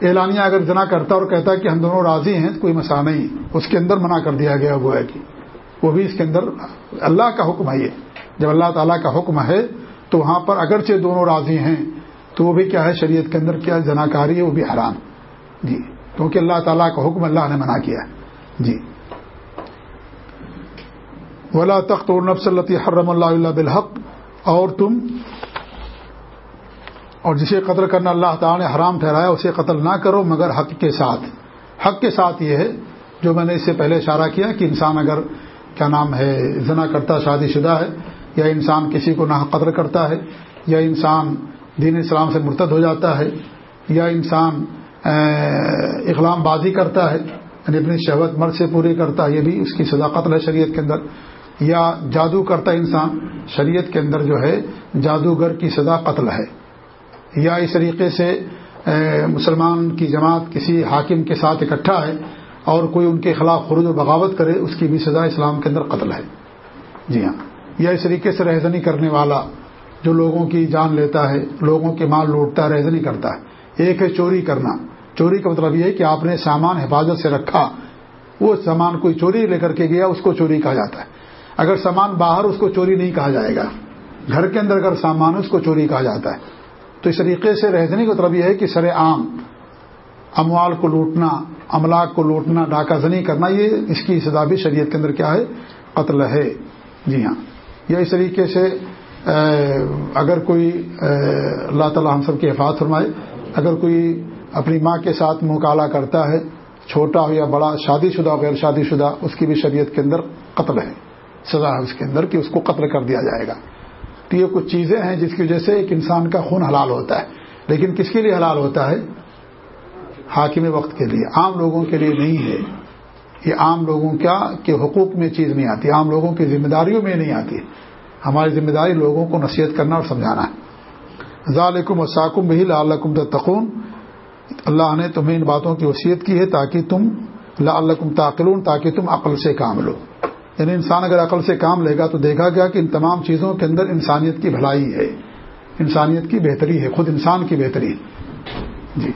اعلانیہ اگر جنا کرتا اور کہتا ہے کہ ہم دونوں راضی ہیں تو کوئی مسئلہ نہیں۔ اس کے اندر منع کر دیا گیا وہ ہے کہ وہ بھی اس کے اندر اللہ کا حکم ہے یہ۔ جب اللہ تعالیٰ کا حکم ہے تو وہاں پر اگرچہ دونوں راضی ہیں، تو وہ بھی کیا ہے، شریعت کے اندر کیا جناکاری ہے، وہ بھی حرام۔ جی کیونکہ اللہ تعالیٰ کا حکم اللہ نے منع کیا جی۔ ولا تخت اور نفس اللہ حرم اللہ اللہ بالحق۔ اور تم اور جسے قتل کرنا اللہ تعالیٰ نے حرام ٹھہرایا، اسے قتل نہ کرو مگر حق کے ساتھ۔ حق کے ساتھ یہ ہے، جو میں نے اس سے پہلے اشارہ کیا کہ انسان اگر کیا نام ہے، زنا کرتا، شادی شدہ ہے، یا انسان کسی کو نہ قتل کرتا ہے، یا انسان دین اسلام سے مرتد ہو جاتا ہے، یا انسان اقلام بازی کرتا ہے یعنی اپنی شہوت مرد سے پوری کرتا ہے، یہ بھی اس کی سزا قتل ہے شریعت کے اندر۔ یا جادو کرتا انسان شریعت کے اندر جو ہے، جادوگر کی سزا قتل ہے۔ یا اس طریقے سے مسلمان کی جماعت کسی حاکم کے ساتھ اکٹھا ہے اور کوئی ان کے خلاف خروج و بغاوت کرے، اس کی بھی سزا اسلام کے اندر قتل ہے۔ جی ہاں۔ یا اس طریقے سے رہزنی کرنے والا جو لوگوں کی جان لیتا ہے، لوگوں کے مال لوٹتا ہے رہزنی کرتا ہے۔ ایک ہے چوری کرنا۔ چوری کا مطلب یہ ہے کہ آپ نے سامان حفاظت سے رکھا، وہ سامان کوئی چوری لے کر کے گیا، اس کو چوری کہا جاتا ہے۔ اگر سامان باہر اس کو چوری نہیں کہا جائے گا، گھر کے اندر اگر سامان اس کو چوری کہا جاتا ہے۔ تو اس طریقے سے رہزنی کا مطلب یہ ہے کہ سر عام، اموال کو لوٹنا، املاک کو لوٹنا ڈاکہ زنی کرنا، یہ اس کی سزا بھی شریعت کے اندر کیا ہے؟ قتل ہے۔ جی ہاں۔ یا اس طریقے سے اگر کوئی اللہ تعالیٰ ہم سب کی حفاظت فرمائے، اگر کوئی اپنی ماں کے ساتھ مکالا کرتا ہے، چھوٹا ہو یا بڑا، شادی شدہ غیر شادی شدہ، اس کی بھی شریعت کے اندر قتل ہے۔ سزا ہے اس کے اندر کہ اس کو قتل کر دیا جائے گا۔ تو یہ کچھ چیزیں ہیں جس کی وجہ سے ایک انسان کا خون حلال ہوتا ہے۔ لیکن کس کے لیے حلال ہوتا ہے؟ حاکم وقت کے لیے۔ عام لوگوں کے لیے نہیں ہے۔ یہ عام لوگوں کا کے حقوق میں چیز نہیں آتی۔ عام لوگوں کی ذمہ داریوں میں نہیں آتی۔ ہماری ذمہ داری لوگوں کو نصیحت کرنا اور سمجھانا ہے۔ ذالکم وساکم بہی لعلکم تتقون۔ اللہ نے تمہیں ان باتوں کی وصیت کی ہے تاکہ تم لعلکم تعقلون تاکہ تم عقل سے کام لو۔ یعنی انسان اگر عقل سے کام لے گا تو دیکھا گیا کہ ان تمام چیزوں کے اندر انسانیت کی بھلائی ہے۔ انسانیت کی بہتری ہے، خود انسان کی بہتری۔ جی۔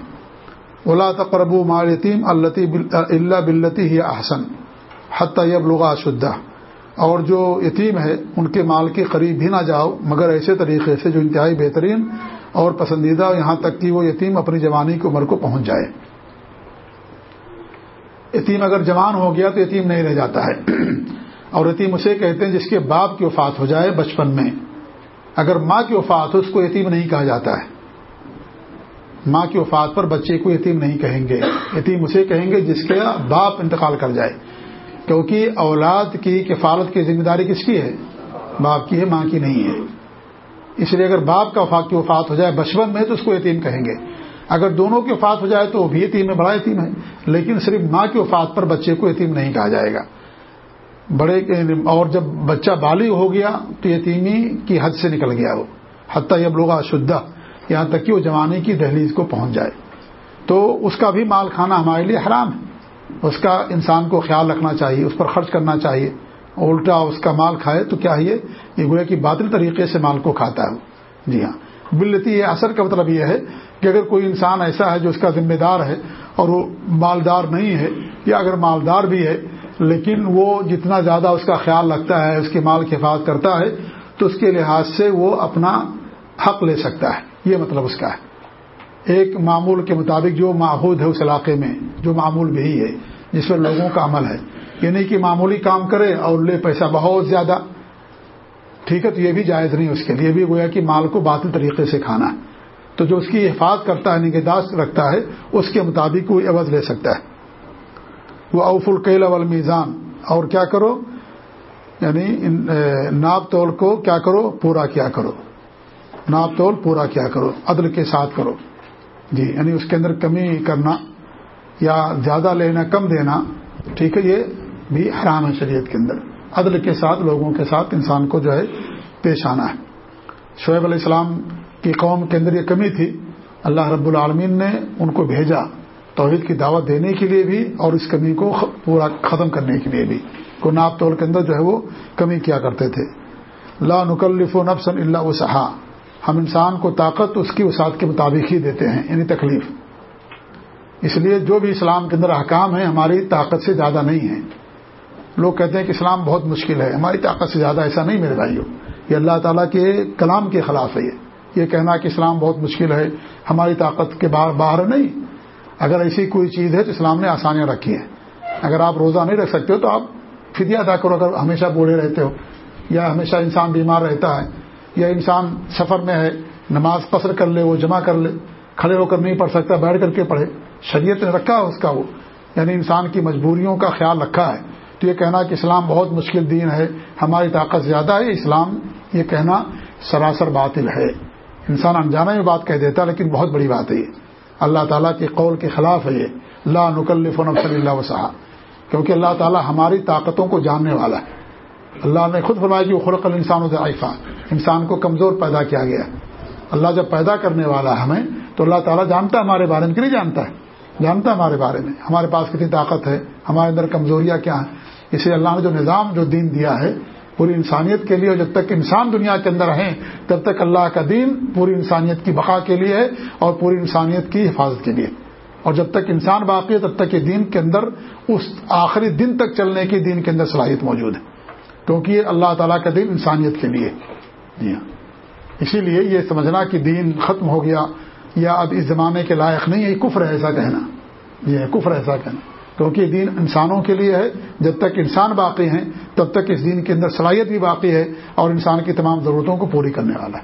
اولا تقرب مال یتیم اللہ بلتی ہی احسن حتیہ یب لغا شدہ اور جو یتیم ہے، ان کے مال کے قریب بھی نہ جاؤ، مگر ایسے طریقے سے جو انتہائی بہترین اور پسندیدہ یہاں تک کہ وہ یتیم اپنی جوانی کی عمر کو پہنچ جائے۔ یتیم اگر جوان ہو گیا تو یتیم نہیں رہ جاتا ہے۔ اور یتیم اسے کہتے ہیں جس کے باپ کی وفات ہو جائے بچپن میں۔ اگر ماں کی وفات ہو اس کو یتیم نہیں کہا جاتا ہے۔ ماں کی وفات پر بچے کو یتیم نہیں کہیں گے۔ یتیم اسے کہیں گے جس کے باپ انتقال کر جائے۔ کیونکہ اولاد کی کفالت کی ذمہ داری کس کی ہے؟ باپ کی ہے، ماں کی نہیں ہے۔ اس لیے اگر باپ کا وفات کی وفات ہو جائے بچپن میں تو اس کو یتیم کہیں گے۔ اگر دونوں کی وفات ہو جائے تو وہ بھی یتیم ہے، بڑا یتیم ہے۔ لیکن صرف ماں کی وفات پر بچے کو یتیم نہیں کہا جائے گا۔ بڑے اور جب بچہ بالغ ہو گیا تو یتیمی کی حد سے نکل گیا وہ۔ حتیٰ جب لوگ اشدہ، یہاں تک کہ وہ جوانی کی دہلیز کو پہنچ جائے۔ تو اس کا بھی مال کھانا ہمارے لیے حرام ہے۔ اس کا انسان کو خیال رکھنا چاہیے، اس پر خرچ کرنا چاہیے۔ الٹا اس کا مال کھائے تو کیا یہ یہ گویا کہ باطل طریقے سے مال کو کھاتا ہے جی ہاں۔ بلتی یہ اثر کا مطلب یہ ہے کہ اگر کوئی انسان ایسا ہے جو اس کا ذمہ دار ہے اور وہ مالدار نہیں ہے، یا اگر مالدار بھی ہے لیکن وہ جتنا زیادہ اس کا خیال رکھتا ہے، اس کے مال کی حفاظت کرتا ہے، تو اس کے لحاظ سے وہ اپنا حق لے سکتا ہے۔ یہ مطلب اس کا ہے۔ ایک معمول کے مطابق جو معہود ہے اس علاقے میں، جو معمول بھی ہے، جس پر لوگوں کا عمل ہے۔ یہ نہیں کہ معمولی کام کرے اور لے پیسہ بہت زیادہ۔ ٹھیک ہے، تو یہ بھی جائز نہیں اس کے لیے۔ بھی گویا کہ مال کو باطل طریقے سے کھانا ہے۔ تو جو اس کی حفاظت کرتا ہے، نگہداشت رکھتا ہے، اس کے مطابق وہ عوض لے سکتا ہے۔ وہ اوف القیل والمیزان اور کیا کرو؟ یعنی ناپ تول کو کیا کرو؟ پورا کیا کرو۔ ناپ تول پورا کیا کرو، عدل کے ساتھ کرو۔ جی یعنی اس کے اندر کمی کرنا یا زیادہ لینا، کم دینا، ٹھیک ہے، یہ بھی حرام ہے شریعت کے اندر۔ عدل کے ساتھ، لوگوں کے ساتھ انسان کو جو ہے پیش آنا ہے۔ شعیب علیہ السلام کی قوم کے اندر یہ کمی تھی۔ اللہ رب العالمین نے ان کو بھیجا۔ توحید کی دعوت دینے کے لیے بھی اور اس کمی کو پورا ختم کرنے کے لیے بھی۔ کو ناپ تول کے اندر جو ہے وہ کمی کیا کرتے تھے۔ لا نکلف و نفسن اللہ وسحا ہم انسان کو طاقت اس کی وسعت کے مطابق ہی دیتے ہیں یعنی تکلیف۔ اس لیے جو بھی اسلام کے اندر احکام ہیں، ہماری طاقت سے زیادہ نہیں ہیں۔ لوگ کہتے ہیں کہ اسلام بہت مشکل ہے، ہماری طاقت سے زیادہ ایسا نہیں میرے بھائیوں یہ اللہ تعالیٰ کے کلام کے خلاف ہے یہ۔ یہ کہنا کہ اسلام بہت مشکل ہے، ہماری طاقت کے باہر باہر نہیں۔ اگر ایسی کوئی چیز ہے تو اسلام نے آسانیاں رکھی ہیں، اگر آپ روزہ نہیں رکھ سکتے ہو تو آپ فدیہ ادا کرو اگر ہمیشہ بوڑھے رہتے ہو، یا ہمیشہ انسان بیمار رہتا ہے، یا انسان سفر میں ہے، نماز قصر کر لے، وہ جمع کر لے، کھڑے ہو کر نہیں پڑھ سکتا، بیٹھ کر کے پڑھے، شریعت نے رکھا ہے اس کا وہ یعنی انسان کی مجبوریوں کا خیال رکھا ہے۔ تو یہ کہنا کہ اسلام بہت مشکل دین ہے، ہماری طاقت زیادہ ہے، اسلام یہ کہنا سراسر باطل ہے۔ انسان انجانا میں بات کہہ دیتا لیکن بہت بڑی بات ہے یہ۔ اللہ تعالیٰ کے قول کے خلاف ہے یہ۔ لا نکلف نفصلی اللہ وسا کیونکہ اللہ تعالیٰ ہماری طاقتوں کو جاننے والا ہے۔ اللہ نے خود فرمایا کہ وہ خلق الانسان ضعیفہ انسان کو کمزور پیدا کیا گیا۔ اللہ جب پیدا کرنے والا ہے ہمیں، تو اللہ تعالیٰ جانتا ہے ہمارے بارے میں کہ نہیں جانتا ہے۔ جانتا ہے ہمارے بارے میں۔ ہمارے پاس کتنی طاقت ہے، ہمارے اندر کمزوریاں کیا ہیں؟ اسے اللہ نے جو نظام، جو دین دیا ہے پوری انسانیت کے لیے اور جب تک انسان دنیا کے اندر رہیں، تب تک اللہ کا دین پوری انسانیت کی بقا کے لیے ہے اور پوری انسانیت کی حفاظت کے لیے۔ اور جب تک انسان باقی ہے، تب تک یہ دین کے اندر، اس آخری دن تک چلنے کی دین کے اندر صلاحیت موجود ہے۔ کیونکہ یہ اللہ تعالیٰ کا دین انسانیت کے لیے۔ جی ہاں۔ اسی لیے یہ سمجھنا کہ دین ختم ہو گیا یا اب اس زمانے کے لائق نہیں ہے، یہ کفر ہے ایسا کہنا۔ یہ کفر ایسا کہنا۔ کیونکہ یہ دین انسانوں کے لیے ہے۔ جب تک انسان باقی ہیں، تب تک اس دین کے اندر صلاحیت بھی باقی ہے اور انسان کی تمام ضرورتوں کو پوری کرنے والا ہے۔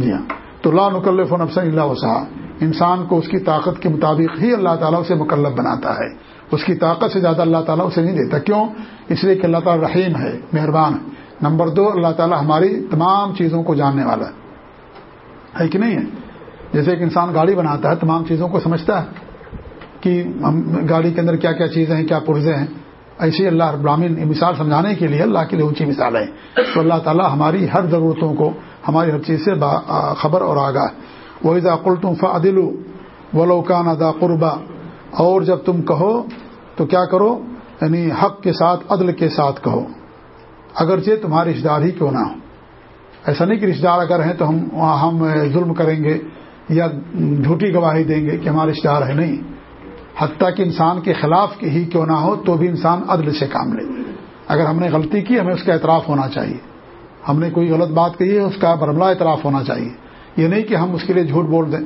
جی ہاں۔ تو لا نکلف نفسن اللہ وسا انسان کو اس کی طاقت کے مطابق ہی اللہ تعالیٰ اسے مکلف بناتا ہے۔ اس کی طاقت سے زیادہ اللہ تعالیٰ اسے نہیں دیتا۔ کیوں؟ اس لیے کہ اللہ تعالیٰ رحیم ہے، مہربان ہے۔ نمبر دو، اللہ تعالیٰ ہماری تمام چیزوں کو جاننے والا ہے کہ نہیں ہے؟ جیسے ایک انسان گاڑی بناتا ہے، تمام چیزوں کو سمجھتا ہے۔ کہ ہم گاڑی کے اندر کیا کیا چیزیں ہیں، کیا پرزے ہیں۔ ایسی اللہ ابراہین مثال سمجھانے کے لیے اللہ کے لیے اونچی مثال ہے۔ تو اللہ تعالیٰ ہماری ہر ضرورتوں کو، ہماری ہر چیز سے خبر اور آگاہ وہ عقل تم فعدل و لوکان ادا قربا اور جب تم کہو تو کیا کرو؟ یعنی حق کے ساتھ، عدل کے ساتھ کہو۔ اگرچہ تمہارے رشتے دار ہی کیوں نہ ہو۔ ایسا نہیں کہ رشتے دار اگر ہیں تو ہم ہم ظلم کریں گے یا جھوٹی گواہی دیں گے کہ ہمارے رشتے دار ہے نہیں۔ حتیٰ کہ انسان کے خلاف ہی کیوں نہ ہو، تو بھی انسان عدل سے کام لے۔ اگر ہم نے غلطی کی، ہمیں اس کا اعتراف ہونا چاہیے۔ ہم نے کوئی غلط بات کہی ہے، اس کا برملہ اعتراف ہونا چاہیے۔ یہ نہیں کہ ہم اس کے لیے جھوٹ بول دیں۔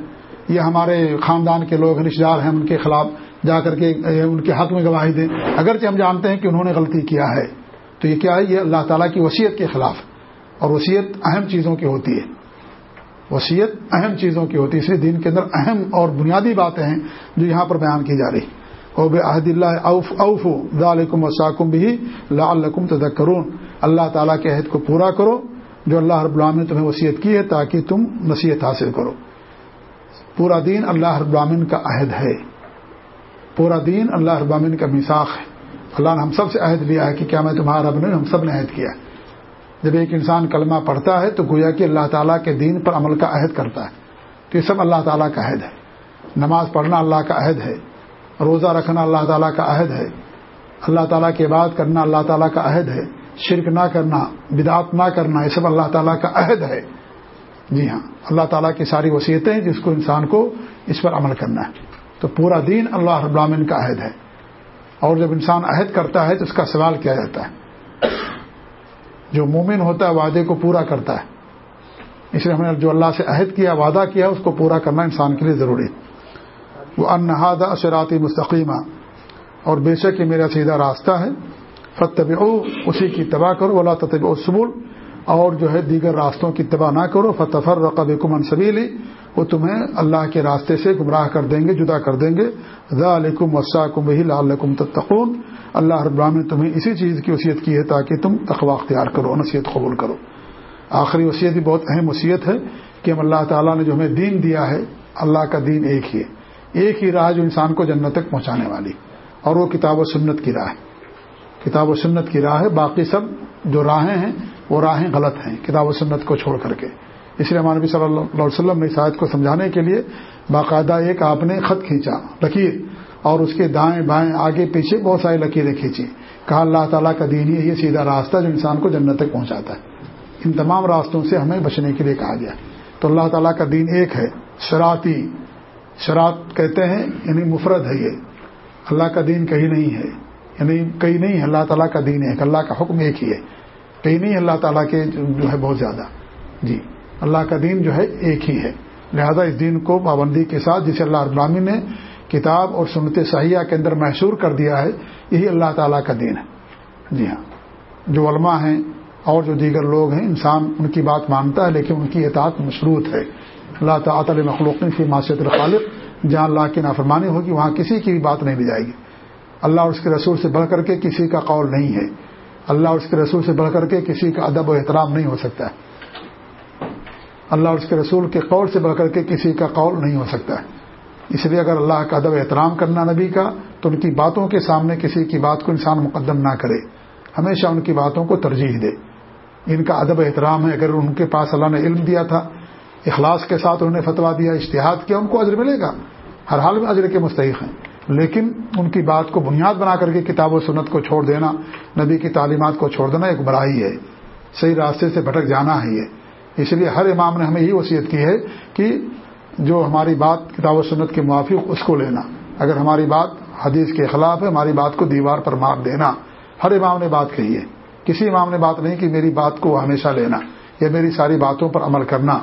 یہ ہمارے خاندان کے لوگ رشتے دار ہیں، ان کے خلاف جا کر کے ان کے حق میں گواہی دیں۔ اگرچہ ہم جانتے ہیں کہ انہوں نے غلطی کیا ہے، تو یہ کیا ہے؟ یہ اللہ تعالیٰ کی وصیت کے خلاف، اور وصیت اہم چیزوں کی ہوتی ہے۔ وصیت اہم چیزوں کی ہوتی ہے۔ اس لیے دین کے اندر اہم اور بنیادی باتیں ہیں جو یہاں پر بیان کی جا رہی او بے عہد اللہ اوف اوف ذالکم وساکم بھی لا الکم تذکرون۔ اللہ تعالیٰ کے عہد کو پورا کرو۔ جو اللہ رب العالمین نے تمہیں وصیت کی ہے تاکہ تم نصیحت حاصل کرو۔ پورا دین اللہ رب العالمین کا عہد ہے۔ پورا دین اللہ رب العالمین کا مساخ ہے۔ اللہ نے ہم سب سے عہد لیا ہے کہ کیا میں تمہارا رب نے ہم سب نے عہد کیا ہے۔ جب ایک انسان کلمہ پڑھتا ہے تو گویا کہ اللہ تعالیٰ کے دین پر عمل کا عہد کرتا ہے۔ تو یہ سب اللہ تعالیٰ کا عہد ہے۔ نماز پڑھنا اللہ کا عہد ہے۔ روزہ رکھنا اللہ تعالیٰ کا عہد ہے۔ اللہ تعالیٰ کی بات کرنا اللہ تعالیٰ کا عہد ہے۔ شرک نہ کرنا، بدعت نہ کرنا، یہ سب اللہ تعالیٰ کا عہد ہے۔ جی ہاں اللہ تعالیٰ کی ساری وصیتیں جس کو انسان کو اس پر عمل کرنا ہے۔ تو پورا دین اللہ ابراہین کا عہد ہے۔ اور جب انسان عہد کرتا ہے تو اس کا سوال کیا جاتا ہے؟ جو مومن ہوتا ہے وعدے کو پورا کرتا ہے۔ اس لیے ہم نے جو اللہ سے عہد کیا، وعدہ کیا، اس کو پورا کرنا انسان کے لیے ضروری ہے۔ وہ انہاد اثراتی مستقیمہ اور بے شک یہ میرا سیدھا راستہ ہے۔ فتب اسی کی تباہ کرو۔ اللہ تطب سبول اور جو ہے دیگر راستوں کی تباہ نہ کرو۔ فتفر رقب کمن سبیلی وہ تمہیں اللہ کے راستے سے گمراہ کر دیں گے، جدا کر دیں گے۔ ذالکم وساکم بہی لعلکم تتقون۔ اللہ رب العالمین نے تمہیں اسی چیز کی وصیت کی ہے تاکہ تم تقوا اختیار کرو، نصیحت قبول کرو۔ آخری وصیت بھی بہت اہم وصیت ہے کہ ہم اللہ تعالیٰ نے جو ہمیں دین دیا ہے، اللہ کا دین ایک ہی ہے۔ ایک ہی راہ جو انسان کو جنت تک پہنچانے والی۔ اور وہ کتاب و سنت کی راہ ہے۔ کتاب و سنت کی راہ ہے، باقی سب جو راہیں ہیں، وہ راہیں غلط ہیں۔ کتاب و سنت کو چھوڑ کر کے۔ اس لیے ہمانبی صلی اللہ علیہ وسلم نے شاید کو سمجھانے کے لیے باقاعدہ ایک آپ نے خط کھینچا، لکیر، اور اس کے دائیں بائیں آگے پیچھے بہت ساری لکیریں کھینچی۔ کہا، اللہ تعالیٰ کا دین یہ سیدھا راستہ جو انسان کو جنت تک پہنچاتا ہے۔ ان تمام راستوں سے ہمیں بچنے کے لیے کہا گیا۔ تو اللہ تعالیٰ کا دین ایک ہے شراطی شرات کہتے ہیں یعنی مفرد ہے یہ۔ اللہ کا دین کہیں نہیں ہے یعنی کہیں نہیں ہے، اللہ تعالیٰ کا دین ایک، اللہ کا حکم ایک ہی ہے۔ کہیں نہیں، اللہ تعالیٰ کے جو ہے بہت زیادہ۔ جی۔ اللہ کا دین جو ہے ایک ہی ہے۔ لہذا اس دین کو پابندی کے ساتھ جسے اللہ ابرامی نے کتاب اور سنت سیاح کے اندر محسور کر دیا ہے، یہی اللہ تعالیٰ کا دین ہے۔ جی ہاں۔ جو علماء ہیں اور جو دیگر لوگ ہیں، انسان ان کی بات مانتا ہے، لیکن ان کی اطاعت مشروط ہے۔ اللہ تعالی مخلوق فی معاشیت الخالق، جہاں اللہ کی نافرمانی ہوگی، وہاں کسی کی بھی بات نہیں لی جائے گی۔ اللہ اور اس کے رسول سے بڑھ کر کے کسی کا قول نہیں ہے۔ اللہ اور اس کے رسول سے بڑھ کر کے کسی کا ادب و احترام نہیں ہو سکتا ہے۔ اللہ اور اس کے رسول کے قول سے بڑھ کر کے کسی کا قول نہیں ہو سکتا ہے۔ اس لیے اگر اللہ کا ادب احترام کرنا نبی کا، تو ان کی باتوں کے سامنے کسی کی بات کو انسان مقدم نہ کرے۔ ہمیشہ ان کی باتوں کو ترجیح دے۔ ان کا ادب احترام ہے۔ اگر ان کے پاس اللہ نے علم دیا تھا، اخلاص کے ساتھ انہوں نے فتوا دیا اشتہاد کیا، ان کو اجر ملے گا۔ ہر حال میں اجر کے مستحق ہیں۔ لیکن ان کی بات کو بنیاد بنا کر کے کتاب و سنت کو چھوڑ دینا، نبی کی تعلیمات کو چھوڑ دینا ایک برائی ہے۔ صحیح راستے سے بھٹک جانا ہے یہ۔ اس لیے ہر امام نے ہمیں یہ وصیت کی ہے کہ جو ہماری بات کتاب و سنت کے موافق اس کو لینا۔ اگر ہماری بات حدیث کے خلاف ہے، ہماری بات کو دیوار پر مار دینا۔ ہر امام نے بات کہی ہے۔ کسی امام نے بات نہیں کہ میری بات کو ہمیشہ لینا یا میری ساری باتوں پر عمل کرنا۔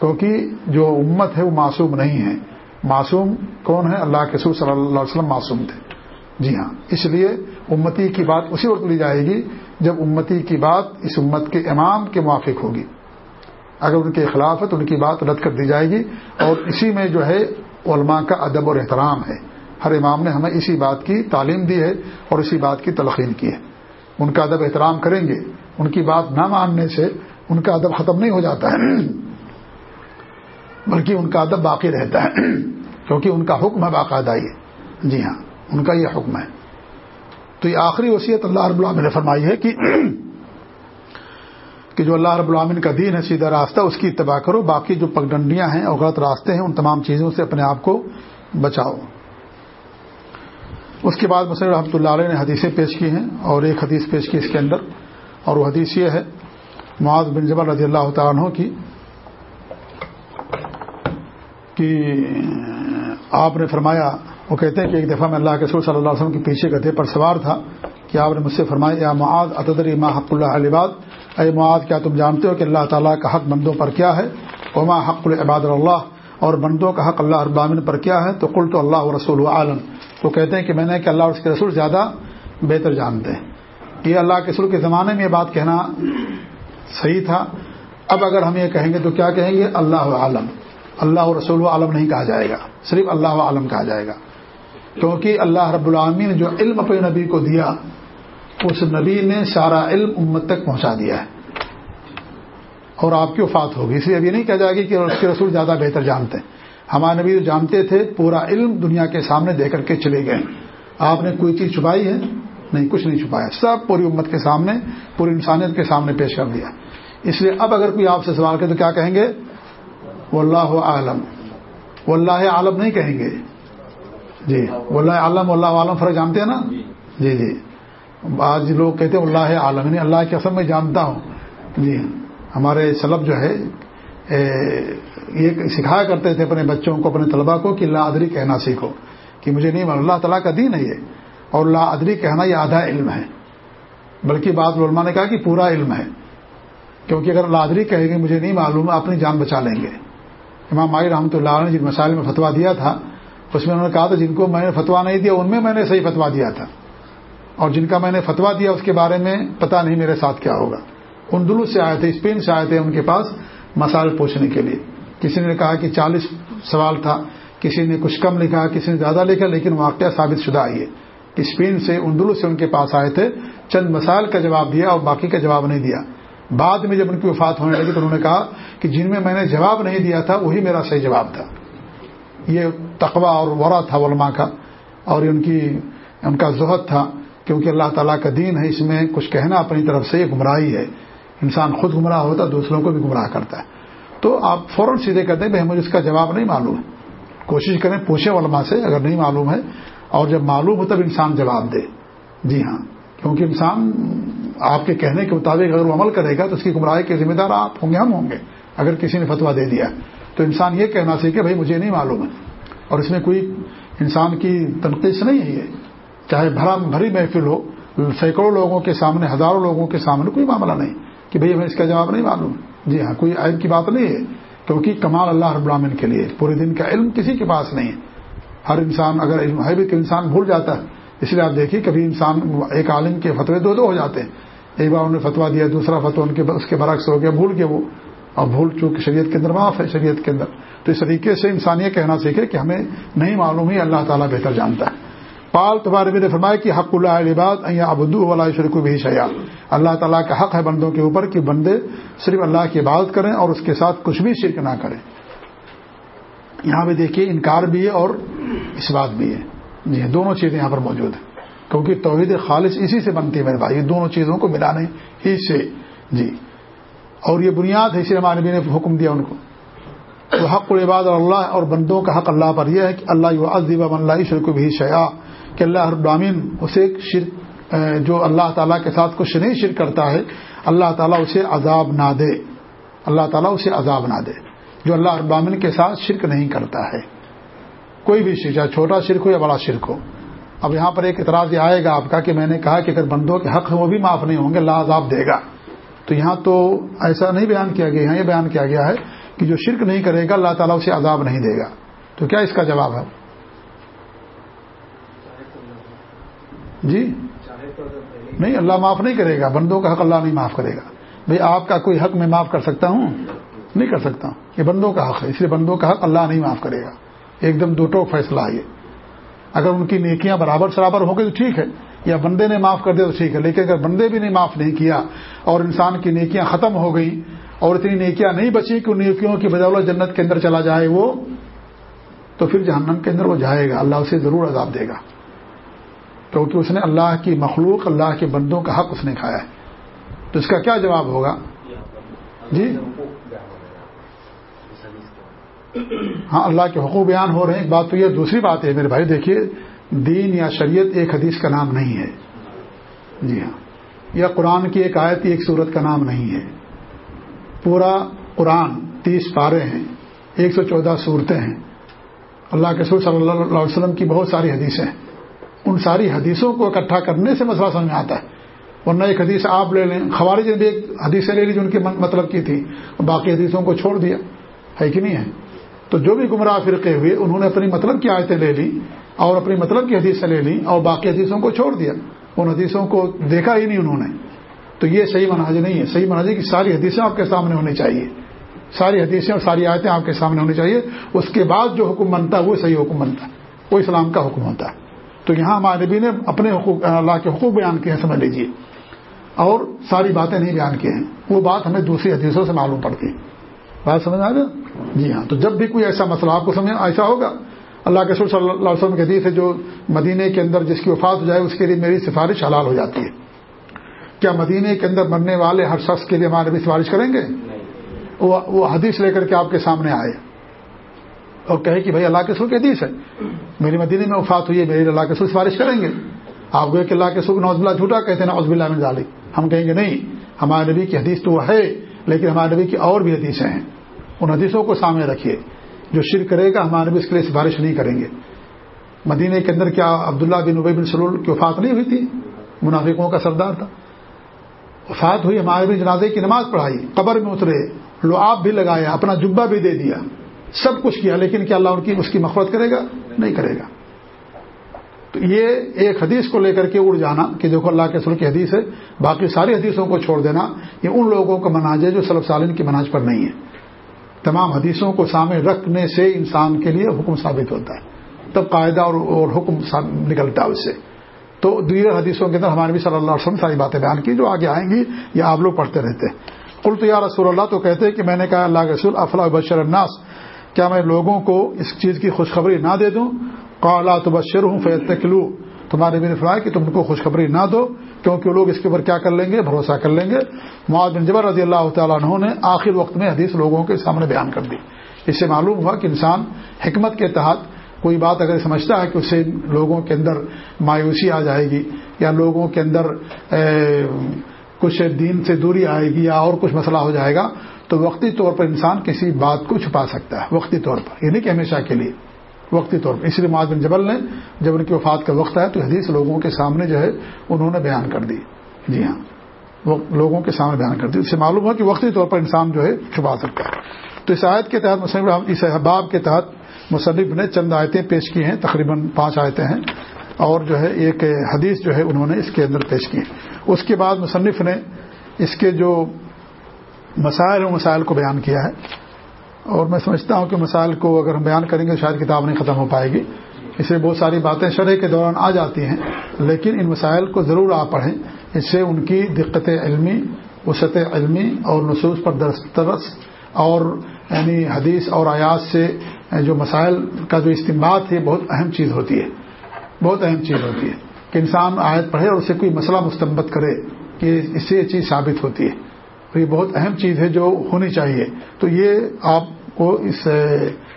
کیونکہ جو امت ہے وہ معصوم نہیں ہے۔ معصوم کون ہے؟ اللہ کے سور صلی اللہ علیہ وسلم معصوم تھے۔ جی ہاں اس لیے امتی کی بات اسی وقت لی جائے گی جب امتی کی بات اس امت کے امام کے موافق ہوگی۔ اگر ان کے خلاف ہے تو ان کی بات رد کر دی جائے گی اور اسی میں جو ہے علماء کا ادب اور احترام ہے۔ ہر امام نے ہمیں اسی بات کی تعلیم دی ہے اور اسی بات کی تلقین کی ہے۔ ان کا ادب احترام کریں گے۔ ان کی بات نہ ماننے سے ان کا ادب ختم نہیں ہو جاتا ہے۔ بلکہ ان کا ادب باقی رہتا ہے۔ کیونکہ ان کا حکم ہے باقاعدہ یہ جی ہاں ان کا یہ حکم ہے۔ تو یہ آخری وصیت اللہ رب العالمین نے فرمائی ہے کہ کہ جو اللہ رب العامن کا دین ہے، سیدھا راستہ، اس کی اتباع کرو۔ باقی جو پگڈنڈیاں ہیں اور غلط راستے ہیں، ان تمام چیزوں سے اپنے آپ کو بچاؤ۔ اس کے بعد مسلم رحمۃ اللہ علیہ نے حدیثیں پیش کی ہیں اور ایک حدیث پیش کی اس کے اندر۔ اور وہ حدیث یہ ہے، معاذ بن جبر رضی اللہ تعالیٰ عنہ کی، کہ آپ نے فرمایا، وہ کہتے ہیں کہ ایک دفعہ میں اللہ کے سور صلی اللہ علیہ وسلم کے پیچھے گدھے پر سوار تھا، کہ آپ نے مجھ سے فرمایا یا معاذ، اتدری ما حق اللہ علیہ اے معاذ، کیا تم جانتے ہو کہ اللہ تعالیٰ کا حق بندوں پر کیا ہے؟ وما حق العباد اللہ، اور بندوں کا حق اللہ ابامن پر کیا ہے؟ تو کل تو اللہ رسول عالم تو کہتے ہیں کہ میں نے کہ اللہ اور اس کے رسول زیادہ بہتر جانتے ہیں۔ یہ اللہ کے رسول کے زمانے میں یہ بات کہنا صحیح تھا۔ اب اگر ہم یہ کہیں گے تو کیا کہیں گے؟ اللہ عالم اللہ رسول عالم نہیں کہا جائے گا۔ صرف اللہ عالم کہا جائے گا۔ کیونکہ اللہ رب العالمین نے جو علم اپنے نبی کو دیا اس نبی نے سارا علم امت تک پہنچا دیا ہے۔ اور آپ کی وفات ہوگی۔ اس لیے اب یہ نہیں کہا جائے گی کہ اس کے رسول زیادہ بہتر جانتے۔ ہیں ہمارے نبی جو جانتے تھے، پورا علم دنیا کے سامنے دے کر کے چلے گئے۔ آپ نے کوئی چیز چھپائی ہے؟ نہیں، کچھ نہیں چھپایا۔ سب پوری امت کے سامنے، پوری انسانیت کے سامنے پیش کر دیا۔ اس لیے اب اگر کوئی آپ سے سوال کرے تو کیا کہیں گے؟ وہ اللہ عالم وہ اللہ عالم نہیں کہیں گے۔ جی وہ اللہ عالم اللہ عالم فرق جانتے ہیں نا؟ جی جی۔ آج جی لوگ کہتے ہیں اللہ عالم یعنی اللہ کی قسم میں جانتا ہوں۔ جی ہمارے سلب جو ہے یہ سکھایا کرتے تھے اپنے بچوں کو، اپنے طلبا کو کہ اللہ ادری کہنا سیکھو، کہ مجھے نہیں معلوم، اللہ تعالیٰ کا دین ہے یہ۔ اور اللہ ادری کہنا یہ آدھا علم ہے۔ بلکہ بعض علماء نے کہا کہ پورا علم ہے۔ کیونکہ اگر اللہ ادری کہیں گے، مجھے نہیں معلوم، اپنی جان بچا لیں گے۔ امام مائی رحمۃ اللہ نے جن مسائل میں فتوا دیا تھا، اس میں انہوں نے کہا تھا، جن کو میں نے فتوا نہیں دیا، ان میں میں نے صحیح فتوا دیا تھا۔ اور جن کا میں نے فتوا دیا اس کے بارے میں پتا نہیں میرے ساتھ کیا ہوگا۔ اندلو سے آئے تھے اسپین سے آئے تھے ان کے پاس مسائل پوچھنے کے لیے۔ کسی نے کہا کہ چالیس سوال تھا، کسی نے کچھ کم لکھا، کسی نے زیادہ لکھا، لیکن واقعہ ثابت شدہ آئی ہے کہ اسپین سے اندلو سے ان کے پاس آئے تھے، چند مسائل کا جواب دیا اور باقی کا جواب نہیں دیا۔ بعد میں جب ان کی وفات ہونے لگی تو انہوں نے کہا کہ جن میں میں نے جواب نہیں دیا تھا، وہی میرا صحیح جواب تھا۔ یہ تقوی اور ورا تھا علماء کا، اور ان کی، ان کا زہد تھا۔ کیونکہ اللہ تعالیٰ کا دین ہے، اس میں کچھ کہنا اپنی طرف سے یہ گمراہی ہے۔ انسان خود گمراہ ہوتا ہے دوسروں کو بھی گمراہ کرتا ہے۔ تو آپ فوراً سیدھے کہتے ہیں، بھائی مجھے اس کا جواب نہیں معلوم۔ ہے کوشش کریں پوچھے علماء سے، اگر نہیں معلوم ہے، اور جب معلوم ہو تب انسان جواب دے۔ جی ہاں کیونکہ انسان آپ کے کہنے کے مطابق اگر وہ عمل کرے گا، تو اس کی گمراہی کے ذمہ دار آپ ہوں گے، ہم ہوں گے۔ اگر کسی نے فتوا دے دیا، تو انسان یہ کہنا سیکھے، بھائی مجھے نہیں معلوم ہے۔ اور اس میں کوئی انسان کی تنقید نہیں ہے۔ یہ چاہے بھرا بھری محفل ہو، سینکڑوں لوگوں کے سامنے، ہزاروں لوگوں کے سامنے کوئی معاملہ نہیں کہ بھئی ہمیں اس کا جواب نہیں معلوم۔ جی ہاں کوئی عیب کی بات نہیں ہے۔ کیونکہ کمال اللہ رب العالمین کے لیے، پورے دن کا علم کسی کے پاس نہیں ہے۔ ہر انسان اگر علم ہے بھی تو انسان بھول جاتا ہے، اس لیے آپ دیکھیے کبھی انسان ایک عالم کے فتوے دو دو ہو جاتے ہیں۔ ایک بار انہوں نے فتوا دیا، دوسرا فتوا ان کے اس کے برعکس ہو گیا، بھول کے وہ۔ اور بھول چونکہ شریعت کے اندر معاف ہے، شریعت کے اندر۔ تو اس طریقے سے انسان یہ کہنا سیکھے کہ ہمیں نہیں معلوم ہی اللہ تعالیٰ بہتر جانتا ہے۔ پال تبارے میں نے فرمایا کہ حق اللہ عباد ابدو اللہ شرک بھی شیا اللہ تعالیٰ کا حق ہے بندوں کے اوپر کہ بندے صرف اللہ کی عبادت کریں اور اس کے ساتھ کچھ بھی شرک نہ کریں۔ یہاں پہ دیکھیے انکار بھی ہے اور اس بات بھی ہے۔ جی ہاں، دونوں چیزیں یہاں پر موجود ہیں۔ کیونکہ توحید خالص اسی سے بنتی ہے میرے بھائی، یہ دونوں چیزوں کو ملانے ہی سے۔ جی۔ اور یہ بنیاد ہے اسے ہمارے نے حکم دیا ان کو۔ تو حق العباد اللہ اور بندوں کا حق اللہ پر یہ ہے کہ اللہ عزیب اللہ شرک بھی شیا کہ اللہ ابرامین اسے شرک جو اللہ تعالیٰ کے ساتھ کچھ نہیں شرک کرتا ہے، اللہ تعالیٰ اسے عذاب نہ دے۔ اللہ تعالیٰ اسے عذاب نہ دے۔ جو اللہ ابامن کے ساتھ شرک نہیں کرتا ہے۔ کوئی بھی شرک، چاہے چھوٹا شرک ہو یا بڑا شرک ہو۔ اب یہاں پر ایک اعتراض یہ آئے گا آپ کا کہ میں نے کہا کہ اگر بندوں کے حق ہیں، وہ بھی معاف نہیں ہوں گے، اللہ عذاب دے گا۔ تو یہاں تو ایسا نہیں بیان کیا گیا، یہاں یہ بیان کیا گیا ہے کہ جو شرک نہیں کرے گا، اللہ تعالیٰ اسے عذاب نہیں دے گا۔ تو کیا اس کا جواب ہے؟ جی؟ نہیں، اللہ معاف نہیں کرے گا، بندوں کا حق اللہ نہیں معاف کرے گا۔ بھئی آپ کا کوئی حق میں معاف کر سکتا ہوں؟ نہیں کر سکتا۔ ہوں یہ بندوں کا حق ہے، اس لیے بندوں کا حق اللہ نہیں معاف کرے گا۔ ایک دم دو ٹوک فیصلہ ہے اگر ان کی نیکیاں برابر سرابر ہو گئی تو ٹھیک ہے، یا بندے نے معاف کر دیا تو ٹھیک ہے، لیکن اگر بندے بھی نے معاف نہیں کیا اور انسان کی نیکیاں ختم ہو گئی اور اتنی نیکیاں نہیں بچی کہ ان نیکیوں کی بدولت جنت کے اندر چلا جائے وہ، تو پھر جہنم کے اندر وہ جائے گا، اللہ اسے ضرور عذاب دے گا۔ کیونکہ اس نے اللہ کی مخلوق، اللہ کے بندوں کا حق اس نے کھایا ہے۔ تو اس کا کیا جواب ہوگا؟ جی؟ ہاں اللہ کے حقوق بیان ہو رہے ہیں۔ ایک بات تو یہ، دوسری بات ہے میرے بھائی دیکھیے، دین یا شریعت ایک حدیث کا نام نہیں ہے۔ جی ہاں۔ یا قرآن کی ایک آیت، ایک صورت کا نام نہیں ہے۔ پورا قرآن تیس پارے ہیں، ایک سو چودہ صورتیں ہیں۔ اللہ کے سور صلی اللہ علیہ وسلم کی بہت ساری حدیثیں ہیں۔ ان ساری حدیثوں کو اکٹھا کرنے سے مسئلہ سمجھ میں آتا ہے۔ ورنہ ایک حدیث آپ لے لیں، خوارج نے بھی ایک حدیثیں لے لی جو ان کی مطلب کی تھی۔ باقی حدیثوں کو چھوڑ دیا۔ ہے کہ نہیں ہے؟ تو جو بھی گمراہ فرقے ہوئے، انہوں نے اپنی مطلب کی آیتیں لے لی اور اپنی مطلب کی حدیثیں لے لی اور باقی حدیثوں کو چھوڑ دیا۔ ان حدیثوں کو دیکھا ہی نہیں انہوں نے۔ تو یہ صحیح مناظر نہیں ہے۔ صحیح مناظر کی ساری حدیثیں آپ کے سامنے ہونی چاہیے۔ ساری حدیثیں اور ساری آیتیں آپ کے سامنے ہونی چاہیے۔ اس کے بعد جو حکم بنتا ہے، وہ صحیح حکم بنتا ہے۔ وہ اسلام کا حکم ہوتا ہے۔ تو یہاں ہمارے نبی نے اپنے حقوق اللہ کے حقوق بیان کیے ہیں سمجھ لیجیے اور ساری باتیں نہیں بیان کی ہیں۔ وہ بات ہمیں دوسری حدیثوں سے معلوم پڑتی۔ ہے بات سمجھ آ گیا جی ہاں۔ تو جب بھی کوئی ایسا مسئلہ آپ کو سمجھ ایسا ہوگا۔ اللہ کے سر صلی اللہ علیہ وسلم کے حدیث ہے جو مدینے کے اندر جس کی وفات ہو جائے اس کے لیے میری سفارش حلال ہو جاتی ہے۔ کیا مدینے کے اندر مرنے والے ہر شخص کے لیے ہمارے بھی سفارش کریں گے؟ وہ حدیث لے کر کے آپ کے سامنے آئے۔ اور کہے کہ بھائی اللہ کے سر کی حدیث ہے۔ میری مدینے میں وفات ہوئی ہے میری اللہ کے سر سفارش کریں گے۔ آپ کہ اللہ کے سر نوز اللہ جھوٹا کہتے ہیں نوز اللہ میں ظالم ہم کہیں گے نہیں، ہمارے نبی کی حدیث تو وہ ہے، لیکن ہمارے نبی کی اور بھی حدیثیں ہیں۔ ان حدیثوں کو سامنے رکھیے۔ جو شرک کرے گا، ہمارے نبی اس کے لیے سفارش نہیں کریں گے۔ مدینے کے اندر کیا عبداللہ بن ابئی بن سلول کی وفات نہیں ہوئی تھی؟ منافقوں کا سردار تھا۔ وفات ہوئی، ہمارے بھی جنازے کی نماز پڑھائی، قبر میں اترے لو آپ بھی لگایا، اپنا جبہ بھی دے دیا۔ سب کچھ کیا، لیکن کیا اللہ ان کی اس کی مفرت کرے گا؟ نہیں کرے گا۔ تو یہ ایک حدیث کو لے کر کے اڑ جانا کہ دیکھو اللہ کے سر کی حدیث ہے، باقی ساری حدیثوں کو چھوڑ دینا، یہ ان لوگوں کا مناج ہے جو سلب سالین کی مناج پر نہیں ہے تمام حدیثوں کو سامنے رکھنے سے انسان کے لیے حکم ثابت ہوتا ہے۔ تب قاعدہ اور اور حکم نکلتا ہے اس سے۔ تو دیگر حدیثوں کے اندر ہمارے بھی صلی اللہ علیہ وسلم ساری باتیں بیان کی، جو آگے آئیں گی یا آپ لوگ پڑھتے رہتے کل تو یا رسول اللہ، تو کہتے ہیں کہ میں نے کہا اللہ کے رسول، افلا بشر الناس کیا میں لوگوں کو اس چیز کی خوشخبری نہ دے دوں؟ قالا تو بشر ہوں فیت تکلو تمہارے بھی نے فرمایا کہ تم کو خوشخبری نہ دو، کیونکہ لوگ اس کے اوپر کیا کر لیں گے؟ بھروسہ کر لیں گے۔ معاذ بن جبر رضی اللہ تعالیٰ عنہ نے آخر وقت میں حدیث لوگوں کے سامنے بیان کر دی۔ اس سے معلوم ہوا کہ انسان حکمت کے تحت کوئی بات اگر سمجھتا ہے کہ اسے لوگوں کے اندر مایوسی آ جائے گی یا لوگوں کے اندر کچھ دین سے دوری آئے گی یا اور کچھ مسئلہ ہو جائے گا، تو وقتی طور پر انسان کسی بات کو چھپا سکتا ہے، وقتی طور پر یہ نہیں کہ ہمیشہ کے لیے، وقتی طور پر۔ اس لیے معذ بن جبل نے جب ان کی وفات کا وقت آیا تو حدیث لوگوں کے سامنے جو ہے انہوں نے بیان کر دی۔ جی ہاں وہ لوگوں کے سامنے بیان کر دی۔ اس سے معلوم ہوا کہ وقتی طور پر انسان جو ہے چھپا سکتا ہے۔ تو اس آیت کے تحت مصنف اس احباب کے تحت مصنف نے چند آیتیں پیش کی ہیں، تقریباً پانچ آیتیں ہیں۔ اور جو ہے ایک حدیث جو ہے انہوں نے اس کے اندر پیش کی۔ اس کے بعد مصنف نے اس کے جو مسائل و مسائل کو بیان کیا ہے۔ اور میں سمجھتا ہوں کہ مسائل کو اگر ہم بیان کریں گے، شاید کتاب نہیں ختم ہو پائے گی۔ اس سے بہت ساری باتیں شرح کے دوران آ جاتی ہیں، لیکن ان مسائل کو ضرور آپ پڑھیں۔ اس سے ان کی دقت علمی وسط علمی اور نصوص پر درس اور یعنی حدیث اور آیات سے جو مسائل کا جو استعمال ہے، بہت اہم چیز ہوتی ہے۔ بہت اہم چیز ہوتی ہے کہ انسان آیت پڑھے اور اسے کوئی مسئلہ مستمت کرے کہ اس سے یہ چیز ثابت ہوتی ہے۔ تو یہ بہت اہم چیز ہے جو ہونی چاہیے۔ تو یہ آپ کو اس،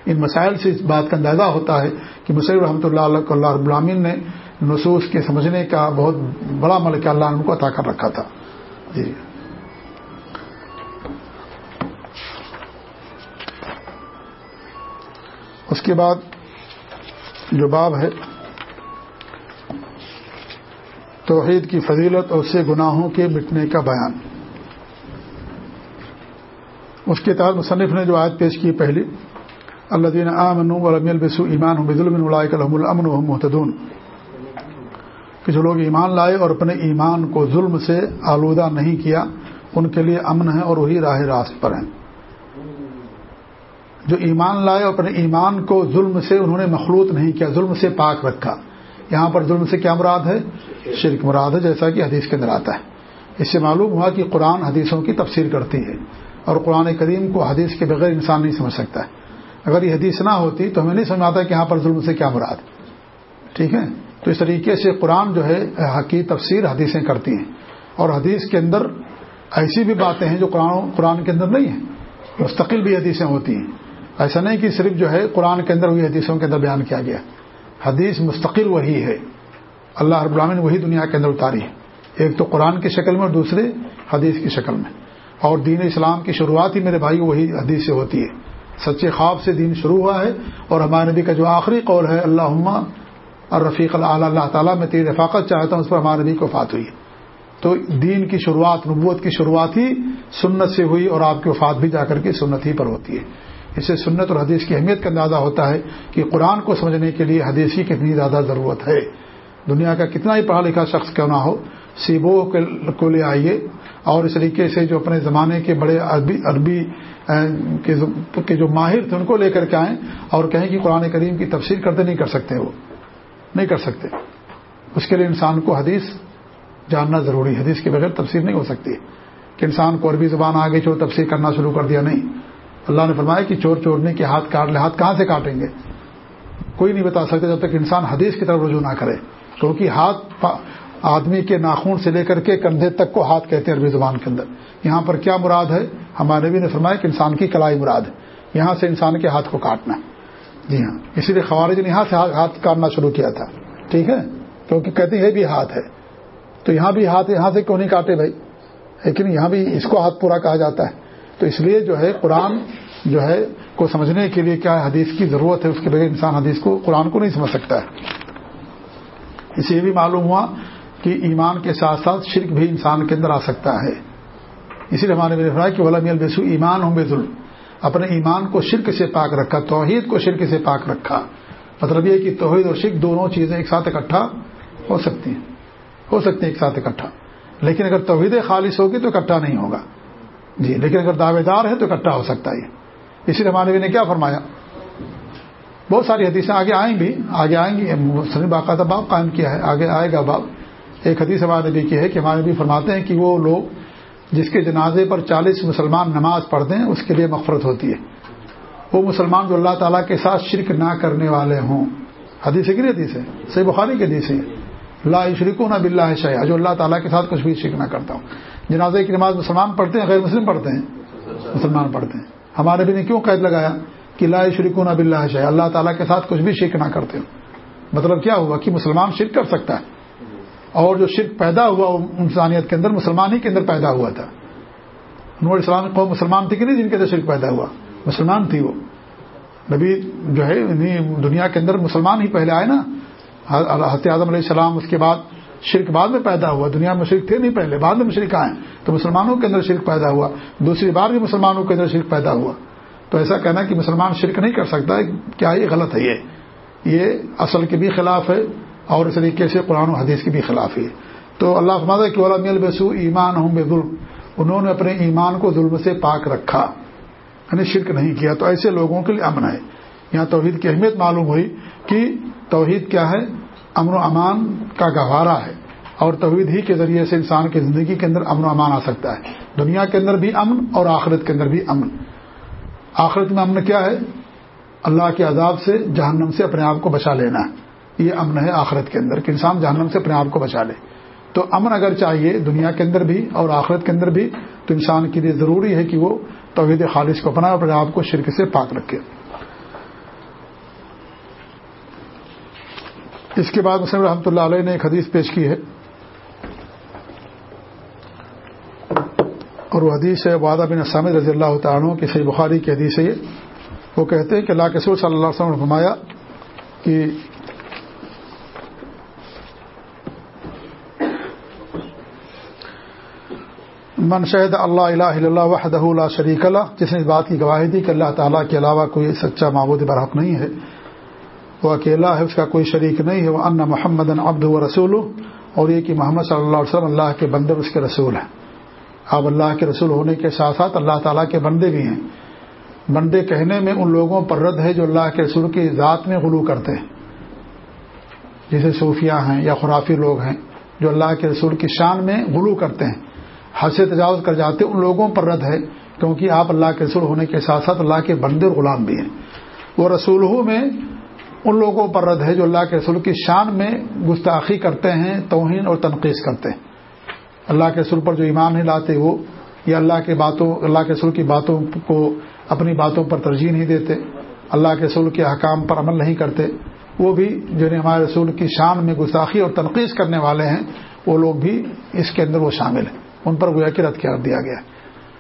ان مسائل سے اس بات کا اندازہ ہوتا ہے کہ مصعب رحمۃ اللہ علیہ اللہ رب العامین نے نصوص کے سمجھنے کا بہت بڑا ملک اللہ نے ان کو عطا کر رکھا تھا۔ جی۔ اس کے بعد جو باب ہے۔ توحید کی فضیلت اور اس سے گناہوں کے مٹنے کا بیان۔ اس کے تحت مصنف نے جو آیت پیش کی پہلی اللہ دین عام ولم البسو ایمان بد المن الحم الامن و محتدون کہ جو لوگ ایمان لائے اور اپنے ایمان کو ظلم سے آلودہ نہیں کیا، ان کے لیے امن ہے اور وہی راہ راست پر ہیں۔ جو ایمان لائے اور اپنے ایمان کو ظلم سے انہوں نے مخلوط نہیں کیا، ظلم سے پاک رکھا۔ یہاں پر ظلم سے کیا مراد ہے؟ شرک مراد ہے، جیسا کہ حدیث کے اندر آتا ہے۔ اس سے معلوم ہوا کہ قرآن حدیثوں کی تفسیر کرتی ہے اور قرآن کریم کو حدیث کے بغیر انسان نہیں سمجھ سکتا۔ ہے اگر یہ حدیث نہ ہوتی تو ہمیں نہیں سمجھ آتا کہ یہاں پر ظلم سے کیا مراد۔ ٹھیک ہے؟ تو اس طریقے سے قرآن جو ہے کی تفسیر حدیثیں کرتی ہیں۔ اور حدیث کے اندر ایسی بھی باتیں ہیں جو قرآن قرآن کے اندر نہیں ہیں۔ مستقل بھی حدیثیں ہوتی ہیں۔ ایسا نہیں کہ صرف جو ہے، قرآن کے اندر ہوئی حدیثوں کے اندر بیان کیا گیا۔ حدیث مستقل وہی ہے۔ اللہ رب العالمین وہی دنیا کے اندر اتاری ہے۔ ایک تو قرآن کی شکل میں اور دوسرے حدیث کی شکل میں۔ اور دین اسلام کی شروعات ہی میرے بھائی وہی حدیث سے ہوتی ہے۔ سچے خواب سے دین شروع ہوا ہے اور ہمارے نبی کا جو آخری قول ہے اللہ اور رفیق اللہ تعالیٰ، میں تیری رفاقت چاہتا ہوں، اس پر ہمارے نبی کو فات ہوئی تو دین کی شروعات، نبوت کی شروعات ہی سنت سے ہوئی اور آپ کی وفات بھی جا کر کے سنت ہی پر ہوتی ہے۔ اس سے سنت اور حدیث کی اہمیت کا اندازہ ہوتا ہے کہ قرآن کو سمجھنے کے لیے حدیث کی کتنی زیادہ ضرورت ہے۔ دنیا کا کتنا ہی پڑھا لکھا شخص کیوں نہ ہو سیبو کو لے آئیے۔ اور اس طریقے سے جو اپنے زمانے کے بڑے عربی عربی کے جو ماہر تھے، ان کو لے کر کے آئیں اور کہیں کہ قرآن کریم کی تفسیر کرتے نہیں کر سکتے وہ۔ نہیں کر سکتے۔ اس کے لیے انسان کو حدیث جاننا ضروری حدیث کے بغیر تفسیر نہیں ہو سکتی۔ کہ انسان کو عربی زبان آگے جو تفسیر کرنا شروع کر دیا، نہیں۔ اللہ نے فرمایا کہ چور چورنے کے ہاتھ کاٹ لے، ہاتھ کہاں سے کاٹیں گے؟ کوئی نہیں بتا سکتا جب تک انسان حدیث کی طرف رجوع نہ کرے، کیونکہ ہاتھ آدمی کے ناخون سے لے کر کے کندھے تک کو ہاتھ کہتے ہیں عربی زبان کے اندر۔ یہاں پر کیا مراد ہے؟ ہمارے بھی نے فرمایا کہ انسان کی کلائی مراد ہے۔ یہاں سے انسان کے ہاتھ کو کاٹنا۔ جی ہاں اسی لیے خوارج نے یہاں سے ہاتھ کاٹنا شروع کیا تھا۔ ٹھیک ہے؟ کیونکہ کہتے ہیں بھی ہاتھ ہے۔ تو یہاں بھی ہاتھ یہاں سے کیوں نہیں کاٹے بھائی؟ لیکن یہاں بھی اس کو ہاتھ پورا کہا جاتا ہے۔ تو اس لیے جو ہے قرآن جو ہے کو سمجھنے کے لیے کیا حدیث کی ضرورت ہے، اس کے بغیر انسان حدیث کو قرآن کو نہیں سمجھ سکتا ہے۔ اسے یہ بھی معلوم ہوا کہ ایمان کے ساتھ ساتھ شرک بھی انسان کے اندر آ سکتا ہے۔ اسی لیے ہمارے میرے فرائے کہ ولم البسو ایمان ہوں بے ظلم اپنے ایمان کو شرک سے پاک رکھا، توحید کو شرک سے پاک رکھا۔ مطلب یہ کہ توحید اور شرک دونوں چیزیں ایک ساتھ اکٹھا ہو سکتی ہیں۔ ہو سکتی ہیں ایک ساتھ اکٹھا۔ لیکن اگر توحید خالص ہوگی تو اکٹھا نہیں ہوگا۔ جی لیکن اگر دعوے دار ہے تو اکٹھا ہو سکتا ہے اسی لیے ہمارے نے کیا فرمایا؟ بہت ساری حدیثیں آگے آئیں بھی، آگے آئیں گی۔ مسلم باقاعدہ باب قائم کیا ہے، آگے آئے گا باب۔ ایک حدیث ہمارے نبی کی ہے کہ ہمارے نبی فرماتے ہیں کہ وہ لوگ جس کے جنازے پر چالیس مسلمان نماز پڑھتے ہیں، اس کے لیے مغفرت ہوتی ہے۔ وہ مسلمان جو اللہ تعالیٰ کے ساتھ شرک نہ کرنے والے ہوں۔ حدیث کی حدیث ہے؟ صحیح بخاری کی حدیث ہے۔ اللہ شرکو نہ بلّہ شاہ جو اللہ تعالیٰ کے ساتھ کچھ بھی شرک نہ کرتا ہوں۔ جنازے کی نماز مسلمان پڑھتے ہیں، غیر مسلم پڑھتے ہیں؟ مسلمان پڑھتے ہیں۔ ہمارے بھی نے کیوں قید لگایا کہ لا شرکو نہ بلّہ شاہ اللہ تعالیٰ کے ساتھ کچھ بھی شرک نہ کرتے ہوں مطلب کیا ہوا کہ مسلمان شرک کر سکتا ہے؟ اور جو شرک پیدا ہوا انسانیت کے اندر، مسلمان ہی کے اندر پیدا ہوا تھا۔ نور اسلام قوم مسلمان تھی کہ نہیں جن کے اندر شرک پیدا ہوا؟ مسلمان تھی وہ۔ نبی جو ہے یعنی دنیا کے اندر مسلمان ہی پہلے آئے نا۔ حضرت اعظم علیہ السلام، اس کے بعد شرک بعد میں پیدا ہوا، دنیا میں شرک تھے نہیں پہلے، بعد میں مشرق آئے تو مسلمانوں کے اندر شرک پیدا ہوا، دوسری بار بھی مسلمانوں کے اندر شرک پیدا ہوا۔ تو ایسا کہنا کہ مسلمان شرک نہیں کر سکتا، کیا یہ غلط ہے؟ یہ یہ اصل کے بھی خلاف ہے اور اس طریقے سے قرآن و حدیث کے بھی خلاف ہے۔ تو اللہ فرماتا کہ علام بسو ایمان ہوں بے ظلم انہوں نے اپنے ایمان کو ظلم سے پاک رکھا۔ یعنی شرک نہیں کیا۔ تو ایسے لوگوں کے لیے امن ہے۔ یہاں توحید کی اہمیت معلوم ہوئی کہ توحید کیا ہے؟ امن و امان کا گہوارہ ہے اور توحید ہی کے ذریعے سے انسان کی زندگی کے اندر امن و امان آ سکتا ہے۔ دنیا کے اندر بھی امن اور آخرت کے اندر بھی امن۔ آخرت میں امن کیا ہے؟ اللہ کے عذاب سے جہنم سے اپنے آپ کو بچا لینا ہے۔ یہ امن ہے آخرت کے اندر کہ انسان جہنم سے اپنے آپ کو بچا لے۔ تو امن اگر چاہیے دنیا کے اندر بھی اور آخرت کے اندر بھی، تو انسان کے لیے ضروری ہے کہ وہ توحید خالص کو اپنا اپنے آپ کو شرک سے پاک رکھے۔ اس کے بعد مسلم رحمۃ اللہ علیہ نے ایک حدیث پیش کی ہے اور وہ حدیث ہے وادہ بن اسامد رضی اللہ تعالیٰ کی صحیح بخاری کی حدیث ہے وہ کہتے ہیں کہ اللہ کے صلی اللہ علیہ وسلم نے فرمایا کہ من شہد اللہ الہ اللہ وحدہ لا شریک اللہ، جس نے اس بات کی گواہی دی کہ اللہ تعالیٰ کے علاوہ کوئی سچا معبود برحق نہیں ہے۔ وہ اکیلا ہے اس کا کوئی شریک نہیں ہے، وہ ان محمد ابد و رسول اور یہ کہ محمد صلی اللہ علیہ وسلم اللہ کے بندے اس کے رسول ہیں۔ اب اللہ کے رسول ہونے کے ساتھ ساتھ اللہ تعالیٰ کے بندے بھی ہیں۔ بندے کہنے میں ان لوگوں پر رد ہے جو اللہ کے رسول کی ذات میں غلو کرتے ہیں۔ جیسے صوفیہ ہیں یا خرافی لوگ ہیں جو اللہ کے رسول کی شان میں غلو کرتے ہیں۔ حد سے تجاوز کر جاتے ان لوگوں پر رد ہے، کیونکہ آپ اللہ کے رسول ہونے کے ساتھ ساتھ اللہ کے بندے اور غلام بھی ہیں۔ وہ رسول میں ان لوگوں پر رد ہے جو اللہ کے رسول کی شان میں گستاخی کرتے ہیں، توہین اور تنقید کرتے ہیں۔ اللہ کے رسول پر جو ایمان نہیں لاتے وہ یا اللہ کے باتوں، اللہ کے رسول کی باتوں کو اپنی باتوں پر ترجیح نہیں دیتے، اللہ کے رسول کے حکام پر عمل نہیں کرتے۔ وہ بھی جو ہمارے رسول کی شان میں گستاخی اور تنقید کرنے والے ہیں، وہ لوگ بھی اس کے اندر وہ شامل ہیں۔ ان پر گویا کہ رد کیا دیا گیا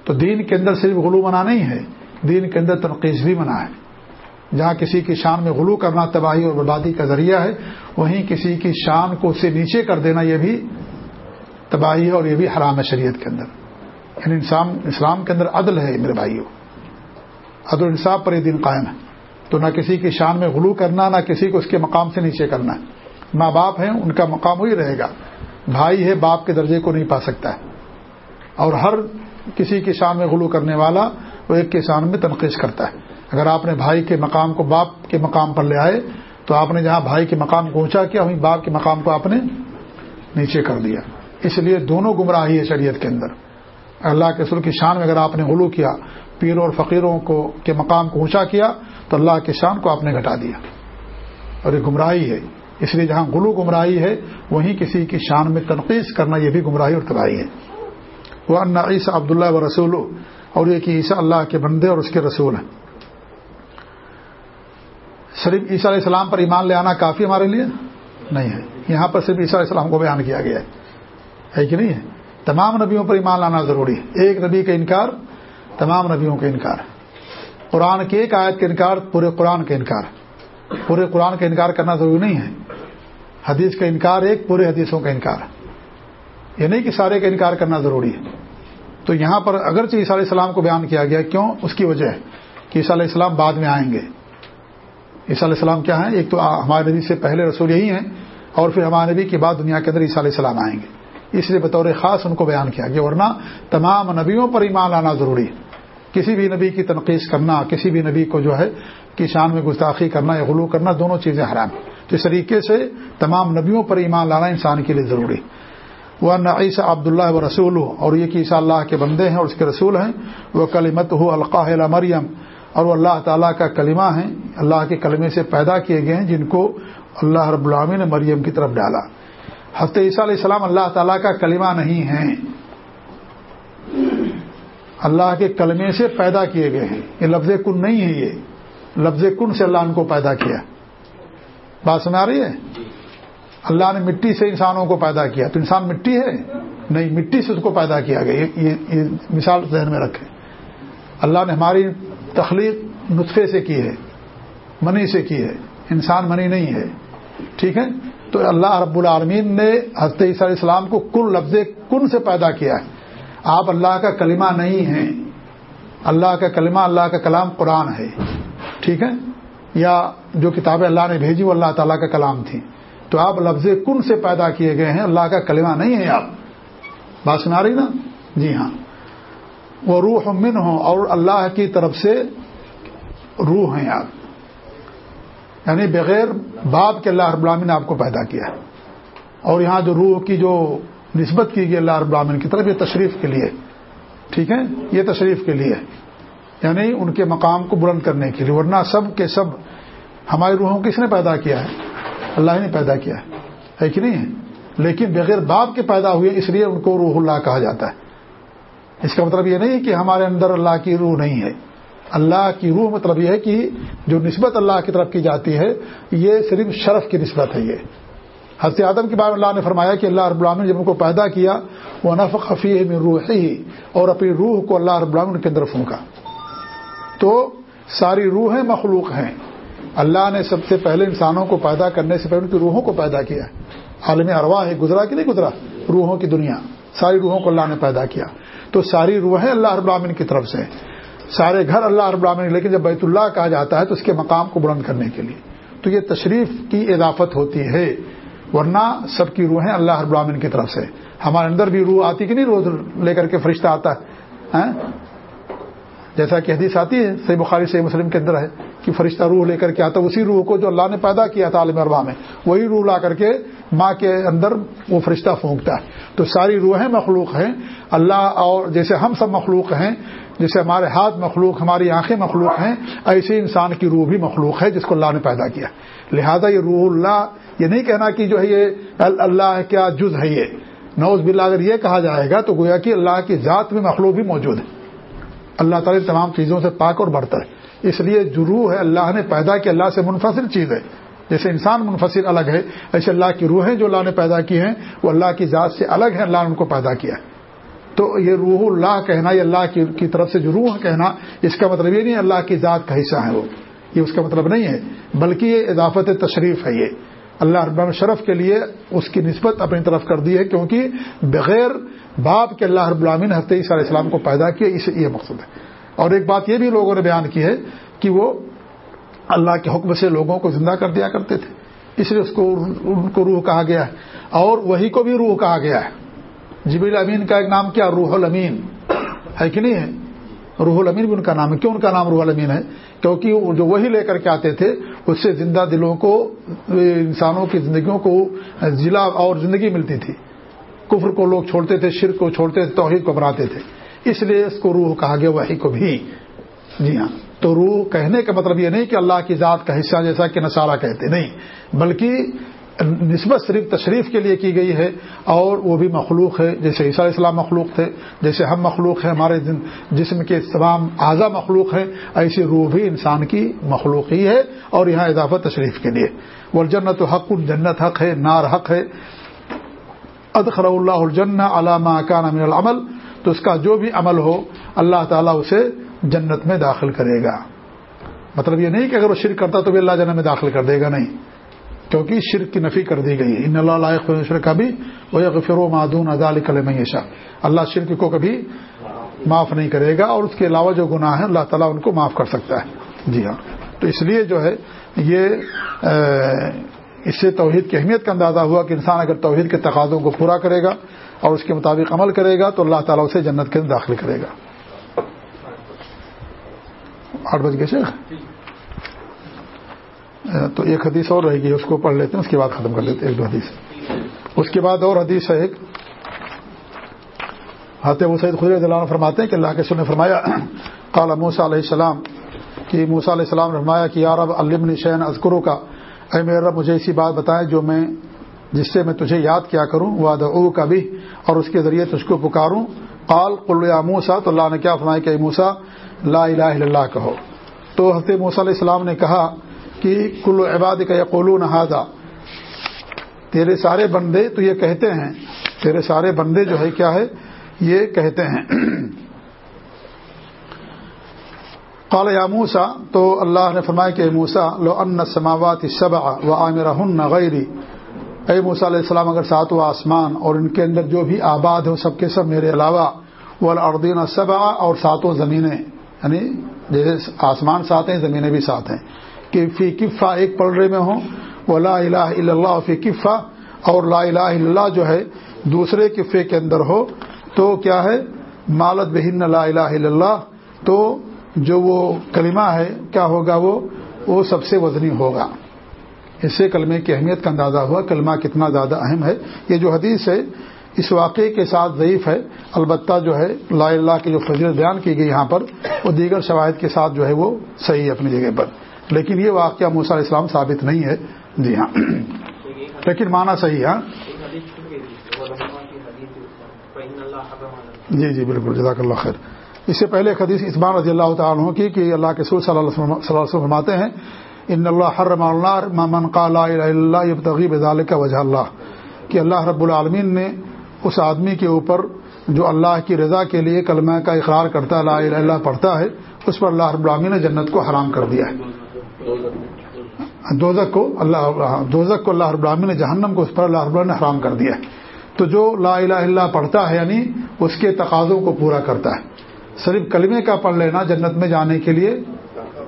تو دین کے اندر صرف غلو منع نہیں ہے، دین کے اندر تنقید بھی منع ہے۔ جہاں کسی کی شان میں غلو کرنا، تباہی اور بربادی کا ذریعہ ہے، وہیں کسی کی شان کو اس سے نیچے کر دینا یہ بھی تباہی ہے اور یہ بھی حرام ہے شریعت کے اندر۔ یعنی انسان، اسلام کے اندر عدل ہے میرے بھائیوں عدل انصاف پر یہ دن قائم ہے۔ تو نہ کسی کی شان میں غلو کرنا، نہ کسی کو اس کے مقام سے نیچے کرنا ہے۔ ماں باپ ہیں، ان کا مقام وہی رہے گا۔ بھائی ہے، باپ کے درجے کو نہیں پا سکتا ہے۔ اور ہر کسی کی شان میں غلو کرنے والا وہ ایک کے شان میں تنقید کرتا ہے۔ اگر آپ نے بھائی کے مقام کو باپ کے مقام پر لے آئے، تو آپ نے جہاں بھائی کے مقام کو اونچا کیا، وہیں باپ کے مقام کو آپ نے نیچے کر دیا۔ اس لیے دونوں گمراہی ہے شریعت کے اندر۔ اللہ کے سر کی شان میں اگر آپ نے غلو کیا، پیروں اور فقیروں کو کے مقام کو اونچا کیا، تو اللہ کے شان کو آپ نے گھٹا دیا۔ اور یہ گمراہی ہے۔ اس لیے جہاں غلو گمراہی ہے، وہیں کسی کی شان میں تنقید کرنا یہ بھی گمراہی اور تباہی ہے۔ وہ ان عیسیٰ عبداللہ و رسول اور یہ کہ عیسیٰ اللہ کے بندے اور اس کے رسول ہیں۔ صرف عیسیٰ علیہ السلام پر ایمان لے آنا کافی ہمارے لیے؟ نہیں ہے۔ یہاں پر صرف عیسیٰ علیہ السلام کو بیان کیا گیا ہے۔ کہ نہیں ہے؟ تمام نبیوں پر ایمان لانا ضروری ہے۔ ایک نبی کا انکار، تمام نبیوں کا انکار۔ قرآن کی ایک آیت کا انکار، پورے قرآن کا انکار۔ پورے قرآن کا انکار کرنا ضروری نہیں ہے۔ حدیث کا انکار ایک، پورے حدیثوں کا انکار۔ یہ نہیں کہ سارے کا انکار کرنا ضروری ہے۔ تو یہاں پر اگرچہ عیسیٰ علیہ السلام کو بیان کیا گیا، کیوں؟ اس کی وجہ ہے کہ عیسیٰ علیہ السلام بعد میں آئیں گے۔ عیسیٰ علیہ السلام کیا ہیں؟ ایک تو ہمارے نبی سے پہلے رسول یہی ہیں اور پھر ہمارے نبی کے بعد دنیا کے اندر عیسیٰ علیہ السلام آئیں گے۔ اس لیے بطور خاص ان کو بیان کیا گیا، ورنہ تمام نبیوں پر ایمان لانا ضروری ہے۔ کسی بھی نبی کی تنقید کرنا، کسی بھی نبی کو جو ہے کی شان میں گستاخی کرنا یا غلو کرنا دونوں چیزیں حرام ہیں۔ تو اس طریقے سے تمام نبیوں پر ایمان لانا انسان کے لیے ضروری وہ نہ عیسیٰ عبداللہ و رسول اور یہ کہ عیسیٰ اللہ کے بندے ہیں اور اس کے رسول ہیں۔ وہ کلیمت ہو القاہ مریم اور وہ اللہ تعالیٰ کا کلمہ ہیں اللہ کے کلمے سے پیدا کیے گئے ہیں جن کو اللہ رب العامی نے مریم کی طرف ڈالا۔ حضرت عیسیٰ علیہ السلام اللہ تعالیٰ کا کلمہ نہیں ہے اللہ کے کلمے سے پیدا کیے گئے ہیں۔ یہ لفظ کن نہیں ہے یہ۔ لفظ کن سے اللہ ان کو پیدا کیا؟ بات سنا رہی ہے؟ اللہ نے مٹی سے انسانوں کو پیدا کیا۔ تو انسان مٹی ہے؟ نہیں مٹی سے اس کو پیدا کیا گیا۔ یہ مثال ذہن میں رکھے اللہ نے ہماری تخلیق نطفے سے کی ہے، منی سے کی ہے۔ انسان منی نہیں ہے۔ ٹھیک ہے؟ تو اللہ رب العالمین نے حضرت عیسیٰ علیہ السلام کو کل لفظ کن سے پیدا کیا ہے؟ آپ اللہ کا کلمہ نہیں ہیں۔ اللہ کا کلمہ، اللہ کا کلام قرآن ہے۔ ٹھیک ہے؟ یا جو کتابیں اللہ نے بھیجی، وہ اللہ تعالیٰ کا کلام تھی۔ تو آپ لفظ کن سے پیدا کیے گئے ہیں؟ اللہ کا کلمہ نہیں ہے آپ۔ بات سنا رہی نا؟ جی ہاں۔ وہ روح من ہوں اور اللہ کی طرف سے روح ہیں آپ۔ یعنی بغیر باپ کے اللہ رب العالمین نے آپ کو پیدا کیا اور یہاں جو روح کی جو نسبت کی گئی اللہ رب العالمین کی طرف، یہ تشریف کے لیے۔ ٹھیک ہے؟ یہ تشریف کے لیے۔ یعنی ان کے مقام کو بلند کرنے کے لیے۔ ورنہ سب کے سب ہماری روحوں کس نے پیدا کیا ہے؟ اللہ نے پیدا کیا ہے۔ کہ نہیں؟ ہے لیکن بغیر باپ کے پیدا ہوئے اس لیے ان کو روح اللہ کہا جاتا ہے۔ اس کا مطلب یہ نہیں کہ ہمارے اندر اللہ کی روح نہیں ہے۔ اللہ کی روح مطلب یہ ہے کہ جو نسبت اللہ کی طرف کی جاتی ہے، یہ صرف شرف کی نسبت ہے یہ۔ حضرت آدم کے بارے میں اللہ نے فرمایا کہ اللہ رب العالمین جب ان کو پیدا کیا وہ نف خفی میں روح ہی اور اپنی روح کو اللہ رب العالمین کے اندر پھونکا۔ تو ساری روحیں مخلوق ہیں۔ اللہ نے سب سے پہلے انسانوں کو پیدا کرنے سے پہلے ان کی روحوں کو پیدا کیا۔ عالم اروا ہے، گزرا کہ نہیں گزرا؟ روحوں کی دنیا۔ ساری روحوں کو اللہ نے پیدا کیا۔ تو ساری روحیں اللہ رب العالمین کی طرف سے سارے گھر اللہ رب العالمین، لیکن جب بیت اللہ کہا جاتا ہے تو اس کے مقام کو بلند کرنے کے لیے۔ تو یہ تشریف کی اضافت ہوتی ہے، ورنہ سب کی روحیں اللہ رب العالمین کی طرف سے۔ ہمارے اندر بھی روح آتی کہ نہیں، روز لے کر کے فرشتہ آتا ہے ہاں؟ جیسا کہ حدیث آتی ہے سی بخاری سے مسلم کے اندر ہے کہ فرشتہ روح لے کر کے آتا اسی روح کو جو اللہ نے پیدا کیا تھا عالم اربا میں، وہی روح لا کر کے ماں کے اندر وہ فرشتہ پھونکتا ہے۔ تو ساری روحیں مخلوق ہیں۔ اللہ اور جیسے ہم سب مخلوق ہیں، جیسے ہمارے ہاتھ مخلوق، ہماری آنکھیں مخلوق ہیں، ایسے انسان کی روح بھی مخلوق ہے، جس کو اللہ نے پیدا کیا۔ لہذا یہ روح اللہ، یہ نہیں کہنا کہ جو ہے یہ اللہ کیا جز ہے یہ۔ نوز بلا اگر یہ کہا جائے گا تو گویا کہ اللہ کی ذات میں مخلوق بھی موجود ہے۔ اللہ تعالی تمام چیزوں سے پاک اور بڑھتا ہے۔ اس لیے جو روح ہے اللہ نے پیدا کی، اللہ سے منفصل چیز ہے۔ جیسے انسان منفصل الگ ہے، ایسے اللہ کی روحیں جو اللہ نے پیدا کی ہیں، وہ اللہ کی ذات سے الگ ہیں، اللہ نے ان کو پیدا کیا ہے۔ تو یہ روح اللہ کہنا، یہ اللہ کی طرف سے جو روح کہنا، اس کا مطلب یہ نہیں اللہ کی ذات کا حصہ ہے وہ۔ یہ اس کا مطلب نہیں ہے، بلکہ یہ اضافت تشریف ہے یہ۔ اللہ رب شرف کے لیے اس کی نسبت اپنی طرف کر دی ہے، کیونکہ بغیر باپ کے اللہ رب العامن حضرت عیسیٰ علیہ السلام کو پیدا کیا اس یہ مقصد ہے۔ اور ایک بات یہ بھی لوگوں نے بیان کی ہے کہ وہ اللہ کے حکم سے لوگوں کو زندہ کر دیا کرتے تھے۔ اس لیے اس کو ان کو روح کہا گیا ہے۔ اور وہی کو بھی روح کہا گیا ہے۔ جبیل امین کا ایک نام کیا؟ روح الامین۔ ہے کہ نہیں ہے؟ روح الامین بھی ان کا نام ہے۔ کیوں ان کا نام روح الامین ہے؟ کیونکہ جو وہی لے کر کے آتے تھے، اس سے زندہ دلوں کو، انسانوں کی زندگیوں کو، ضلع اور زندگی ملتی تھی۔ کفر کو لوگ چھوڑتے تھے، شرک کو چھوڑتے تھے، توحید کو بناتے تھے۔ اس لیے اس کو روح کہا گیا وہی کو بھی۔ جی ہاں۔ تو روح کہنے کا مطلب یہ نہیں کہ اللہ کی ذات کا حصہ جیسا کہ نصارہ کہتے، نہیں۔ بلکہ نسبت صرف تشریف کے لیے کی گئی ہے اور وہ بھی مخلوق ہے۔ جیسے عیسیٰ علیہ السلام مخلوق تھے، جیسے ہم مخلوق ہیں، ہمارے جسم کے تمام اعضا مخلوق ہیں، ایسی روح بھی انسان کی مخلوق ہی ہے اور یہاں اضافہ تشریف کے لیے۔ وہ جنت حق جنت حق ہے، نار حق ہے۔ ادخر اللہ الجن علامہ کان امین العمل، تو اس کا جو بھی عمل ہو، اللہ تعالیٰ اسے جنت میں داخل کرے گا۔ مطلب یہ نہیں کہ اگر وہ شرک کرتا تو بھی اللہ جنت میں داخل کر دے گا، نہیں۔ کیونکہ شرک کی نفی کر دی گئی ان اللہ شرک کا بھی وہ غفر و معدون ادال کلمیشہ اللہ شرک کو کبھی معاف نہیں کرے گا اور اس کے علاوہ جو گناہ ہے اللہ تعالیٰ ان کو معاف کر سکتا ہے۔ جی ہاں۔ تو اس لیے جو ہے، یہ اس سے توحید کی اہمیت کا اندازہ ہوا کہ انسان اگر توحید کے تقاضوں کو پورا کرے گا اور اس کے مطابق عمل کرے گا تو اللہ تعالیٰ اسے جنت کے اندر داخل کرے گا۔ آٹھ بج گئے شیخ؟ تو ایک حدیث اور رہے گی، اس کو پڑھ لیتے ہیں، اس کے بعد ختم کر لیتے ہیں، ایک دو حدیث۔ اس کے بعد اور حدیث ہے ایک۔ حت و سعید خدر فرماتے ہیں کہ اللہ کے سر نے فرمایا، قال موسا علیہ السلام، کہ موسا علیہ السلام نے فرمایا کہ یار اب علم شین ازکروں کا اے میرے رب، مجھے ایسی بات بتائیں جو میں، جس سے میں تجھے یاد کیا کروں وہ کا بھی اور اس کے ذریعے تجھ کو پکاروں۔ قال، قل یا موسا تو اللہ نے کیا فرمایا کہ موسا لا الہ الا اللہ کہو۔ تو حضرت موسیٰ علیہ السلام نے کہا کہ کل عباد کا یقول نہادا تیرے سارے بندے تو یہ کہتے ہیں، تیرے سارے بندے جو ہے کیا ہے، یہ کہتے ہیں۔ قال یا موسا تو اللہ نے فرمایا کہ موسا لو ان سماوات سبع و عامر غیری۔ اے موسا علیہ السلام، اگر سات و آسمان اور ان کے اندر جو بھی آباد ہو، سب کے سب میرے علاوہ وہ اردین سبع اور ساتوں زمینیں یعنی جیسے آسمان ساتھ ہیں، زمینیں بھی ساتھ ہیں، کہ فی کفا ایک پلڑے میں ہوں وہ لا الہ الا اللہ فی کفا اور لا الہ الا اللہ جو ہے، دوسرے کفے کے اندر ہو، تو کیا ہے؟ مالت بہن لا الہ الا اللہ، تو جو وہ کلمہ ہے، کیا ہوگا وہ؟ وہ سب سے وزنی ہوگا۔ اس سے کلمے کی اہمیت کا اندازہ ہوا، کلمہ کتنا زیادہ اہم ہے۔ یہ جو حدیث ہے، اس واقعے کے ساتھ ضعیف ہے۔ البتہ جو ہے، لا اللہ کی جو فضیلت بیان کی گئی یہاں پر، وہ دیگر شواہد کے ساتھ جو ہے وہ صحیح ہے اپنی جگہ پر۔ لیکن یہ واقعہ موسیٰ علیہ السلام ثابت نہیں ہے۔ جی ہاں۔ لیکن مانا صحیح ہاں۔ جی جی بالکل، جزاک اللہ خیر۔ اس سے پہلے حدیث اسمان رضی اللہ تعالیٰ کی کہ اللہ کے سور صلی اللہ علیہ وسلم فرماتے ہیں، ان اللہ حرم اللہ من قال لا الہ الا اللہ یبتغی وجہ اللہ. کہ اللہ رب العالمین نے اس آدمی کے اوپر جو اللہ کی رضا کے لیے کلمہ کا اقرار کرتا لا الہ اللہ پڑھتا ہے، اس پر اللہ رب العالمین نے جنت کو حرام کر دیا ہے۔ دوزک کو اللہ دوزک کو اللہ رب العالمین نے جہنم کو اس پر اللہ رب العالمین نے حرام کر دیا ہے۔ تو جو لا الہ اللہ پڑھتا ہے یعنی اس کے تقاضوں کو پورا کرتا ہے۔ صرف کلمے کا پڑھ لینا جنت میں جانے کے لیے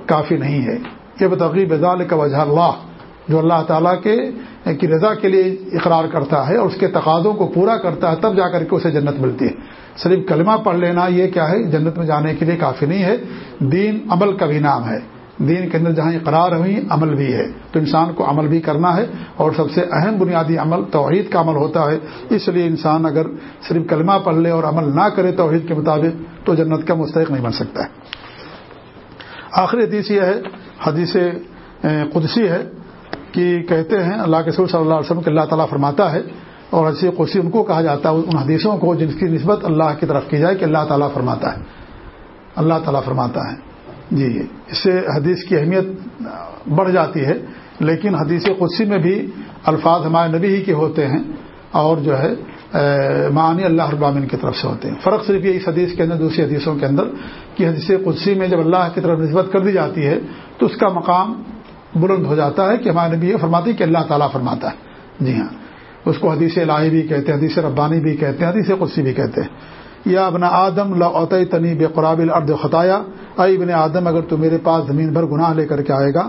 کافی نہیں ہے۔ یہ بتقیب کا وجہ اللہ، جو اللہ تعالیٰ کے، کی رضا کے لیے اقرار کرتا ہے اور اس کے تقاضوں کو پورا کرتا ہے، تب جا کر کے اسے جنت ملتی ہے۔ صرف کلمہ پڑھ لینا یہ کیا ہے؟ جنت میں جانے کے لیے کافی نہیں ہے۔ دین عمل کا بھی نام ہے۔ دین کے اندر جہاں اقرار ہوئی، عمل بھی ہے۔ تو انسان کو عمل بھی کرنا ہے اور سب سے اہم بنیادی عمل توحید کا عمل ہوتا ہے۔ اس لیے انسان اگر صرف کلمہ پڑھ لے اور عمل نہ کرے توحید کے مطابق، تو جنت کا مستحق نہیں بن سکتا ہے۔ آخری حدیث یہ ہے، حدیث قدسی ہے کہ کہتے ہیں، اللہ کے سور صلی اللہ علیہ وسلم کہ اللہ تعالیٰ فرماتا ہے اور ایسی قدسی ان کو کہا جاتا ہے، ان حدیثوں کو جن کی نسبت اللہ کی طرف کی جائے کہ اللہ تعالیٰ فرماتا ہے۔ اللہ تعالیٰ فرماتا ہے۔ جی،, جی اس سے حدیث کی اہمیت بڑھ جاتی ہے، لیکن حدیث قدسی میں بھی الفاظ ہمارے نبی ہی کے ہوتے ہیں اور جو ہے معنی اللہ ابامین کی طرف سے ہوتے ہیں۔ فرق صرف یہ اس حدیث کے اندر، دوسری حدیثوں کے اندر، کہ حدیث قدسی میں جب اللہ کی طرف نسبت کر دی جاتی ہے، تو اس کا مقام بلند ہو جاتا ہے کہ ہمارے نبی یہ فرماتی کہ اللہ تعالیٰ فرماتا ہے۔ جی ہاں۔ اس کو حدیث الہی بھی کہتے ہیں، حدیث ربانی بھی کہتے ہیں، حدیث قدسی بھی کہتے ہیں۔ یا ابن آدم لاعت تنی بے قرابل ارد خطایا۔ اے ابن آدم، اگر تو میرے پاس زمین بھر گناہ لے کر کے آئے گا،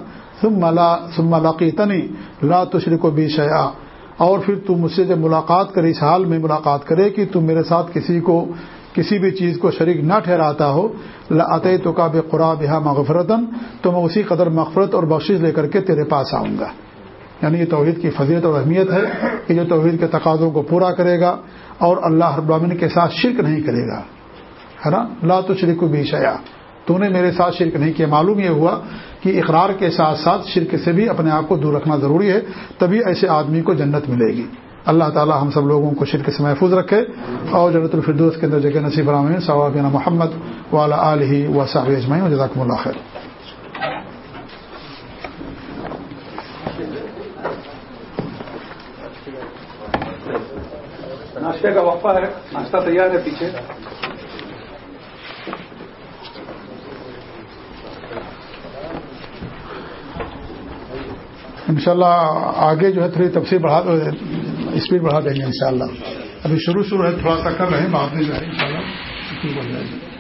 ثم لاقی تنی لا تشرک و بھی شیا اور پھر تم مجھ سے جب ملاقات کرے، اس حال میں ملاقات کرے کہ تم میرے ساتھ کسی کو کسی بھی چیز کو شریک نہ ٹھہراتا ہو۔ عط تو کا بے قرآب مغفرتن تو میں اسی قدر مغفرت اور بخش لے کر کے تیرے پاس آؤں گا۔ یعنی یہ توحید کی فضیت اور اہمیت ہے کہ جو توحید کے تقاضوں کو پورا کرے گا۔ اور اللہ ابامن کے ساتھ شرک نہیں کرے گا۔ ہے نا؟ لا تو شریک بھی شیا تو نے میرے ساتھ شرک نہیں کیا۔ معلوم یہ ہوا کہ اقرار کے ساتھ ساتھ شرک سے بھی اپنے آپ کو دور رکھنا ضروری ہے، تبھی ایسے آدمی کو جنت ملے گی۔ اللہ تعالی ہم سب لوگوں کو شرک سے محفوظ رکھے اور جنت الفردوس کے اندر جگہ نصیب علام صوابین محمد والا علیہ و صاحب اجمعین۔ جزاکم اللہ خیر۔ ناشتے کا وقفہ ہے، ناشتہ تیار ہے پیچھے۔ انشاءاللہ آگے جو ہے تھوڑی تفصیل بڑھا اسپیڈ بڑھا دیں گے انشاءاللہ۔ ابھی شروع شروع ہے، تھوڑا سا کر رہے ہیں، بعد میں جو ہے ان شاء اللہ بڑھ جائے گی۔